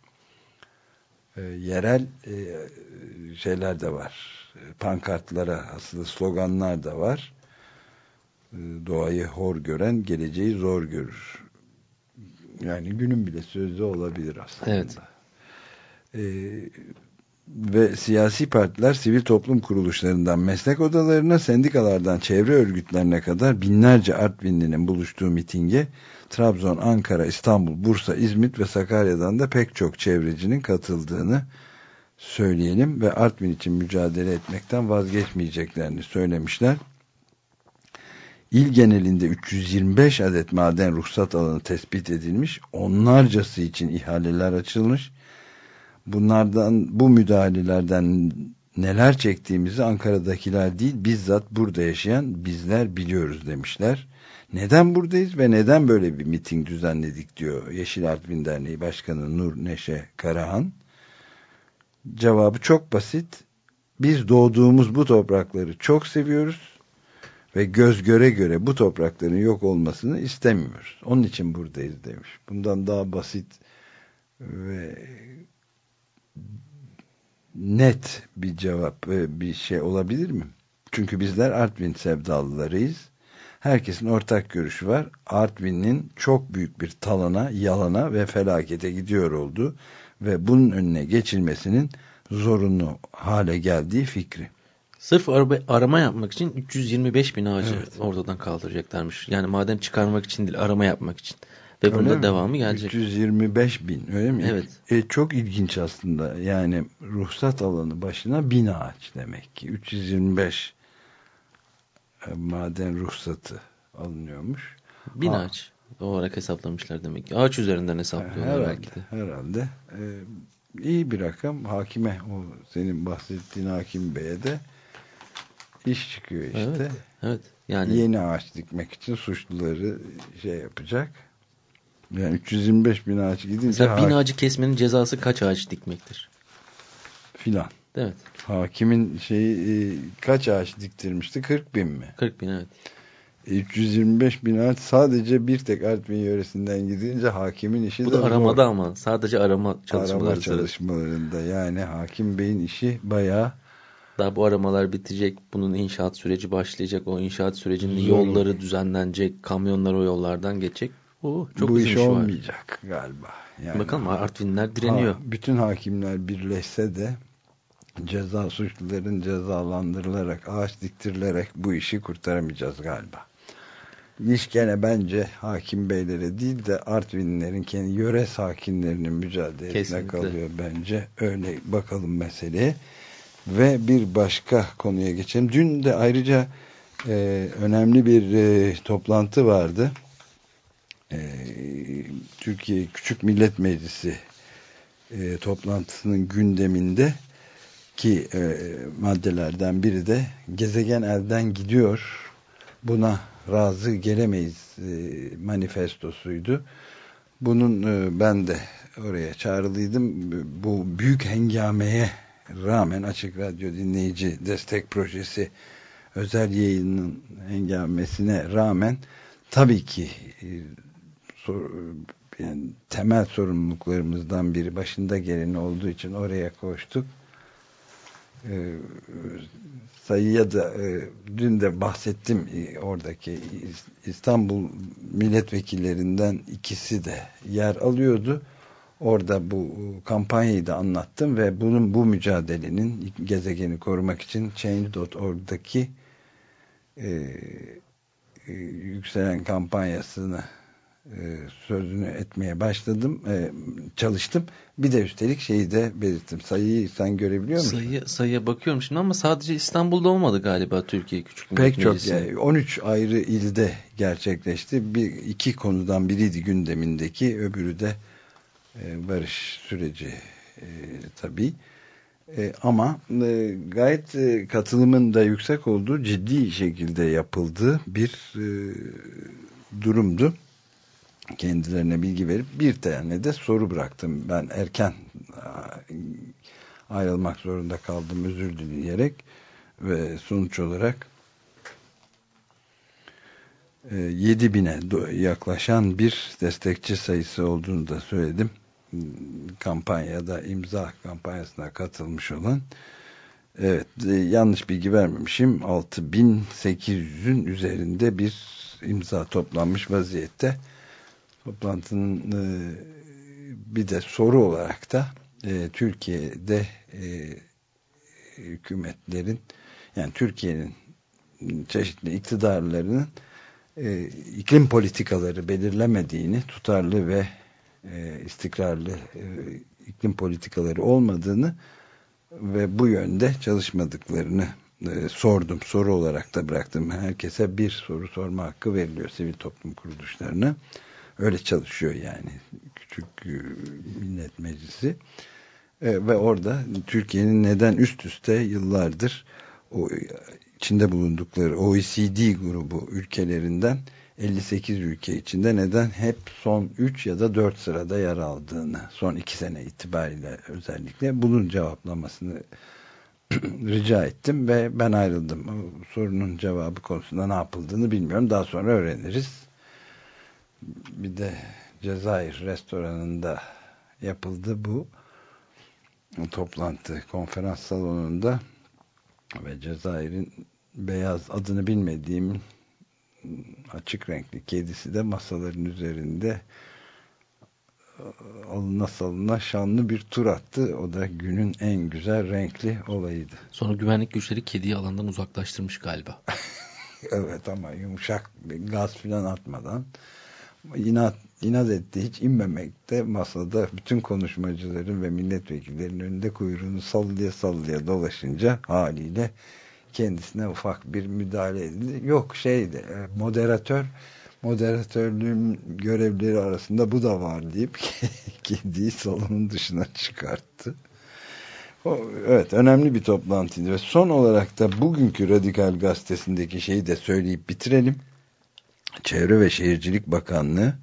e, yerel e, şeyler de var pankartlara asılı sloganlar da var. Ee, doğayı hor gören geleceği zor görür. Yani günün bile sözü olabilir aslında. Evet. Ee, ve siyasi partiler sivil toplum kuruluşlarından meslek odalarına sendikalardan çevre örgütlerine kadar binlerce Artvinli'nin buluştuğu mitinge Trabzon, Ankara, İstanbul, Bursa, İzmit ve Sakarya'dan da pek çok çevrecinin katıldığını söyleyelim ve Artvin için mücadele etmekten vazgeçmeyeceklerini söylemişler. İl genelinde 325 adet maden ruhsat alanı tespit edilmiş. Onlarcası için ihaleler açılmış. Bunlardan bu müdahalelerden neler çektiğimizi Ankara'dakiler değil bizzat burada yaşayan bizler biliyoruz demişler. Neden buradayız ve neden böyle bir miting düzenledik diyor Yeşil Artvin Derneği Başkanı Nur Neşe Karahan. Cevabı çok basit. Biz doğduğumuz bu toprakları çok seviyoruz ve göz göre göre bu toprakların yok olmasını istemiyoruz. Onun için buradayız demiş. Bundan daha basit ve net bir cevap bir şey olabilir mi? Çünkü bizler Artvin sevdalılarıyız. Herkesin ortak görüşü var. Artvin'in çok büyük bir talana, yalana ve felakete gidiyor olduğu ve bunun önüne geçilmesinin zorunlu hale geldiği fikri. Sırf araba, arama yapmak için 325 bin ağacı Evet. ortadan kaldıracaklarmış. Yani maden çıkarmak için değil arama yapmak için. Ve Öyle bunda mi? devamı gelecek. 325 bin öyle mi? Evet. E, çok ilginç aslında. Yani ruhsat alanı başına bin ağaç demek ki. 325 e, maden ruhsatı alınıyormuş. Bin Aa. ağaç. Olarak hesaplamışlar demek ki. Ağaç üzerinden hesaplıyorlar herhalde, belki de. herhalde. E, iyi bir rakam. Hakime, o senin bahsettiğin hakim beye de iş çıkıyor işte. Evet. Evet. Yani Yeni ağaç dikmek için suçluları şey yapacak. Yani 325 bin ağaç gidince mesela bin ağacı kesmenin cezası kaç ağaç dikmektir? filan. Evet. Hakimin şeyi e, kaç ağaç diktirmişti? 40 bin mi? 40 bin evet. E, 325 bin ağaç sadece bir tek Artvin yöresinden gidince hakimin işi Bu da zor. aramada ama sadece arama çalışmaları Arama çalışmalarında yani hakim beyin işi bayağı Daha bu aramalar bitecek. Bunun inşaat süreci başlayacak. O inşaat sürecinin Zor. yolları düzenlenecek. Kamyonlar o yollardan geçecek. Oo, çok bu iş işi var. olmayacak galiba. Yani Bakalım Artvinler direniyor. Ha, bütün hakimler birleşse de ceza suçluların cezalandırılarak, ağaç diktirilerek bu işi kurtaramayacağız galiba. İş gene bence hakim beylere değil de Artvinlilerin kendi yöre sakinlerinin mücadelesine Kesinlikle. kalıyor bence. Öyle bakalım meseleye. Ve bir başka konuya geçelim. Dün de ayrıca e, önemli bir e, toplantı vardı. E, Türkiye Küçük Millet Meclisi e, toplantısının gündeminde ki e, maddelerden biri de gezegen elden gidiyor buna razı gelemeyiz e, manifestosuydu. Bunun e, ben de oraya çağrılıydım. Bu büyük hengameye rağmen Açık Radyo Dinleyici Destek Projesi özel yayının hengamesine rağmen tabii ki sor- yani temel sorumluluklarımızdan biri başında geleni olduğu için oraya koştuk. Ee, sayıya da e, dün de bahsettim e, oradaki İs- İstanbul milletvekillerinden ikisi de yer alıyordu. Orada bu kampanyayı da anlattım ve bunun bu mücadelenin gezegeni korumak için Change.org'daki e, e, yükselen kampanyasını e, sözünü etmeye başladım. E, çalıştım. Bir de üstelik şeyi de belirttim. Sayıyı sen görebiliyor musun? Sayı, sayıya bakıyorum şimdi ama sadece İstanbul'da olmadı galiba Türkiye Küçük Millet Pek çok yani 13 ayrı ilde gerçekleşti. Bir iki konudan biriydi gündemindeki, öbürü de e, barış süreci e, tabii. E, ama e, gayet e, katılımın da yüksek olduğu ciddi şekilde yapıldığı bir e, durumdu. Kendilerine bilgi verip bir tane de soru bıraktım. Ben erken ayrılmak zorunda kaldım özür dileyerek ve sonuç olarak e, 7 bine yaklaşan bir destekçi sayısı olduğunu da söyledim. Kampanyada imza kampanyasına katılmış olan evet e, yanlış bilgi vermemişim 6800'ün üzerinde bir imza toplanmış vaziyette toplantının e, bir de soru olarak da e, Türkiye'de e, hükümetlerin yani Türkiye'nin çeşitli iktidarlarının e, iklim politikaları belirlemediğini, tutarlı ve e, istikrarlı e, iklim politikaları olmadığını ve bu yönde çalışmadıklarını e, sordum. Soru olarak da bıraktım. Herkese bir soru sorma hakkı veriliyor sivil toplum kuruluşlarına. Öyle çalışıyor yani küçük e, millet meclisi. E, ve orada Türkiye'nin neden üst üste yıllardır o içinde bulundukları OECD grubu ülkelerinden 58 ülke içinde neden hep son 3 ya da 4 sırada yer aldığını son 2 sene itibariyle özellikle bunun cevaplamasını rica ettim ve ben ayrıldım. Sorunun cevabı konusunda ne yapıldığını bilmiyorum. Daha sonra öğreniriz. Bir de Cezayir restoranında yapıldı bu toplantı konferans salonunda ve Cezayir'in beyaz adını bilmediğim açık renkli kedisi de masaların üzerinde e, alına salına şanlı bir tur attı. O da günün en güzel renkli olayıydı. Sonra güvenlik güçleri kediyi alandan uzaklaştırmış galiba. evet ama yumuşak bir gaz filan atmadan inat, inat etti. Hiç inmemekte masada bütün konuşmacıların ve milletvekillerinin önünde kuyruğunu sallaya sallaya dolaşınca haliyle kendisine ufak bir müdahale edildi. Yok şeydi e, moderatör moderatörlüğün görevleri arasında bu da var deyip kediyi salonun dışına çıkarttı. O, evet önemli bir toplantıydı ve son olarak da bugünkü Radikal Gazetesi'ndeki şeyi de söyleyip bitirelim. Çevre ve Şehircilik Bakanlığı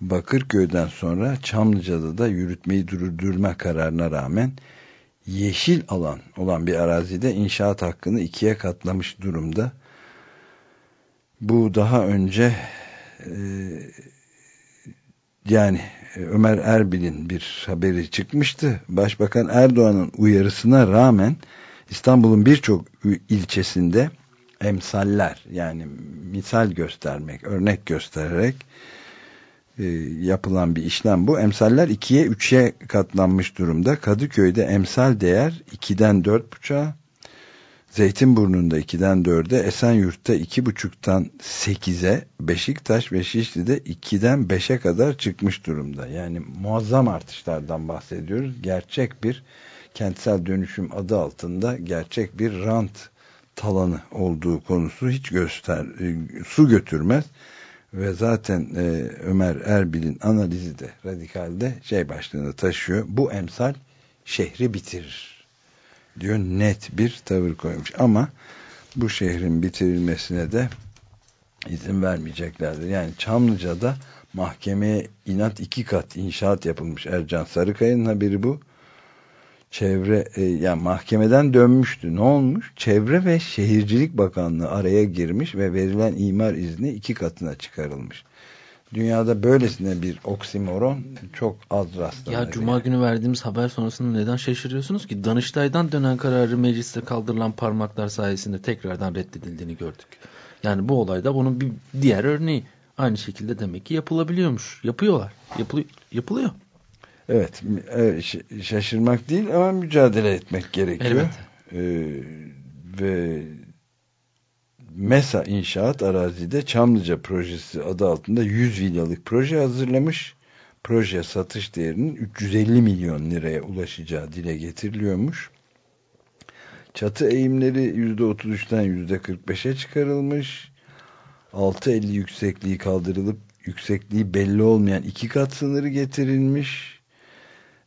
Bakırköy'den sonra Çamlıca'da da yürütmeyi durdurma kararına rağmen yeşil alan olan bir arazide inşaat hakkını ikiye katlamış durumda. Bu daha önce e, yani Ömer Erbil'in bir haberi çıkmıştı. Başbakan Erdoğan'ın uyarısına rağmen İstanbul'un birçok ilçesinde emsaller yani misal göstermek, örnek göstererek e, yapılan bir işlem bu. Emsaller ikiye üçe katlanmış durumda. Kadıköy'de emsal değer 2'den 4.5'a, Zeytinburnu'nda 2'den 4'e, Esenyurt'ta 2.5'tan 8'e, Beşiktaş ve Şişli'de 2'den 5'e kadar çıkmış durumda. Yani muazzam artışlardan bahsediyoruz. Gerçek bir kentsel dönüşüm adı altında gerçek bir rant talanı olduğu konusu hiç göster e, su götürmez ve zaten e, Ömer Erbil'in analizi de radikalde şey başlığını taşıyor. Bu emsal şehri bitirir diyor net bir tavır koymuş ama bu şehrin bitirilmesine de izin vermeyeceklerdir. Yani Çamlıca'da mahkemeye inat iki kat inşaat yapılmış. Ercan Sarıkaya'nın haberi bu çevre e, yani mahkemeden dönmüştü. Ne olmuş? Çevre ve Şehircilik Bakanlığı araya girmiş ve verilen imar izni iki katına çıkarılmış. Dünyada böylesine bir oksimoron çok az rastlanıyor. Ya Cuma günü verdiğimiz haber sonrasında neden şaşırıyorsunuz ki? Danıştay'dan dönen kararı mecliste kaldırılan parmaklar sayesinde tekrardan reddedildiğini gördük. Yani bu olayda bunun bir diğer örneği. Aynı şekilde demek ki yapılabiliyormuş. Yapıyorlar. Yapılı, yapılıyor. Evet, şaşırmak değil ama mücadele etmek gerekiyor. Evet. Ee, ve MESA İnşaat arazide Çamlıca projesi adı altında 100 villalık proje hazırlamış. Proje satış değerinin 350 milyon liraya ulaşacağı dile getiriliyormuş. Çatı eğimleri %33'ten %45'e çıkarılmış. 6.50 yüksekliği kaldırılıp yüksekliği belli olmayan iki kat sınırı getirilmiş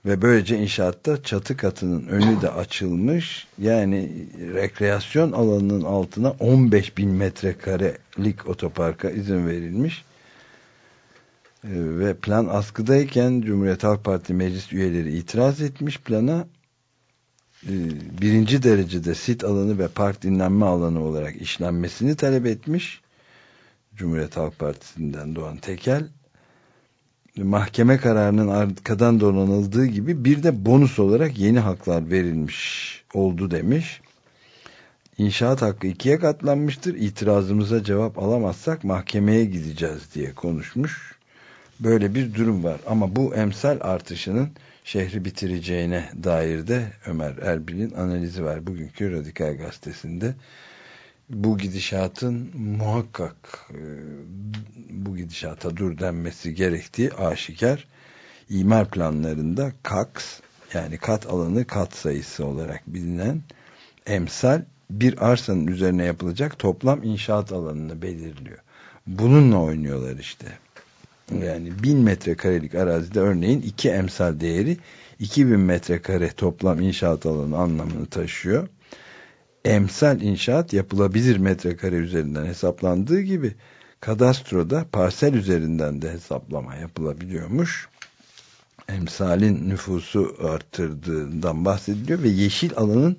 ve böylece inşaatta çatı katının önü de açılmış. Yani rekreasyon alanının altına 15 bin metrekarelik otoparka izin verilmiş. Ee, ve plan askıdayken Cumhuriyet Halk Parti meclis üyeleri itiraz etmiş plana. Ee, birinci derecede sit alanı ve park dinlenme alanı olarak işlenmesini talep etmiş. Cumhuriyet Halk Partisi'nden doğan tekel mahkeme kararının arkadan donanıldığı gibi bir de bonus olarak yeni haklar verilmiş oldu demiş. İnşaat hakkı ikiye katlanmıştır. İtirazımıza cevap alamazsak mahkemeye gideceğiz diye konuşmuş. Böyle bir durum var. Ama bu emsal artışının şehri bitireceğine dair de Ömer Erbil'in analizi var. Bugünkü Radikal Gazetesi'nde bu gidişatın muhakkak e, bu gidişata dur denmesi gerektiği aşikar. İmar planlarında KAKS yani kat alanı kat sayısı olarak bilinen emsal bir arsanın üzerine yapılacak toplam inşaat alanını belirliyor. Bununla oynuyorlar işte. Yani bin metrekarelik arazide örneğin iki emsal değeri 2000 metrekare toplam inşaat alanı anlamını taşıyor emsal inşaat yapılabilir metrekare üzerinden hesaplandığı gibi kadastroda parsel üzerinden de hesaplama yapılabiliyormuş. Emsalin nüfusu arttırdığından bahsediliyor ve yeşil alanın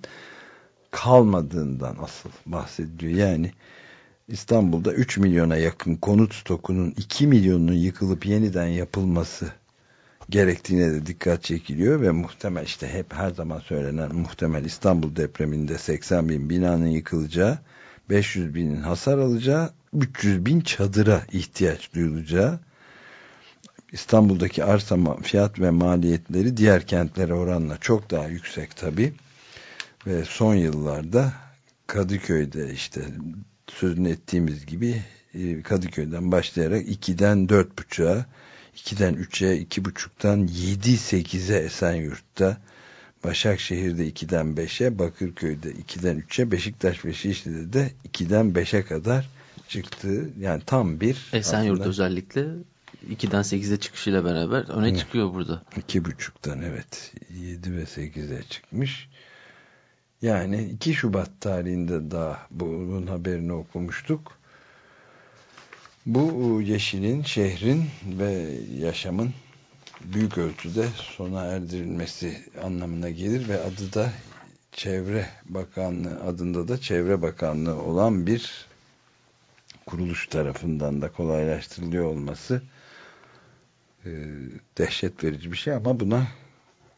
kalmadığından asıl bahsediliyor. Yani İstanbul'da 3 milyona yakın konut stokunun 2 milyonunun yıkılıp yeniden yapılması gerektiğine de dikkat çekiliyor ve muhtemel işte hep her zaman söylenen muhtemel İstanbul depreminde 80 bin binanın yıkılacağı 500 binin hasar alacağı 300 bin çadıra ihtiyaç duyulacağı İstanbul'daki arsa fiyat ve maliyetleri diğer kentlere oranla çok daha yüksek tabi ve son yıllarda Kadıköy'de işte sözünü ettiğimiz gibi e, Kadıköy'den başlayarak 2'den 4.5'a 2'den 3'e 2.5'tan 7-8'e Esenyurt'ta Başakşehir'de 2'den 5'e Bakırköy'de 2'den 3'e Beşiktaş ve Şişli'de de 2'den 5'e kadar çıktı. Yani tam bir Esenyurt aslında, özellikle 2'den 8'e çıkışıyla beraber öne evet. çıkıyor burada. 2.5'tan evet 7 ve 8'e çıkmış. Yani 2 Şubat tarihinde daha bunun haberini okumuştuk. Bu yeşilin, şehrin ve yaşamın büyük ölçüde sona erdirilmesi anlamına gelir ve adı da Çevre Bakanlığı adında da Çevre Bakanlığı olan bir kuruluş tarafından da kolaylaştırılıyor olması e, dehşet verici bir şey ama buna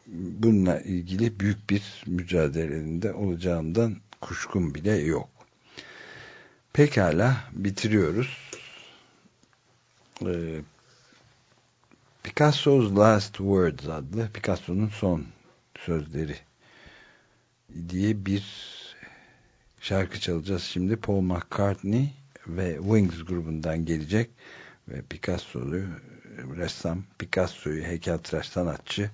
bununla ilgili büyük bir mücadelede olacağından kuşkum bile yok. Pekala bitiriyoruz. Ee, Picasso's Last Words adlı Picasso'nun son sözleri diye bir şarkı çalacağız şimdi Paul McCartney ve Wings grubundan gelecek ve Picasso'yu ressam Picasso'yu heykeltıraş sanatçı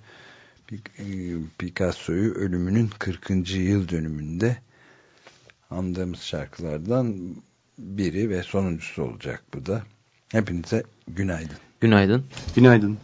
Picasso'yu ölümünün 40. yıl dönümünde andığımız şarkılardan biri ve sonuncusu olacak bu da. Hepinize günaydın. Günaydın. Günaydın.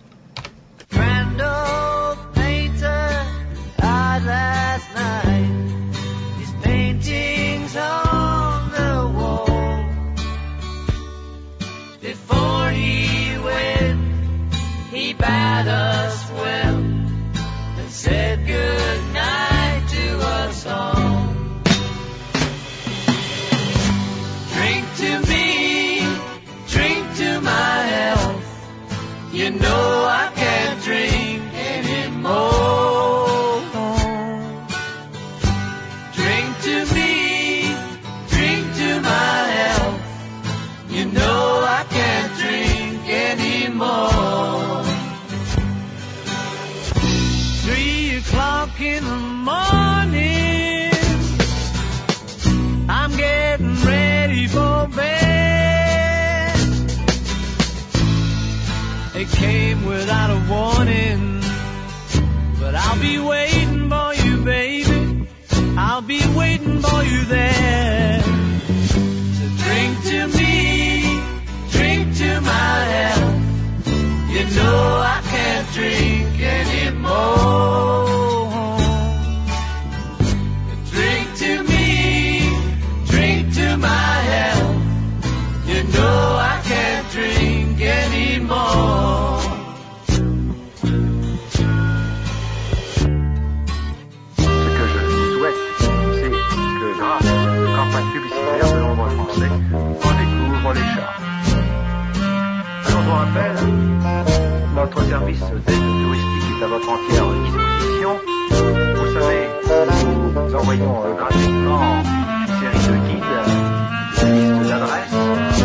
You there. So drink to me, drink to my health. You know I can't drink anymore. Notre service d'aide touristique est à votre entière disposition. Vous savez, nous envoyons euh, gratuitement une série de guides, de listes d'adresses,